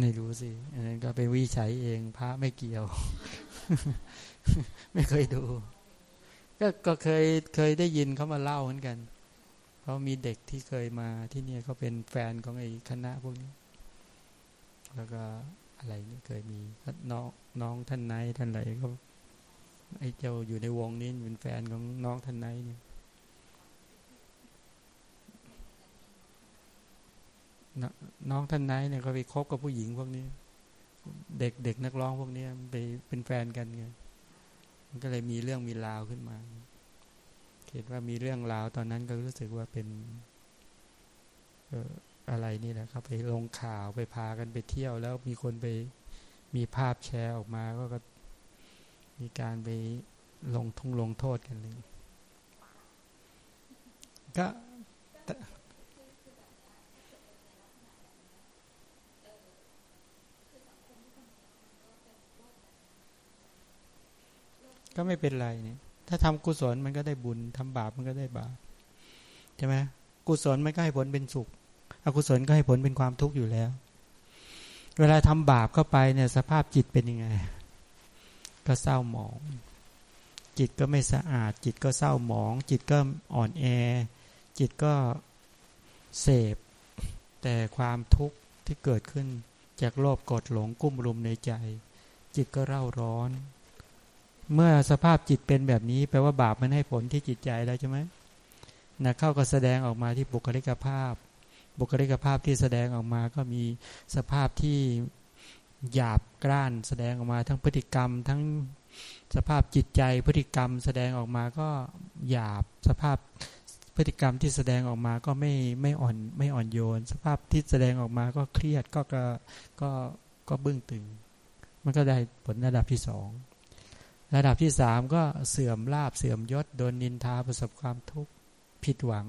ไม่รู้สิอันนั้นก็ไปวิจัยเอง พระไม่เกี่ยว ไม่เคยดู ก็ก็เคยเคยได้ยินเขามาเล่าเหมือนกันเขามีเด็กที่เคยมาที่นี่เขาเป็นแฟนของไอ้คณะพวกนี้ แล้วก็อะไรนี่เคยมีน้องน้องท่านไหนท่านไหนก็ ไอ้เจ้าอยู่ในวงนี้เป็นแฟนของน้องท่านไหนเนี่ยน้องท่านไหนเนี่ยเขาไปคบกับผู้หญิงพวกนี้ เด็กเด็กนักร้องพวกนี้ไปเป็นแฟนกันไงมันก็เลยมีเรื่องมีราวขึ้นมาเห็นว่ามีเรื่องราวตอนนั้นก็รู้สึกว่าเป็นอออะไรนี่แหละครับไปลงข่าวไปพากันไปเที่ยวแล้วมีคนไปมีภาพแชร์ออกมาก็ มีการไปลงทงลงโทษกันเลยก็ก็ไม่เป็นไรเนี่ย ถ้าทำกุศลมันก็ได้บุญทำบาปมันก็ได้บาปใช่ไหมกุศลมันก็ให้ผลเป็นสุข อกุศลก็ให้ผลเป็นความทุกข์อยู่แล้ว เวลาทำบาปเข้าไปเนี่ยสภาพจิตเป็นยังไง ก็เศร้าหมอง จิตก็ไม่สะอาด จิตก็เศร้าหมอง จิตก็อ่อนแอ จิตก็เสพ แต่ความทุกข์ที่เกิดขึ้นจากโลภกดหลงกุ้มรุมในใจ จิตก็เร่าร้อน เมื่อสภาพจิตเป็นแบบนี้ แปลว่าบาปมันให้ผลที่จิตใจแล้วใช่ไหมนะเข้าก็แสดงออกมาที่บุคลิกภาพ บุคลิกภาพที่แสดงออกมาก็มีสภาพที่ หยาบกร้านแสดงออกมาทั้งพฤติกรรม ทั้งสภาพจิตใจพฤติกรรม แสดงออกมาก็หยาบสภาพพฤติกรรมที่แสดงออกมาก็ไม่ไม่อ่อนไม่อ่อนโยน สภาพที่แสดงออกมาก็เครียดก็ก็ก็ก็บึ้งตึง มันก็ได้ผลระดับที่สองระดับที่สามก็เสื่อมลาบเสื่อมยศโดนนินทาประสบความทุกข์ผิดหวัง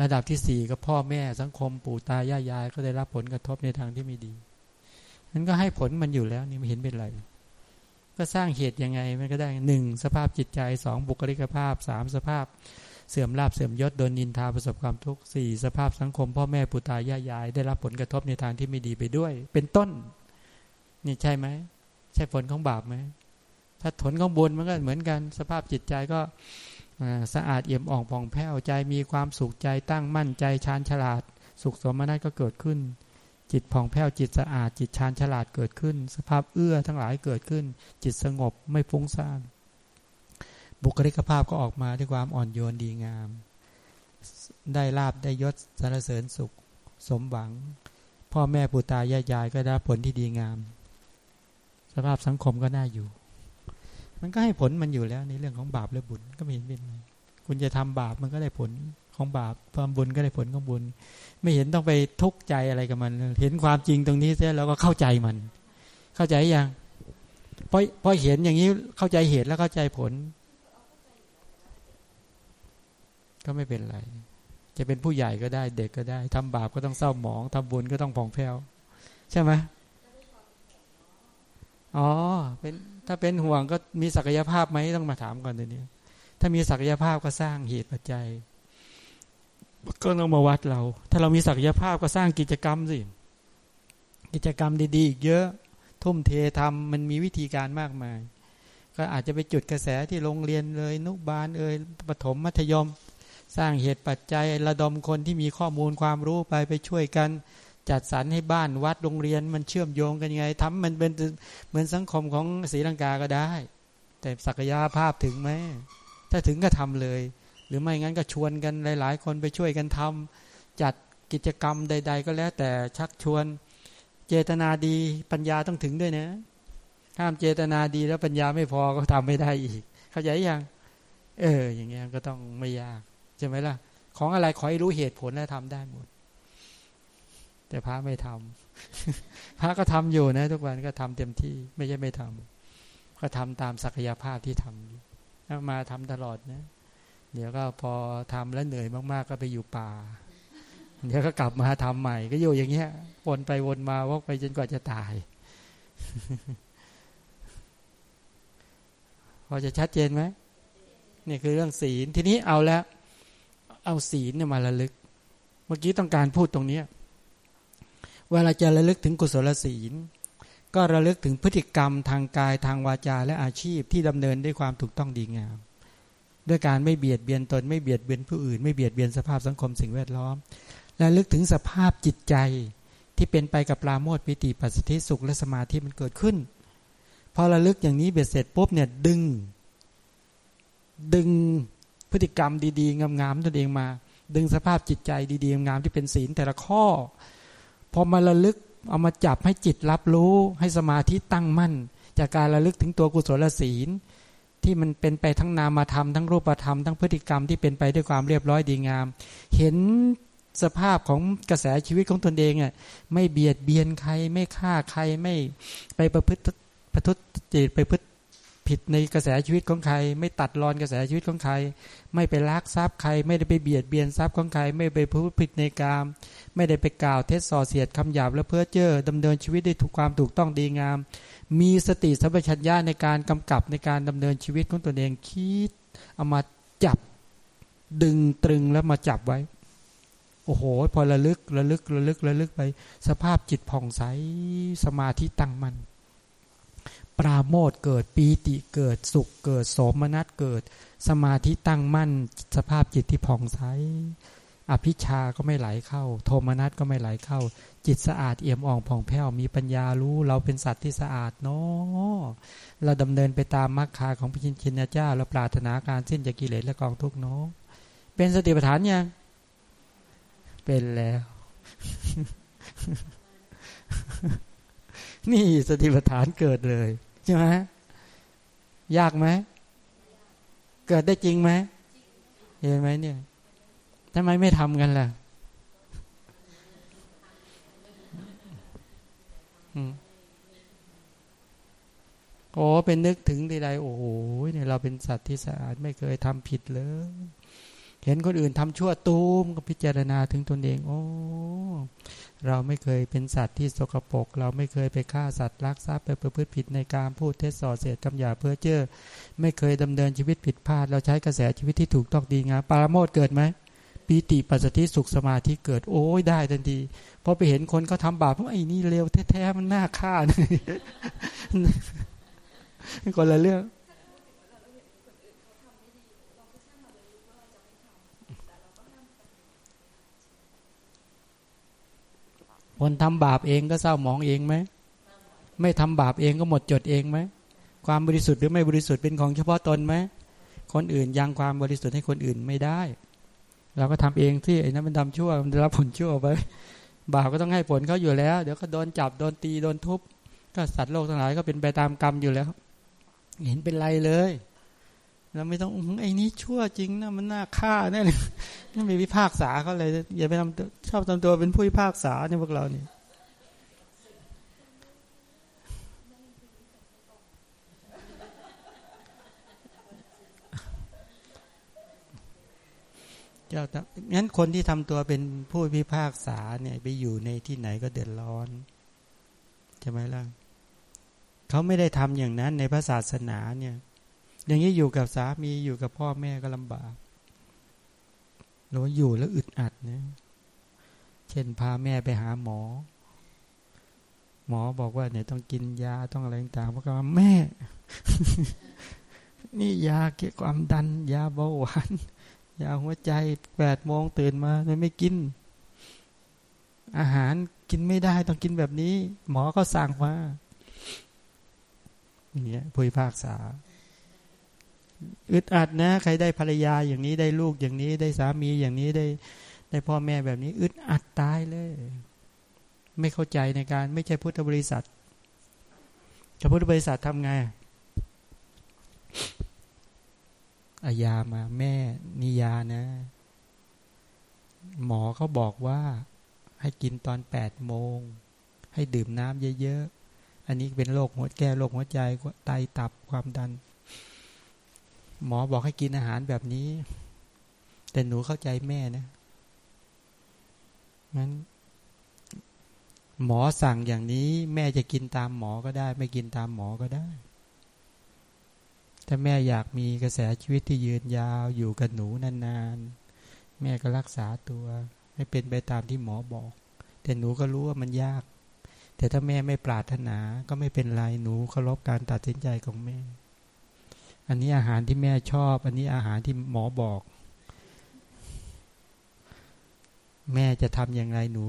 ระดับที่สี่ก็พ่อแม่สังคมปู่ตายายายก็ได้รับผลกระทบในทางที่ไม่ดี นั้นก็ให้ผลมันอยู่แล้วนี่ไม่เห็นเป็นไร ก็สร้างเหตุยังไงมันก็ได้หนึ่งสภาพจิตใจสองบุคลิกภาพสามสภาพเสื่อมลาบเสื่อมยศโดนนินทาประสบความทุกข์สี่สภาพสังคม พ่อแม่ปู่ตายายาย ได้รับผลกระทบในทางที่ไม่ดีไปด้วย เป็นต้น นี่ใช่ไหมใช่ผลของบาปไหมถ้าผลของบุญมันก็เหมือนกันสภาพจิตใจก็สะอาดเอี่ยมอ่องผ่องแผ้วใจมีความสุขใจตั้งมั่นใจชาญฉลาด สุขสมนัตก็เกิดขึ้น จิตผ่องแผ้วจิตสะอาด จิตชาญฉลาดเกิดขึ้น สภาพเอื้อทั้งหลายเกิดขึ้น จิตสงบไม่ฟุ้งซ่านบุคลิกภาพก็ออกมาด้วยความอ่อนโยนดีงาม ได้ลาบได้ยศสรรเสริญสุข สมหวัง พ่อแม่ปู่ตายายยายก็ได้ผลที่ดีงาม สภาพสังคมก็น่าอยู่ มันก็ให้ผลมันอยู่แล้วในเรื่องของบาปและบุญก็ไม่เห็นเป็นไรคุณจะทำบาปมันก็ได้ผล ของบาปความบุญก็ได้ผลของบุญ ไม่เห็นต้องไปทุกข์ใจอะไรกับมัน เห็นความจริงตรงนี้เสียแล้วก็เข้าใจมัน เข้าใจยังพอพอเห็นอย่างนี้เข้าใจเหตุแล้วเข้าใจผล ก็ไม่เป็นไร จะเป็นผู้ใหญ่ก็ได้ เด็กก็ได้ทำบาปก็ต้องเศร้าหมองทำบุญก็ต้องผ่องแผ้วใช่ไหมอ๋อเป็นถ้าเป็นห่วงก็มีศักยภาพไหมต้องมาถามก่อนเดี๋ยวนี้ถ้ามีศักยภาพก็สร้างเหตุปัจจัย ก็ต้องมาวัดเรา ถ้าเรามีศักยภาพก็สร้างกิจกรรมสิ กิจกรรมดีๆอีกเยอะ ทุ่มเททำมันมีวิธีการมากมาย ก็อาจจะไปจุดกระแสที่โรงเรียนเลยนุบาลเอ่ยปฐมมัธยม สร้างเหตุปัจจัยระดมคนที่มีข้อมูลความรู้ไปไปช่วยกันจัดสรรให้บ้านวัดโรงเรียนมันเชื่อมโยงกันยังไงทำมันเป็นเหมือนสังคมของศรีลังกาก็ได้ แต่ศักยภาพถึงไหมถ้าถึงก็ทำเลย หรือไม่งั้นก็ชวนกันหลาย ๆ คนไปช่วยกันทำจัดกิจกรรมใด ๆ ก็แล้วแต่ชักชวน เจตนาดีปัญญาต้องถึงด้วยนะห้ามเจตนาดีแล้วปัญญาไม่พอก็ทำไม่ได้อีก เข้าใจยังเออ อย่างเงี้ยก็ต้องไม่ยากใช่ไหมล่ะ ของอะไรขอให้รู้เหตุผลแล้วทำได้หมด แต่พระไม่ทำพระก็ทำอยู่นะ ทุกวันก็ทำเต็มที่ไม่ใช่ไม่ทำก็ทำตามศักยภาพที่ทำมาทำตลอดนะ เดี๋ยวก็พอทำแล้วเหนื่อยมากๆ ก็ไปอยู่ป่า เดี๋ยวก็กลับมาทำใหม่ ก็อยู่อย่างเงี้ยวนไปวนมาวกไปจนกว่าจะตายพอจะชัดเจนไหมนี่คือเรื่องศีลทีนี้เอาแล้ว เอาศีลเนี่ยมาระลึก เมื่อกี้ต้องการพูดตรงนี้เวลาจะระลึกถึงกุศลศีล ก็ระลึกถึงพฤติกรรมทางกายทางวาจาและอาชีพที่ดำเนินด้วยความถูกต้องดีงาม ด้วยการไม่เบียดเบียนตน ไม่เบียดเบียนผู้อื่น ไม่เบียดเบียนสภาพสังคมสิ่งแวดล้อม และลึกถึงสภาพจิตใจที่เป็นไปกับปราโมทปิติปัสสติสุขและสมาธิมันเกิดขึ้น พอระลึกอย่างนี้เบ็ดเสร็จปุ๊บเนี่ยดึง ดึงพฤติกรรมดีๆ งามๆตัวเองมา ดึงสภาพจิตใจดีๆงามที่เป็นศีลแต่ละข้อ พอมาระลึกเอามาจับให้จิตรับรู้ให้สมาธิตั้งมั่น จากการระลึกถึงตัวกุศลศีล ที่มันเป็นไปทั้งนามธรรมทั้งรูปธรรมทั้งพฤติกรรมที่เป็นไปด้วยความเรียบร้อยดีงาม เห็นสภาพของกระแสชีวิตของตนเองอะไม่เบียดเบียนใครไม่ฆ่าใครไม่ไปประพฤติประทุษจิตไปพฤติ ผิดในกระแสชีวิตของใคร ไม่ตัดรอนกระแสชีวิตของใคร ไม่ไปลักทรัพย์ใคร ไม่ได้ไปเบียดเบียนทรัพย์ของใคร ไม่ไปพูดผิดในกาม ไม่ได้ไปกล่าวเท็จส่อเสียดคำหยาบและเพื่อเจ้อดำเนินชีวิตได้ถูกความถูกต้องดีงาม มีสติสัมปชัญญะในการกำกับในการดำเนินชีวิตของตนเองคิดเอามาจับดึงตรึงแล้วมาจับไว้ โอ้โห พอระลึกระลึกระลึกระลึกไป สภาพจิตผ่องใสสมาธิตั้งมัน่น ปราโมทเกิดปีติเกิดสุขเกิดโสมนัสเกิด สมาธิตั้งมั่นสภาพจิตที่ผ่องใสอภิชาก็ไม่ไหลเข้า โทมนัสก็ไม่ไหลเข้า จิตสะอาดเอี่ยมอ่องผ่องแผ้วมีปัญญารู้เราเป็นสัตว์ที่สะอาดเนาะเราดำเนินไปตามมรรคาของพิชินชินเจ้าเราปรารถนาการสิ้นจากกิเลสและกองทุกเนาะเป็นสติปัฏฐานยังเป็นแล้ว นี่สติปัฏฐานเกิดเลย ใช่ไหมยากไหมเกิดได้จริงไหมเห็นไหมเนี่ยทำไมไม่ทำกันล่ะโอ้เป็นนึกถึงใดๆโอ้โหเนี่ยเราเป็นสัตว์ที่สะอาดไม่เคยทำผิดเลย เห็นคนอื่นทำชั่วตูมก็พิจารณาถึงตนเอง โอ้ เราไม่เคยเป็นสัตว์ที่สกปรก เราไม่เคยไปฆ่าสัตว์ลักทรัพย์ไปประพฤติผิดในการพูดเท็จส่อเสียดคำหยาเพื่อเจ้อไม่เคยดำเนินชีวิตผิดพลาด เราใช้กระแสชีวิตที่ถูกต้องดีงามปาราโมทเกิดไหมปีติปัสสติสุขสมาธิเกิดโอ้ยได้ทันทีพอไปเห็นคนเขาทาบาปเพราะไอ้นี่เร็วแท้ๆมันน่าฆ่าคนละเรื่อง คนทำบาปเองก็เศร้าหมองเองไหม ไม่ทำบาปเองก็หมดจดเองไหม ความบริสุทธิ์หรือไม่บริสุทธิ์เป็นของเฉพาะตนไหม คนอื่นยังความบริสุทธิ์ให้คนอื่นไม่ได้ เราก็ทำเองที่ไอ้นั้นมันทำชั่วมันได้รับผลชั่วไป บาปก็ต้องให้ผลเขาอยู่แล้ว เดี๋ยวก็โดนจับโดนตีโดนทุบ ก็สัตว์โลกทั้งหลายก็เป็นไปตามกรรมอยู่แล้ว เห็นเป็นไรเลย เราไม่ต้องไอ้นี้ชั่วจริงนะมันน่าฆ่าแน่เลยนั่นเป็นวิพากษาเขาเลยอย่าไปทำชอบทำตัวเป็นผู้วิพากษาเนี่ยพวกเราเนี่ยเจ้างั้นคนที่ทำตัวเป็นผู้พิพากษาเนี่ยไปอยู่ในที่ไหนก็เดือดร้อนใช่ไหมล่ะเขาไม่ได้ทำอย่างนั้นในพระศาสนาเนี่ย อย่างนี้อยู่กับสามีอยู่กับพ่อแม่ก็ลำบากหรืออยู่แล้วอึดอัดนะเช่นพาแม่ไปหาหมอ หมอบอกว่าเนี่ยต้องกินยาต้องอะไรต่างๆเพราะว่าแม่ นี่ยาเกี่ยวกับความดัน ยาเบาหวานยาหัวใจแปดโมงตื่นมาไม่กิน อาหารกินไม่ได้ต้องกินแบบนี้ หมอก็สั่งมาอย่างเงี้ยผู้พิพากษา อึดอัดนะ ใครได้ภรรยาอย่างนี้ได้ลูกอย่างนี้ได้สามีอย่างนี้ได้ได้พ่อแม่แบบนี้ อึดอัดตายเลย ไม่เข้าใจในการ ไม่ใช่พุทธบริษัทกับพุทธบริษัททำไงอายามาแม่นิยานะ หมอเขาบอกว่าให้กินตอนแปดโมง ให้ดื่มน้ำเยอะๆ อันนี้เป็นโรคหัวแก้โรคหัวใจไตตับความดัน หมอบอกให้กินอาหารแบบนี้ แต่หนูเข้าใจแม่นะงั้น หมอสั่งอย่างนี้ แม่จะกินตามหมอก็ได้ ไม่กินตามหมอก็ได้ถ้าแม่อยากมีกระแสชีวิตที่ยืนยาวอยู่กับหนูนานๆ แม่ก็รักษาตัว ให้เป็นไปตามที่หมอบอก แต่หนูก็รู้ว่ามันยาก แต่ถ้าแม่ไม่ปรารถนาก็ไม่เป็นไรหนูเคารพการตัดสินใจของแม่ อันนี้อาหารที่แม่ชอบ อันนี้อาหารที่หมอบอก แม่จะทำอยังไงหนู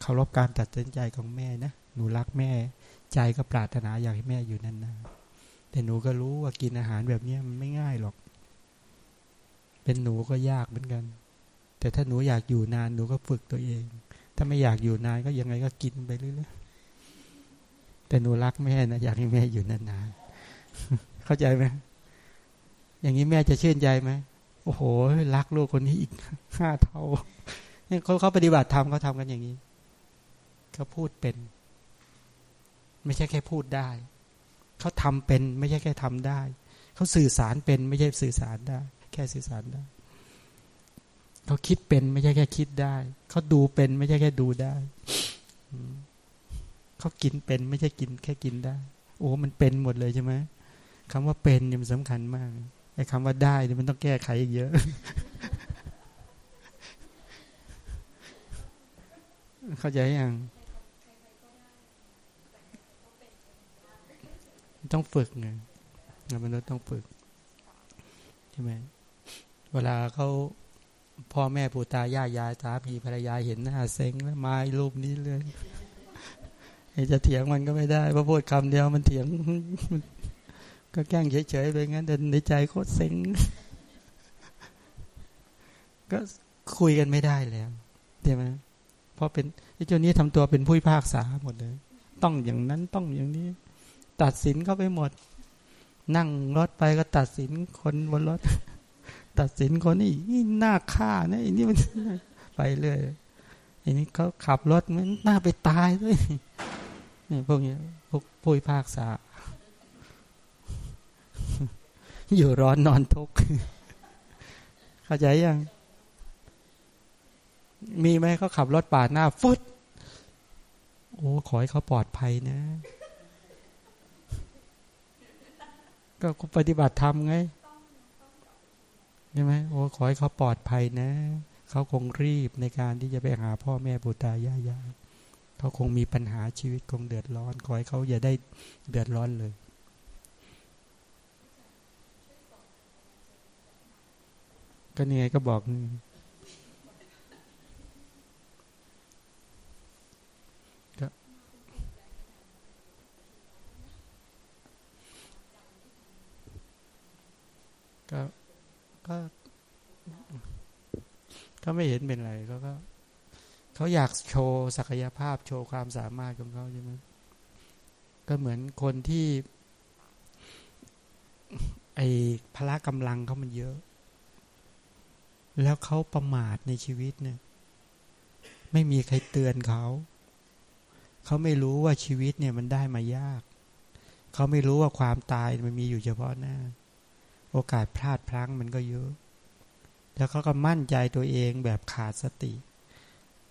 เคารพการตัดสินใจของแม่นะหนูรักแม่ ใจก็ปรารถนาอยากให้แม่อยู่นานๆแต่หนูก็รู้ว่ากินอาหารแบบนี้มันไม่ง่ายหรอก เป็นหนูก็ยากเหมือนกัน แต่ถ้าหนูอยากอยู่นานหนูก็ฝึกตัวเอง ถ้าไม่อยากอยู่นานก็ยังไงก็กินไปเรื่อยๆแต่หนูรักแม่นะอยากให้แม่อยู่นานๆ เข้าใจไหมอย่างนี้แม่จะชื่นใจไหมโอ้โห รักลูกคนนี้อีกห้าเท่าเนี่ยเขาเขาปฏิบัติธรรมเขาทำกันอย่างนี้เขาพูดเป็น ไม่ใช่แค่พูดได้ เขาทำเป็น ไม่ใช่แค่ทำได้ เขาสื่อสารเป็น ไม่ใช่สื่อสารได้ แค่สื่อสารได้เขาคิดเป็นไม่ใช่แค่คิดได้เขาดูเป็นไม่ใช่แค่ดูได้เขากินเป็น ไม่ใช่กินแค่กินได้ โอ้มันเป็นหมดเลยใช่ไหม คำว่าเป็นเนี่ยมันสำคัญมากไอ้คำว่าได้เนี่ยมันต้องแก้ไขอีกเยอะ เข้าใจยังต้องฝึกไงมนุษย์ต้องฝึกใช่ไหมเวลาเขาพ่อแม่ปู่ตายายยายตาพี่ภรรยาเห็นหน้าเซ็งแล้วมารูปนี้เลยจะเถียงมันก็ไม่ได้เพราะพูดคำเดียวมันเถียง ก็แกล้งเฉยๆไปงั้นแต่ในใจโคตรเซ็งก็คุยกันไม่ได้แล้วใช่ไหมเพราะเป็นไอ้เจ้านี้ทำตัวเป็นผู้พิพากษาหมดเลย ต้องอย่างนั้นต้องอย่างนี้ ตัดสินเข้าไปหมด นั่งรถไปก็ตัดสินคนบนรถ ตัดสินคนนี้นี่หน้าฆ่านะอันนี้มันไปเรื่อยอันนี้เขาขับรถมันหน้าไปตายด้วยนี่พวกนี้พวกผู้พิพากษา อยู่ร้อนนอนทุกข์เข้าใจยัง มีไหมเขาขับรถปาดหน้าฟุตโอ้ขอให้เขาปลอดภัยนะ ก็ปฏิบัติธรรมไงใช่ไหมโอ้ขอให้เขาปลอดภัยนะ เขาคงรีบในการที่จะไปหาพ่อแม่บุตรายายาเขาคงมีปัญหาชีวิตคงเดือดร้อน ขอให้เขาอย่าได้เดือดร้อนเลย ก็นี่ยก็บอกนี่ก็ก็เขาไม่เห็นเป็นไรเขาก็เขาอยากโชว์ศักยภาพโชว์ความสามารถของเขาใช่ไหมก็เหมือนคนที่ ไอ้พละกำลังเขามันเยอะ แล้วเขาประมาทในชีวิตเนี่ย ไม่มีใครเตือนเขา เขาไม่รู้ว่าชีวิตเนี่ยมันได้มายาก เขาไม่รู้ว่าความตายมันมีอยู่เฉพาะหน้า โอกาสพลาดพลั้งมันก็เยอะ แล้วเขาก็มั่นใจตัวเองแบบขาดสติ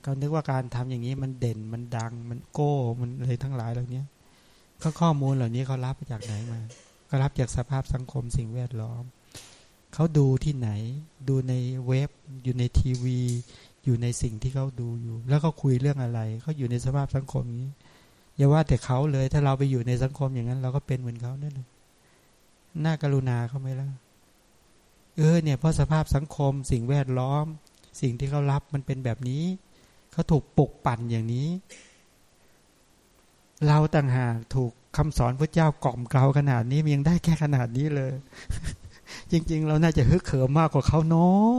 เขานึกว่าการทำอย่างนี้มันเด่นมันดัง มันโก้มันอะไรทั้งหลายเหล่านี้เขาข้อมูลเหล่านี้เขารับมาจากไหนมา ก็รับจากสภาพสังคมสิ่งแวดล้อม เขาดูที่ไหน ดูในเว็บ อยู่ในทีวี อยู่ในสิ่งที่เขาดูอยู่ แล้วเขาคุยเรื่องอะไร เขาอยู่ในสภาพสังคมนี้อย่าว่าแต่เขาเลย ถ้าเราไปอยู่ในสังคมอย่างนั้น เราก็เป็นเหมือนเขานั่นเองน่ากรุณาเขาไหมล่ะเออเนี่ยเพราะสภาพสังคม สิ่งแวดล้อม สิ่งที่เขารับมันเป็นแบบนี้ เขาถูกปลุกปั่นอย่างนี้ เราต่างหากถูกคำสอนพระเจ้ากล่อมเกลาขนาดนี้ยังได้แค่ขนาดนี้เลย จริง ๆ เราน่าจะฮึกเหิมมากกว่าเขาเนาะ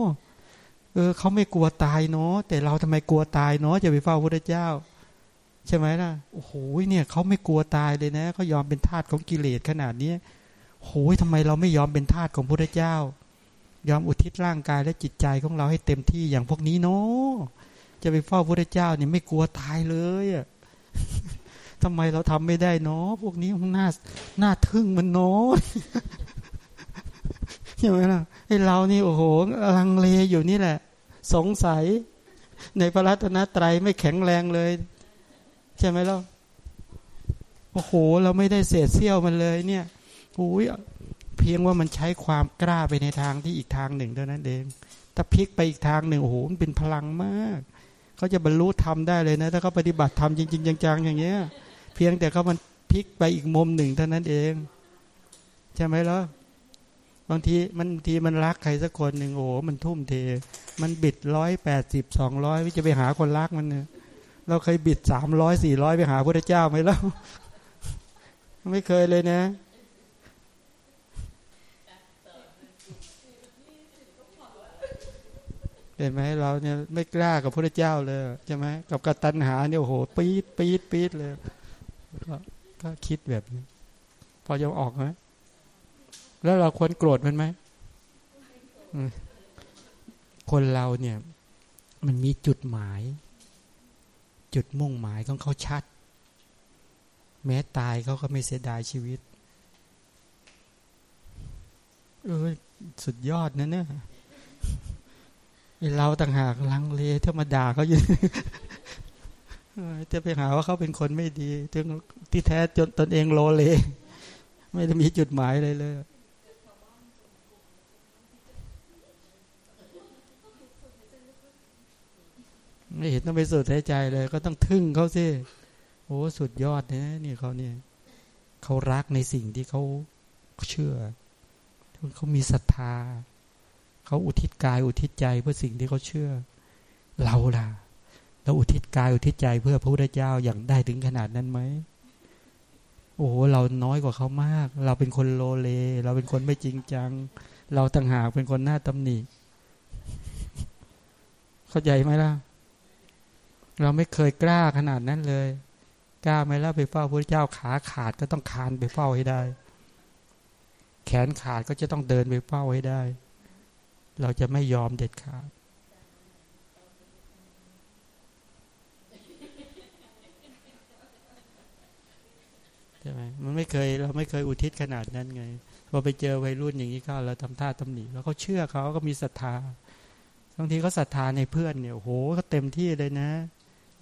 เออเขาไม่กลัวตายเนาะแต่เราทำไมกลัวตายเนาะจะไปเฝ้าพระเจ้า ใช่ไหมล่ะโอ้โหเนี่ยเขาไม่กลัวตายเลยนะเขายอมเป็นทาสของกิเลสขนาดนี้โหยทำไมเราไม่ยอมเป็นทาสของพระเจ้า ยอมอุทิศร่างกายและจิตใจของเราให้เต็มที่อย่างพวกนี้เนาะจะไปเฝ้าพระเจ้าเนี่ยไม่กลัวตายเลยอะทำไมเราทำไม่ได้เนาะพวกนี้หน้าหน้าทึ่งมันเนาะ ใช่ไหมล่ะไอเรานี่โอ้โหลังเลอยู่นี่แหละ สงสัย ในพระรัตนตรัยไม่แข็งแรงเลย ใช่ไหมล่ะโอ้โห เราไม่ได้เสียเสี้ยวมันเลย เนี่ยโอ้ยเพียงว่ามันใช้ความกล้าไปในทางที่อีกทางหนึ่งเท่านั้นเองถ้าพลิกไปอีกทางหนึ่งโอ้โหมันเป็นพลังมากเขาจะบรรลุธรรมได้เลยนะ ถ้าเขาปฏิบัติธรรมจริง ๆจังๆอย่างเงี้ย เพียงแต่เขามันพลิกไปอีกมุมหนึ่งเท่านั้นเอง ใช่ไหมล่ะ บางทีมันบางทีมันรักใครสักคนหนึ่งโอ้โหมันทุ่มเท มันบิดร้อยแปดสิบสองร้อยจะไปหาคนรักมันเนี่ยเราเคยบิดสามร้อยสี่ร้อยไปหาพระเจ้าไหมล่ะไม่เคยเลยนะเห็นไหมเราเนี่ยไม่กล้ากับพระเจ้าเลยใช่ไหมกับกตัญหาเนี่ยโอ้โหปี๊ดปี๊ดปี๊ดเลยก็ก็คิดแบบนี้พอจะออกไหม แล้วเราควรโกรธมันไหมคนเราเนี่ย มันมีจุดหมาย จุดมุ่งหมายของเขาชัด แม้ตายเขาก็ไม่เสียดายชีวิตเออสุดยอดนะเนี่ยเราต่างหากลังเลถ้ามาด่าเขาอยู่จะไปหาว่าเขาเป็นคนไม่ดีที่แท้จนตนเองโลเล ไม่ได้มีจุดหมายเลยเลย ไม่เห็นต้องไปสุดใจเลย ก็ต้องทึ่งเขาสิโอ้สุดยอดนะนี่เขาเนี่ยเขารักในสิ่งที่เขาเชื่อเขามีศรัทธาเขาอุทิศกายอุทิศใจเพื่อสิ่งที่เขาเชื่อ เราล่ะเราอุทิศกายอุทิศใจเพื่อพระพุทธเจ้าอย่างได้ถึงขนาดนั้นไหมโอ้โหเราน้อยกว่าเขามาก เราเป็นคนโลเล เราเป็นคนไม่จริงจัง เราต่างหากเป็นคนหน้าตำหนิเข้าใจไหมล่ะ เราไม่เคยกล้าขนาดนั้นเลย กล้าไหมล่ะไปเฝ้าพระเจ้าขาขาดก็ต้องคานไปเฝ้าให้ได้ แขนขาดก็จะต้องเดินไปเฝ้าให้ได้ เราจะไม่ยอมเด็ดขาดใช่ไหมมันไม่เคยเราไม่เคยอุทิศขนาดนั้นไงพอไปเจอวัยรุ่นอย่างนี้ก็เราทำท่าตำหนิแล้วเขาเชื่อเขาก็มีศรัทธาบางทีเขาศรัทธาในเพื่อนเนี่ยโอ้โหเขาเต็มที่เลยนะ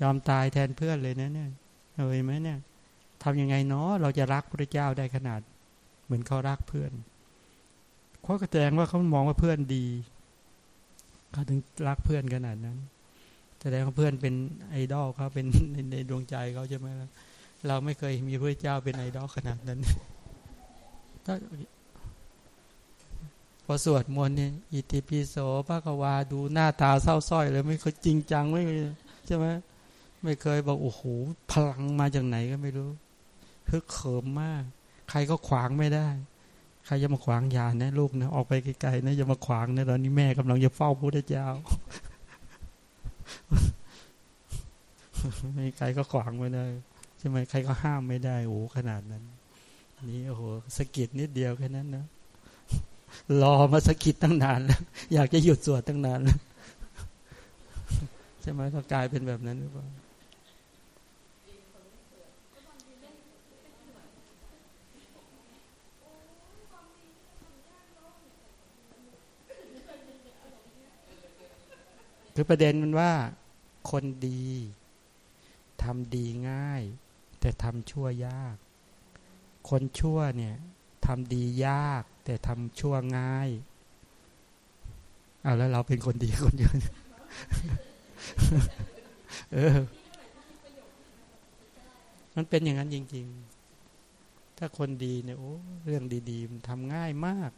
ยอมตายแทนเพื่อนเลยนะเนี่ยเห็นไหมเนี่ยทำยังไงเนาะเราจะรักพระเจ้าได้ขนาด เหมือนเขารักเพื่อนเขาก็แสดงว่าเขามองว่าเพื่อนดีเขาถึงรักเพื่อนขนาดนั้นแสดงว่าเพื่อนเป็นไอดอลเขาเป็นในดวงใจเขาใช่ไหมล่ะเราไม่เคยมีพระเจ้าเป็นไอดอลขนาดนั้นก็พอสวดมนต์เนี่ยอิติปิโสพระกวาดูหน้าตาเศร้าส้อยเลยไม่เคยจริงจังไม่ใช่ไหม ไม่เคยบอกโอ้โหพลังมาจากไหนก็ไม่รู้ฮึกเขิมมาก ใครก็ขวางไม่ได้ ใครจะมาขวางยานะลูกนะออกไปไกลๆนะอย่ามาขวางนะตอนนี้แม่กำลังจะเฝ้าพระเจ้าไม่ใครก็ขวางไม่ได้ใช่ไหมใครก็ห้ามไม่ได้โอ้ขนาดนั้นนี่โอ้โหสกิดนิดเดียวแค่นั้นนะรอมาสกิดตั้งนานแล้วอยากจะหยุดสวดตั้งนานแล้วใช่ไหมก็กลายเป็นแบบนั้นหรือเปล่า คือประเด็นมันว่า คนดีทำดีง่าย แต่ทำชั่วยาก คนชั่วเนี่ยทำดียาก แต่ทำชั่วง่ายเอาแล้วเราเป็นคนดีคนเดียวเออ มันเป็นอย่างนั้นจริง ๆ ถ้าคนดีเนี่ยโอ้เรื่องดีๆมันทำง่ายมาก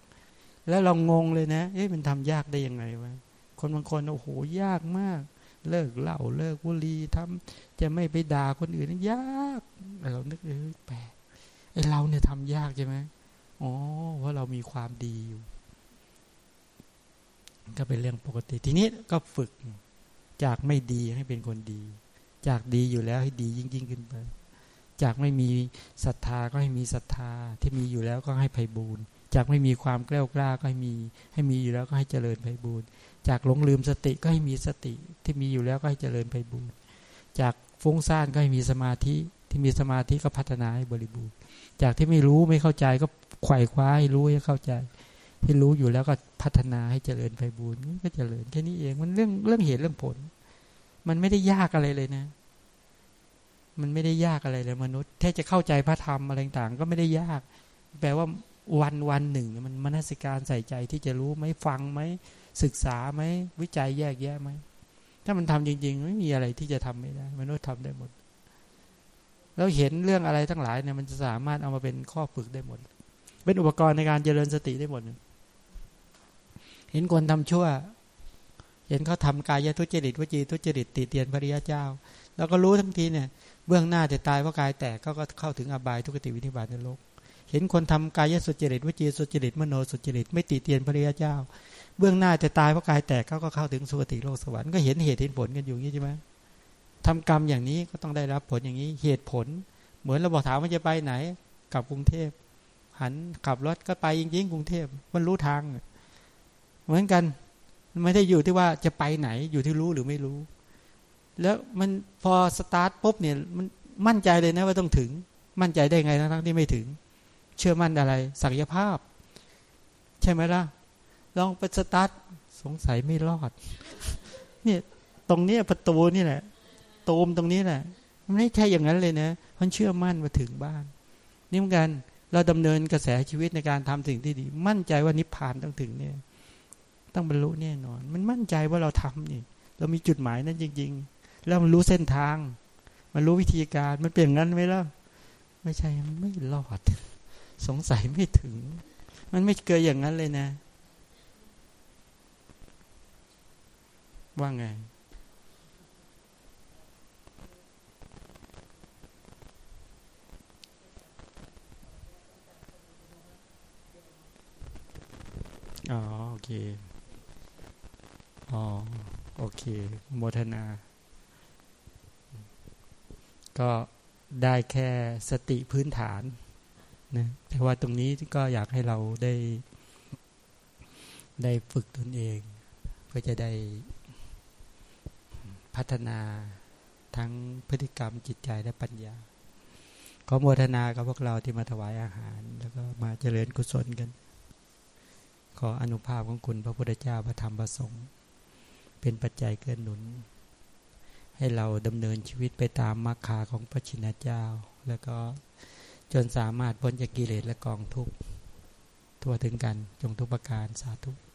แล้วเรางงเลยนะ เอ๊ะมันทำยากได้ยังไงวะ คนบางคนโอ้โหยากมาก เลิกเหล้าเลิกบุหรี่ทำจะไม่ไปด่าคนอื่นยากเรานึกเออแปลกไอเราเนี่ยทำยากใช่ไหมอ๋อเพราะเรามีความดีอยู่ก็เป็นเรื่องปกติ ทีนี้ก็ฝึกจากไม่ดีให้เป็นคนดี จากดีอยู่แล้วให้ดียิ่งยิ่งขึ้นไป จากไม่มีศรัทธาก็ให้มีศรัทธา ที่มีอยู่แล้วก็ให้ไพ่บูรณ์จากไม่มีความกล้ากล้าก็ให้มี ให้มีอยู่แล้วก็ให้เจริญไพ่บูรณ์ จากหลงลืมสติก็ให้มีสติที่มีอยู่แล้วก็ให้เจริญไปบูรณ์จากฟุ้งซ่านก็ให้มีสมาธิที่มีสมาธิก็พัฒนาให้บริบูรณ์ จากที่ไม่รู้ไม่เข้าใจก็ไขว่คว้าให้รู้ให้เข้าใจ ที่รู้อยู่แล้วก็พัฒนาให้เจริญไปบูรณ์ก็เจริญแค่นี้เองมันเรื่องเรื่องเหตุเรื่องผล มันไม่ได้ยากอะไรเลยนะ มันไม่ได้ยากอะไรเลยมนุษย์แค่จะเข้าใจพระธรรมอะไรต่างก็ไม่ได้ยาก แปลว่าวันวันหนึ่ง มันมนสิการใส่ใจที่จะรู้ไหมฟังไหม ศึกษาไหมวิจัยแยกแยะไหมถ้ามันทำจริง ๆ ไม่มีอะไรที่จะทำไม่ได้มนุษย์ทำได้หมด แล้วเห็นเรื่องอะไรทั้งหลายเนี่ยมันจะสามารถเอามาเป็นข้อฝึกได้หมด เป็นอุปกรณ์ในการเจริญสติได้หมดเห็นคนทำชั่ว เห็นเขาทากายทุจริตวจีทุจริตติเตียนพระริยเจ้า แล้วก็รู้ทั้งทีเนี่ย เบื้องหน้าจะตายเพราะกายแตกก็เข้าถึงอบายทุกติวินิบาตในโลกเห็นคนทำกายสุจริตวจีสุจริตมโนสุจริตไม่ติเตียนพระริยเจ้า เบื้องหน้าจะตายเพราะกายแตกเขาก็เข้าถึงสุคติโลกสวรรค์ก็เห็นเหตุเห็นผลกันอยู่งี้ใช่ไหมทำกรรมอย่างนี้ก็ต้องได้รับผลอย่างนี้เหตุผล เหมือนเราบอกถามว่าจะไปไหนกลับกรุงเทพหันขับรถก็ไปจริงๆกรุงเทพมันรู้ทาง เหมือนกันไม่ได้อยู่ที่ว่าจะไปไหนอยู่ที่รู้หรือไม่รู้ แล้วมันพอสตาร์ทปุ๊บเนี่ยมันมั่นใจเลยนะว่าต้องถึง มั่นใจได้ไงทั้งที่ไม่ถึง เชื่อมั่นอะไรศักยภาพ ใช่ไหมล่ะ ลองไปสตาร์ทสงสัยไม่รอด เนี่ยตรงนี้ประตูนี่แหละตูมตรงนี้แหละไม่ใช่อย่างนั้นเลยนะมันเชื่อมั่นมาถึงบ้านนี่เหมือนกันเราดำเนินกระแสชีวิตในการทำสิ่งที่ดี มั่นใจว่านิพพานต้องถึงเนี่ย ต้องบรรลุแน่นอน มันมั่นใจว่าเราทำนี่ เรามีจุดหมายนั้นจริง ๆ แล้วมันรู้เส้นทาง มันรู้วิธีการมันเปลี่ยนงั้นไหมล่ะไม่ใช่ไม่รอด สงสัยไม่ถึง มันไม่เกิดอย่างนั้นเลยนะ ว่าไง อ๋อ โอเค อ๋อ โอเค โมทนา ก็ได้แค่สติพื้นฐานนะแต่ว่าตรงนี้ก็อยากให้เราได้ ได้ฝึกตนเอง เพื่อจะได้ พัฒนาทั้งพฤติกรรมจิตใจและปัญญา ขอโมทนากับพวกเราที่มาถวายอาหาร แล้วก็มาเจริญกุศลกัน ขออนุภาพของคุณพระพุทธเจ้าพระธรรมพระสงฆ์เป็นปัจจัยเกื้อหนุน ให้เราดำเนินชีวิตไปตามมรรคาของพระชินเจ้า แล้วก็จนสามารถพ้นจากกิเลสและกองทุกข์ทั่วถึงกันจงทุกประการสาธุ